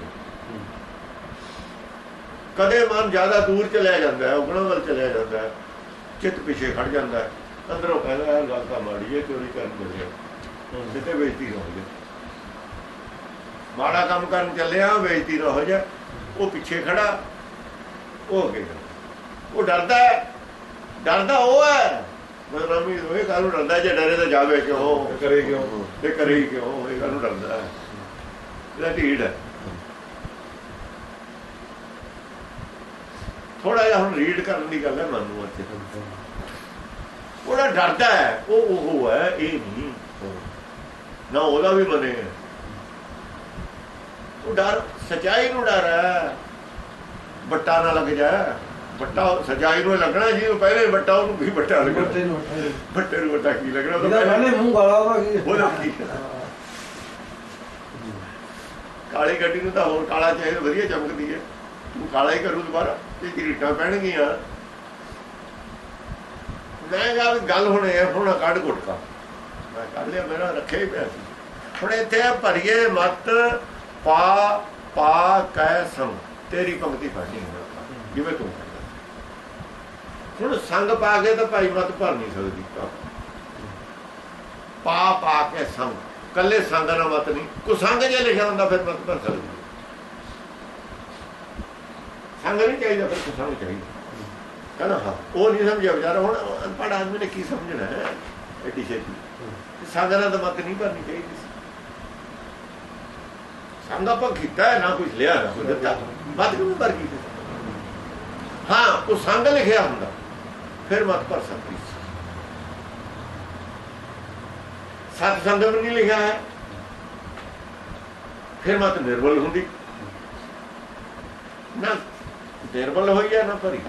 ਕਦੇ ਮਨ ਜ਼ਿਆਦਾ ਦੂਰ ਚਲਿਆ ਜਾਂਦਾ ਹੈ ਉਗਣਾ ਵੱਲ ਚਲਿਆ ਜਾਂਦਾ ਹੈ ਚਿੱਤ ਪਿੱਛੇ ਖੜ ਜਾਂਦਾ ਹੈ। ਅੰਦਰੋਂ ਕਹਿੰਦਾ ਹੈ ਗੱਲ ਤਾਂ ਮਾੜੀ ਹੈ ਚੋਰੀ ਕਰਨ ਚੱਲਿਆ ਕਿਤੇ ਬੇਇੱਜ਼ਤੀ ਨਾ ਹੋ ਜਾਏ। ਮਾੜਾ ਕੰਮ ਕਰਨ ਚੱਲਿਆ ਬੇਇੱਜ਼ਤੀ ਨਾ ਹੋ ਜਾਏ। ਉਹ ਪਿੱਛੇ ਖੜਾ ਉਹ ਅੱਗੇ ਖੜਾ। ਉਹ ਡਰਦਾ ਹੈ। ਡਰਦਾ ਉਹ ਹੈ। ਬਦਨਾਮੀ ਹੋਏ ਕਾਹਨੂੰ ਡਰਦਾ ਜੇ ਡਰੇ ਤਾਂ ਜਾਵੇ ਕਿਉਂ? ਕਰੇ ਕਿਉਂ? ਇਹ ਕਰੇ ਕਿਉਂ? ਇਹ ਕਾਹਨੂੰ ਡਰਦਾ ਹੈ। ਇਹਦਾ ਢੀੜ ਹੈ। ਥੋੜਾ ਜਿਹਾ ਹੁਣ ਰੀਡ ਕਰਨ ਦੀ ਗੱਲ ਹੈ ਮਨ ਨੂੰ ਇੱਥੇ। ਉਹਦਾ ਡਰਦਾ ਹੈ ਉਹ ਉਹ ਹੈ ਇਹ ਨਹੀਂ। ਨਾ ਉਹਦਾ ਵੀ ਬਣੇ। ਉਹ ਡਰ ਸਚਾਈ ਨੂੰ ਡਰ ਹੈ। ਬੱਟਾ ਨਾ ਲੱਗ ਜਾ ਬੱਟਾ ਸਚਾਈ ਨੂੰ ਲੱਗਣਾ ਜੀ ਉਹ ਪਹਿਲੇ ਬੱਟਾ ਉਹਨੂੰ ਵੀ ਬੱਟਾ ਲੱਗਣਾ? ਬੱਟੇ ਨੂੰ ਬੱਟੇ ਨੂੰ ਬੱਟਾ ਕੀ ਲੱਗਣਾ? ਉਹ ਪਹਿਲੇ- ਮੂੰਹ ਕੀ? ਉਹਦਾ ਕੀ? ਕਾਲੀ ਗੱਡੀ ਨੂੰ ਤਾਂ ਹੋਰ ਕਾਲਾ ਚਾਹੀਦਾ ਵਧੀਆ ਚਮਕਦੀ ਹੈ। ਤੂੰ ਕਾਲਾ ਹੀ ਕਰੂ ਦੁਬਾਰਾ। ਤੇ ਕਿਰੀਟਾਂ ਪੈਣਗੀਆਂ? ਮੈਂ ਕਿਹਾ ਗੱਲ ਹੁਣ ਇਹ, ਹੁਣ ਕੱਢ ਗੁਟਕਾ। ਮੈਂ ਕੱਢ ਲਿਆ ਮੇਰਾ ਰੱਖਿਆ ਹੀ ਪਿਆ ਸੀ। ਹੁਣ ਇੱਥੇ ਭਰੀਏ ਮਤ, ਪਾ ਪਾ ਕੈ ਸੰਗ ਤੇਰੀ ਪੰਕਤੀ ਪੜ੍ਹਨੀ ਹੈ ਜਿਵੇਂ ਤੂੰ ਹੁਣ ਸੰਗ ਪਾ ਕੇ ਤਾਂ ਭਾਈ ਮਤ ਭਰ ਨਹੀਂ ਸਕਦੀ। ਪਾ ਪਾ ਕੇ ਸੰਗ। ਕੱਲੇ ਸੰਗ ਨਾਲ ਮਤ ਨਹੀਂ। ਕੋ ਸੰਗ ਜੇ ਲਿਖਿਆ ਹੁੰਦਾ, ਫਿਰ ਮਤ ਭਰ ਸਕਦੀ। ਸੰਗ ਨਹੀਂ ਚਾਹੀਦਾ ਫਿਰ ਕੋ ਚਾਹੀਦਾ ਕਹਿੰਦਾ, ਹਾਂ, ਉਹ ਨਹੀਂ ਸਮਝਿਆ ਵਿਚਾਰਾ, ਹੁਣ ਅਨਪੜ੍ਹ ਆਦਮੀ ਨੇ ਕੀ ਸਮਝਣਾ ਹੈ? ਐਡੀ ਛੇਤੀ। ਸੰਗ ਨਾਲ ਤਾਂ ਨਹੀਂ ਭਰਨੀ ਚਾਹੀਦੀ ਸੰਗ ਆਪਾਂ ਕੀਤਾ ਨਾ ਕੁਝ ਲਿਆ, ਨਾ ਕੁਝ ਦਿੱਤਾ। ਮਤ ਕਿਉਂ ਭਰ ਗਈ ਹਾਂ, ਉਹ ਸੰਗ ਲਿਖਿਆ ਹੁੰਦਾ। ਫਿਰ ਮਤ ਭਰ ਸਕਦੀ ਸਤ ਸੰਗ ਵੀ ਨਹੀਂ ਲਿਖਿਆ ਹੈ। ਫਿਰ ਮਤ ਨਿਰਬਲ ਹੁੰਦੀ। ਨਾ ਨਿਰਬਲ ਹੋਈ ਹੈ ਨਾ ਭਰੀ।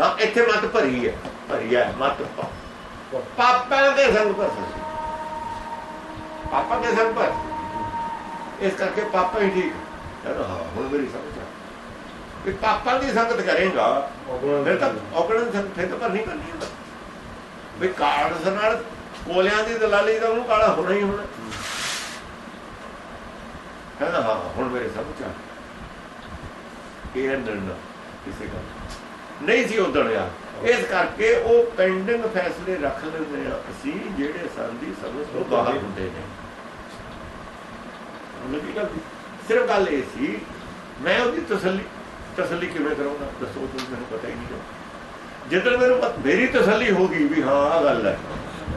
ਹਾਂ ਇੱਥੇ ਮਤ ਭਰੀ ਹੈ ਭਰੀ ਹੈ ਮਤ ਪਾਪਾਂ ਦੇ ਸੰਗ ਸਕਦੀ ਪਾਪਾਂ ਦੇ ਸੰਗ ਭਰ ਇਸ ਕਰਕੇ ਪਾਪਾ ਹੀ ਠੀਕ। ਕਹਿੰਦਾ ਹਾਂ ਹੁਣ ਮੇਰੀ ਸਮਝ ਆ। ਕਿ ਪਾਪਾਂ ਦੀ ਸੰਗਤ ਕਰੇਗਾ। ਫਿਰ ਤਾਂ ਦੀ ਸੰਗਤ ਫਿਰ ਤਾਂ ਭਰਨੀ ਕਰਨੀ ਹੈ ਵੀ ਕਾਰਡਸ ਨਾਲ ਕੋਲਿਆਂ ਦੀ ਦਲਾਲੀ ਦਾ ਉਹਨੂੰ ਕਾਲਾ ਹੋਣਾ ਹੀ ਹੋਣਾ। ਕਹਿੰਦਾ ਹਾਂ ਹੁਣ ਮੇਰੇ ਸਮਝ ਆ। ਇਹ ਹੈ ਕਿਸੇ ਦਾ। ਨਹੀਂ ਸੀ ਉਦਣ ਯਾਰ ਇਸ ਕਰਕੇ ਉਹ ਪੈਂਡਿੰਗ ਫੈਸਲੇ ਰੱਖ ਲੈਂਦੇ ਆ ਅਸੀਂ, ਜਿਹੜੇ ਸਾਡੀ ਸਮਝ ਤੋਂ ਬਾਹਰ ਹੁੰਦੇ ਨੇ। ਉਹਨੇ ਗੱਲ ਸਿਰਫ ਗੱਲ ਇਹ ਸੀ, ਮੈਂ ਉਹਦੀ ਤਸੱਲੀ ਤਸੱਲੀ ਕਿਵੇਂ ਕਰਾਉਂਦਾ? ਦੱਸੋ ਤੁਸੀਂ, ਮੈਨੂੰ ਪਤਾ ਹੀ ਨਹੀਂ। ਜਿੱਦਣ ਮੈਨੂੰ ਮੇਰੀ ਤਸੱਲੀ ਹੋ ਗਈ ਵੀ ਹਾਂ ਆ ਗੱਲ ਹੈ,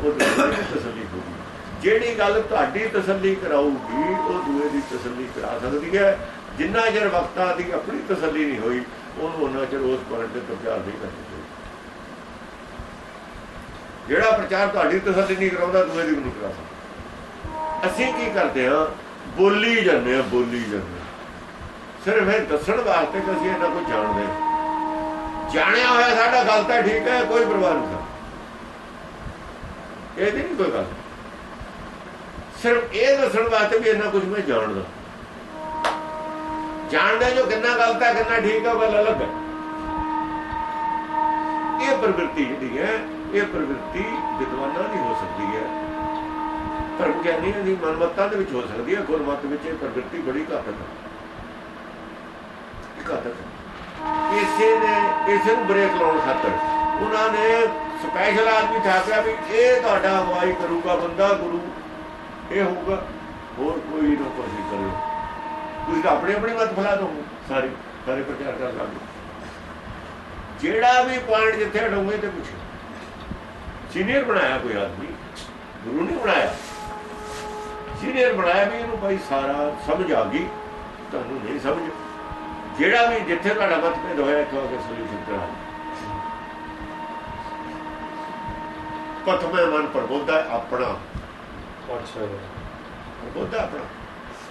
ਉਹ ਤਸੱਲੀ ਹੋ ਗਈ। ਜਿਹੜੀ ਗੱਲ ਤੁਹਾਡੀ ਤਸੱਲੀ ਕਰਾਊਗੀ, ਉਹ ਦੂਏ ਦੀ ਤਸੱਲੀ ਕਰਾ ਸਕਦੀ ਹੈ। ਜਿੰਨਾ ਚਿਰ ਵਕਤਾਂ ਦੀ ਆਪਣੀ ਤਸੱਲੀ ਨਹੀਂ ਹੋਈ, ਉਹਨੂੰ ਉਹਨਾਂ ਚਿਰ ਉਸ ਪੁਆਇੰਟ ਤੇ ਪ੍ਰਚਾਰ ਨਹੀਂ ਕਰਨਾ ਸਕਦੇ ਜਿਹੜਾ ਪ੍ਰਚਾਰ ਤੁਹਾਡੀ ਤਸੱਲੀ ਨਹੀਂ ਕਰਾਉਂਦਾ, ਦੂਏ ਦੀ ਵੀ ਨਹੀਂ ਕਰਾ ਸਕਦਾ। ਅਸੀਂ ਕੀ ਕਰਦੇ ਹਾਂ? ਬੋਲੀ ਜਾਂਦੇ ਹਾਂ, ਬੋਲੀ ਜਾਂਦੇ ਸਿਰਫ ਇਹ ਦੱਸਣ ਵਾਸਤੇ ਕਿ ਅਸੀਂ ਇਹਨਾਂ ਕੁਝ ਜਾਣਦੇ ਹਾਂ। ਜਾਣਿਆ ਹੋਇਆ ਸਾਡਾ ਗੱਲ ਤਾਂ ਠੀਕ ਹੈ, ਕੋਈ ਪਰਵਾਹ ਨਹੀਂ ਇਹਦੀ ਨਹੀਂ ਕੋਈ ਗੱਲ। ਸਿਰਫ ਇਹ ਦੱਸਣ ਵਾਸਤੇ ਵੀ ਇਹਨਾਂ ਕੁਝ ਮੈਂ ਜਾਣਦਾ। ਜਾਣਦੇ ਜੋ ਕਿੰਨਾ ਗਲਤ ਹੈ, ਕਿੰਨਾ ਠੀਕ ਹੈ ਗੱਲ ਅਲੱਗ ਹੈ। ਇਹ ਪ੍ਰਵਿਰਤੀ ਜਿਹੜੀ ਹੈ, ਇਹ ਪ੍ਰਵਿਰਤੀ ਵਿਦਵਾਨਾਂ ਦੀ ਹੋ ਸਕਦੀ ਹੈ। ਪਰ ਗਿਆਨੀਆਂ ਦੀ ਮਨਮਤਾਂ ਦੇ ਵਿੱਚ ਹੋ ਸਕਦੀ ਹੈ, ਗੁਰਮਤ ਵਿੱਚ ਇਹ ਪ੍ਰਵਿਰਤੀ ਬੜੀ ਘਾਤਕ ਹੈ। ਘਾਤਕ ਇਸੇ ਨੇ, ਇਸੇ ਨੂੰ ਬ੍ਰੇਕ ਲਾਉਣ ਖਾਤਰ ਉਹਨਾਂ ਨੇ ਸਪੈਸ਼ਲ ਆਦਮੀ ਠਾਕਿਆ ਵੀ ਇਹ ਤੁਹਾਡਾ ਅਗਵਾਈ ਕਰੂਗਾ ਬੰਦਾ, ਗੁਰੂ। ਇਹ ਹੋਊਗਾ। ਹੋਰ ਕੋਈ ਨਾ ਕੋਈ ਕਰਿਓ। ਤੁਸੀਂ ਆਪਣੇ ਆਪਣੇ ਮਤ ਫਲਾ ਦੋ। ਸਾਰੇ ਸਾਰੇ ਪ੍ਰਚਾਰ ਕਰ ਲਾਂਗੇ। ਜਿਹੜਾ ਵੀ ਪੁਆਇੰਟ ਜਿੱਥੇ ਹਟਾਉਂਗੇ ਤੇ ਪੁੱਛੋ। ਸੀਨੀਅਰ ਬਣਾਇਆ ਕੋਈ ਆਦਮੀ? ਗੁਰੂ ਨਹੀਂ ਬਣਾਇਆ। ਸੀਨੀਅਰ ਬਣਾਇਆ ਵੀ ਇਹਨੂੰ ਭਾਈ ਸਾਰਾ ਸਮਝ ਆ ਗਈ ਤੁਹਾਨੂੰ ਨਹੀਂ ਸਮਝ। ਜਿਹੜਾ ਵੀ ਜਿੱਥੇ ਤੁਹਾਡਾ ਮਤਭੇਦ ਹੋਇਆ ਇੱਕ ਵਾਰ ਸੋਲੂਸ਼ਨ ਕਰਾ ਪਤਮੇ ਮਨ ਪ੍ਰਬੋਧਾ ਆਪਣਾ। ਅੱਛਾ ਪ੍ਰਬੋਧਾ ਆਪਣਾ।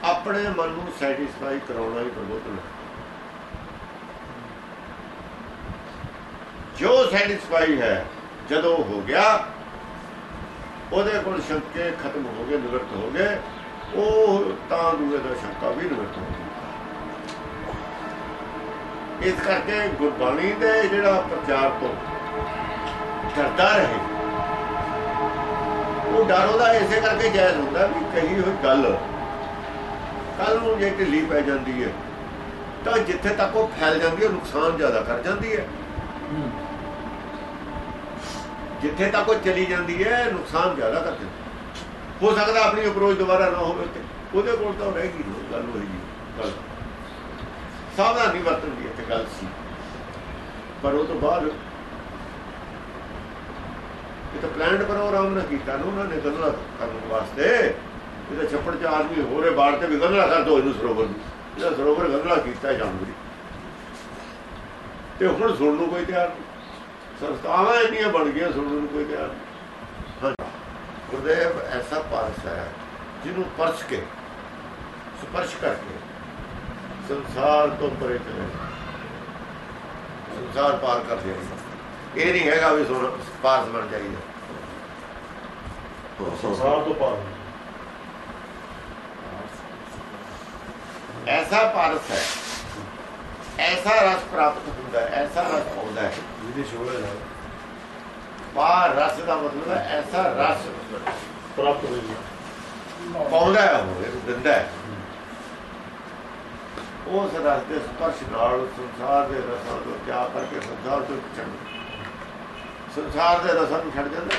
ਆਪਣੇ ਮਨ ਨੂੰ ਸੈਟੀਸਫਾਈ ਕਰਾਉਣਾ ਹੀ ਪ੍ਰਬੋਧਨ ਹੈ ਜੋ ਸੈਟੀਸਫਾਈ ਹੈ, ਜਦੋਂ ਹੋ ਗਿਆ, ਉਹਦੇ ਕੋਲ ਸ਼ੰਕੇ ਖਤਮ ਹੋ ਗਏ, ਨਿਵਰਤ ਹੋ ਗਏ, ਉਹ ਤਾਂ ਦੂਏ ਦਾ ਸ਼ੰਕਾ ਵੀ ਨਿਵਰਤ ਹੋ ਗਈ ਇਸ ਕਰਕੇ ਗੁਰਬਾਣੀ ਦੇ ਜਿਹੜਾ ਪ੍ਰਚਾਰ ਤੋਂ ਡਰਦਾ ਰਹੇ, ਉਹ ਡਰ ਉਹਦਾ ਇਸੇ ਕਰਕੇ ਜਾਇਜ਼ ਹੁੰਦਾ ਵੀ ਕਹੀ ਹੋਈ ਗੱਲ ਕੱਲ ਨੂੰ ਜੇ ਢਿੱਲੀ ਪੈ ਜਾਂਦੀ ਹੈ ਤਾਂ ਜਿੱਥੇ ਤੱਕ ਉਹ ਫੈਲ ਜਾਂਦੀ ਹੈ ਨੁਕਸਾਨ ਜ਼ਿਆਦਾ ਕਰ ਜਾਂਦੀ ਹੈ। ਜਿੱਥੇ ਤੱਕ ਉਹ ਚਲੀ ਜਾਂਦੀ ਹੈ ਨੁਕਸਾਨ ਜ਼ਿਆਦਾ ਕਰ ਦਿੰਦੀ ਹੈ। ਸਕਦਾ ਆਪਣੀ ਅਪਰੋਚ ਦੁਬਾਰਾ ਨਾ ਹੋਵੇ ਤੇ ਉਹਦੇ ਕੋਲ ਤਾਂ ਰਹੇਗੀ ਨਹੀਂ ਗੱਲ ਹੋਈ ਗੱਲ ਸਾਵਧਾਨੀ ਵਰਤਣ ਦੀ ਇੱਥੇ ਗੱਲ ਸੀ। ਪਰ ਉਹ ਤੋਂ ਬਾਅਦ ਇਹ ਤਾਂ ਪਲਾਨਡ ਪ੍ਰੋਗਰਾਮ ਨਾ ਕੀਤਾ ਨਾ ਉਹਨਾਂ ਨੇ ਗੰਦਲਾ ਕਰਨ ਵਾਸਤੇ। ਇਹ ਛੱਪੜ ਚ ਆਦਮੀ ਹੋਰੇ ਬਾੜ ਤੇ ਵੀ ਕਰ ਦੋ ਇਹਨੂੰ ਸਰੋਵਰ ਨੂੰ। ਇਹਦਾ ਸਰੋਵਰ ਗੰਦਲਾ ਕੀਤਾ ਜਾਨਵਰੀ ਤੇ ਹੁਣ ਸੁਣਨ ਨੂੰ ਕੋਈ ਤਿਆਰ ਨਹੀਂ। ਸੰਸਥਾਵਾਂ ਇੰਨੀਆਂ ਬਣ ਗਈਆਂ ਸੁਣਨ ਨੂੰ ਕੋਈ ਤਿਆਰ ਨਹੀਂ। ਗੁਰਦੇਵ ਐਸਾ ਪਾਰਸ ਹੈ ਜਿਹਨੂੰ ਪਰਛ ਕੇ, ਸਪਰਸ਼ ਕਰਕੇ ਸੰਸਾਰ ਤੋਂ ਪਰੇ ਚਲੇ ਸੰਸਾਰ ਪਾਰ ਕਰ ਜਾਈਏ ਇਹ ਨਹੀਂ ਹੈਗਾ ਵੀ ਸੋਨਾ ਪਾਰਸ ਬਣ ਜਾਈਦਾ ਸੰਸਾਰ ਤੋਂ ਪਾਰ ਐਸਾ ਪਾਰਸ ਹੈ ਐਸਾ ਰਸ ਪ੍ਰਾਪਤ ਹੁੰਦਾ ਹੈ ਐਸਾ ਰਸ ਪਾਉਂਦਾ ਹੈ ਜਿਹਦੀ ਸ਼ੋਭਾ ਹੈ ਪਾਰ ਰਸ ਦਾ ਮਤਲਬ ਹੈ ਐਸਾ ਰਸ ਪ੍ਰਾਪਤ ਹੋਈ ਪਾਉਂਦਾ ਹੈ ਉਹ ਦਿੰਦਾ ਹੈ ਉਸ ਰਸ ਦੇ ਸਪਰਸ਼ ਨਾਲ ਸੰਸਾਰ ਦੇ ਰਸਾਂ ਤੋਂ ਤਿਆਗ ਕਰਕੇ ਸੰਸਾਰ ਤੋਂ ਛੱਡ ਸੰਸਾਰ ਦੇ ਰਸਾਂ ਨੂੰ ਛੱਡ ਜਾਂਦਾ।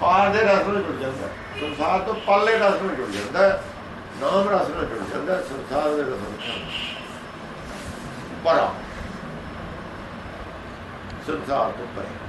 ਪਾਰ ਦੇ ਰਸ ਨੂੰ ਜੁੜ ਜਾਂਦਾ। ਸੰਸਾਰ ਤੋਂ ਪੱਲੇ ਰਸ ਨੂੰ ਜੁੜ ਜਾਂਦਾ। ਨਾਮ ਰਸ ਨਾਲ ਜੁੜ ਜਾਂਦਾ ਸੰਸਾਰ ਦੇ ਰਸਾਂ ਨੂੰ ਛੱਡ ਸੰਸਾਰ ਤੋਂ ਪਰੇ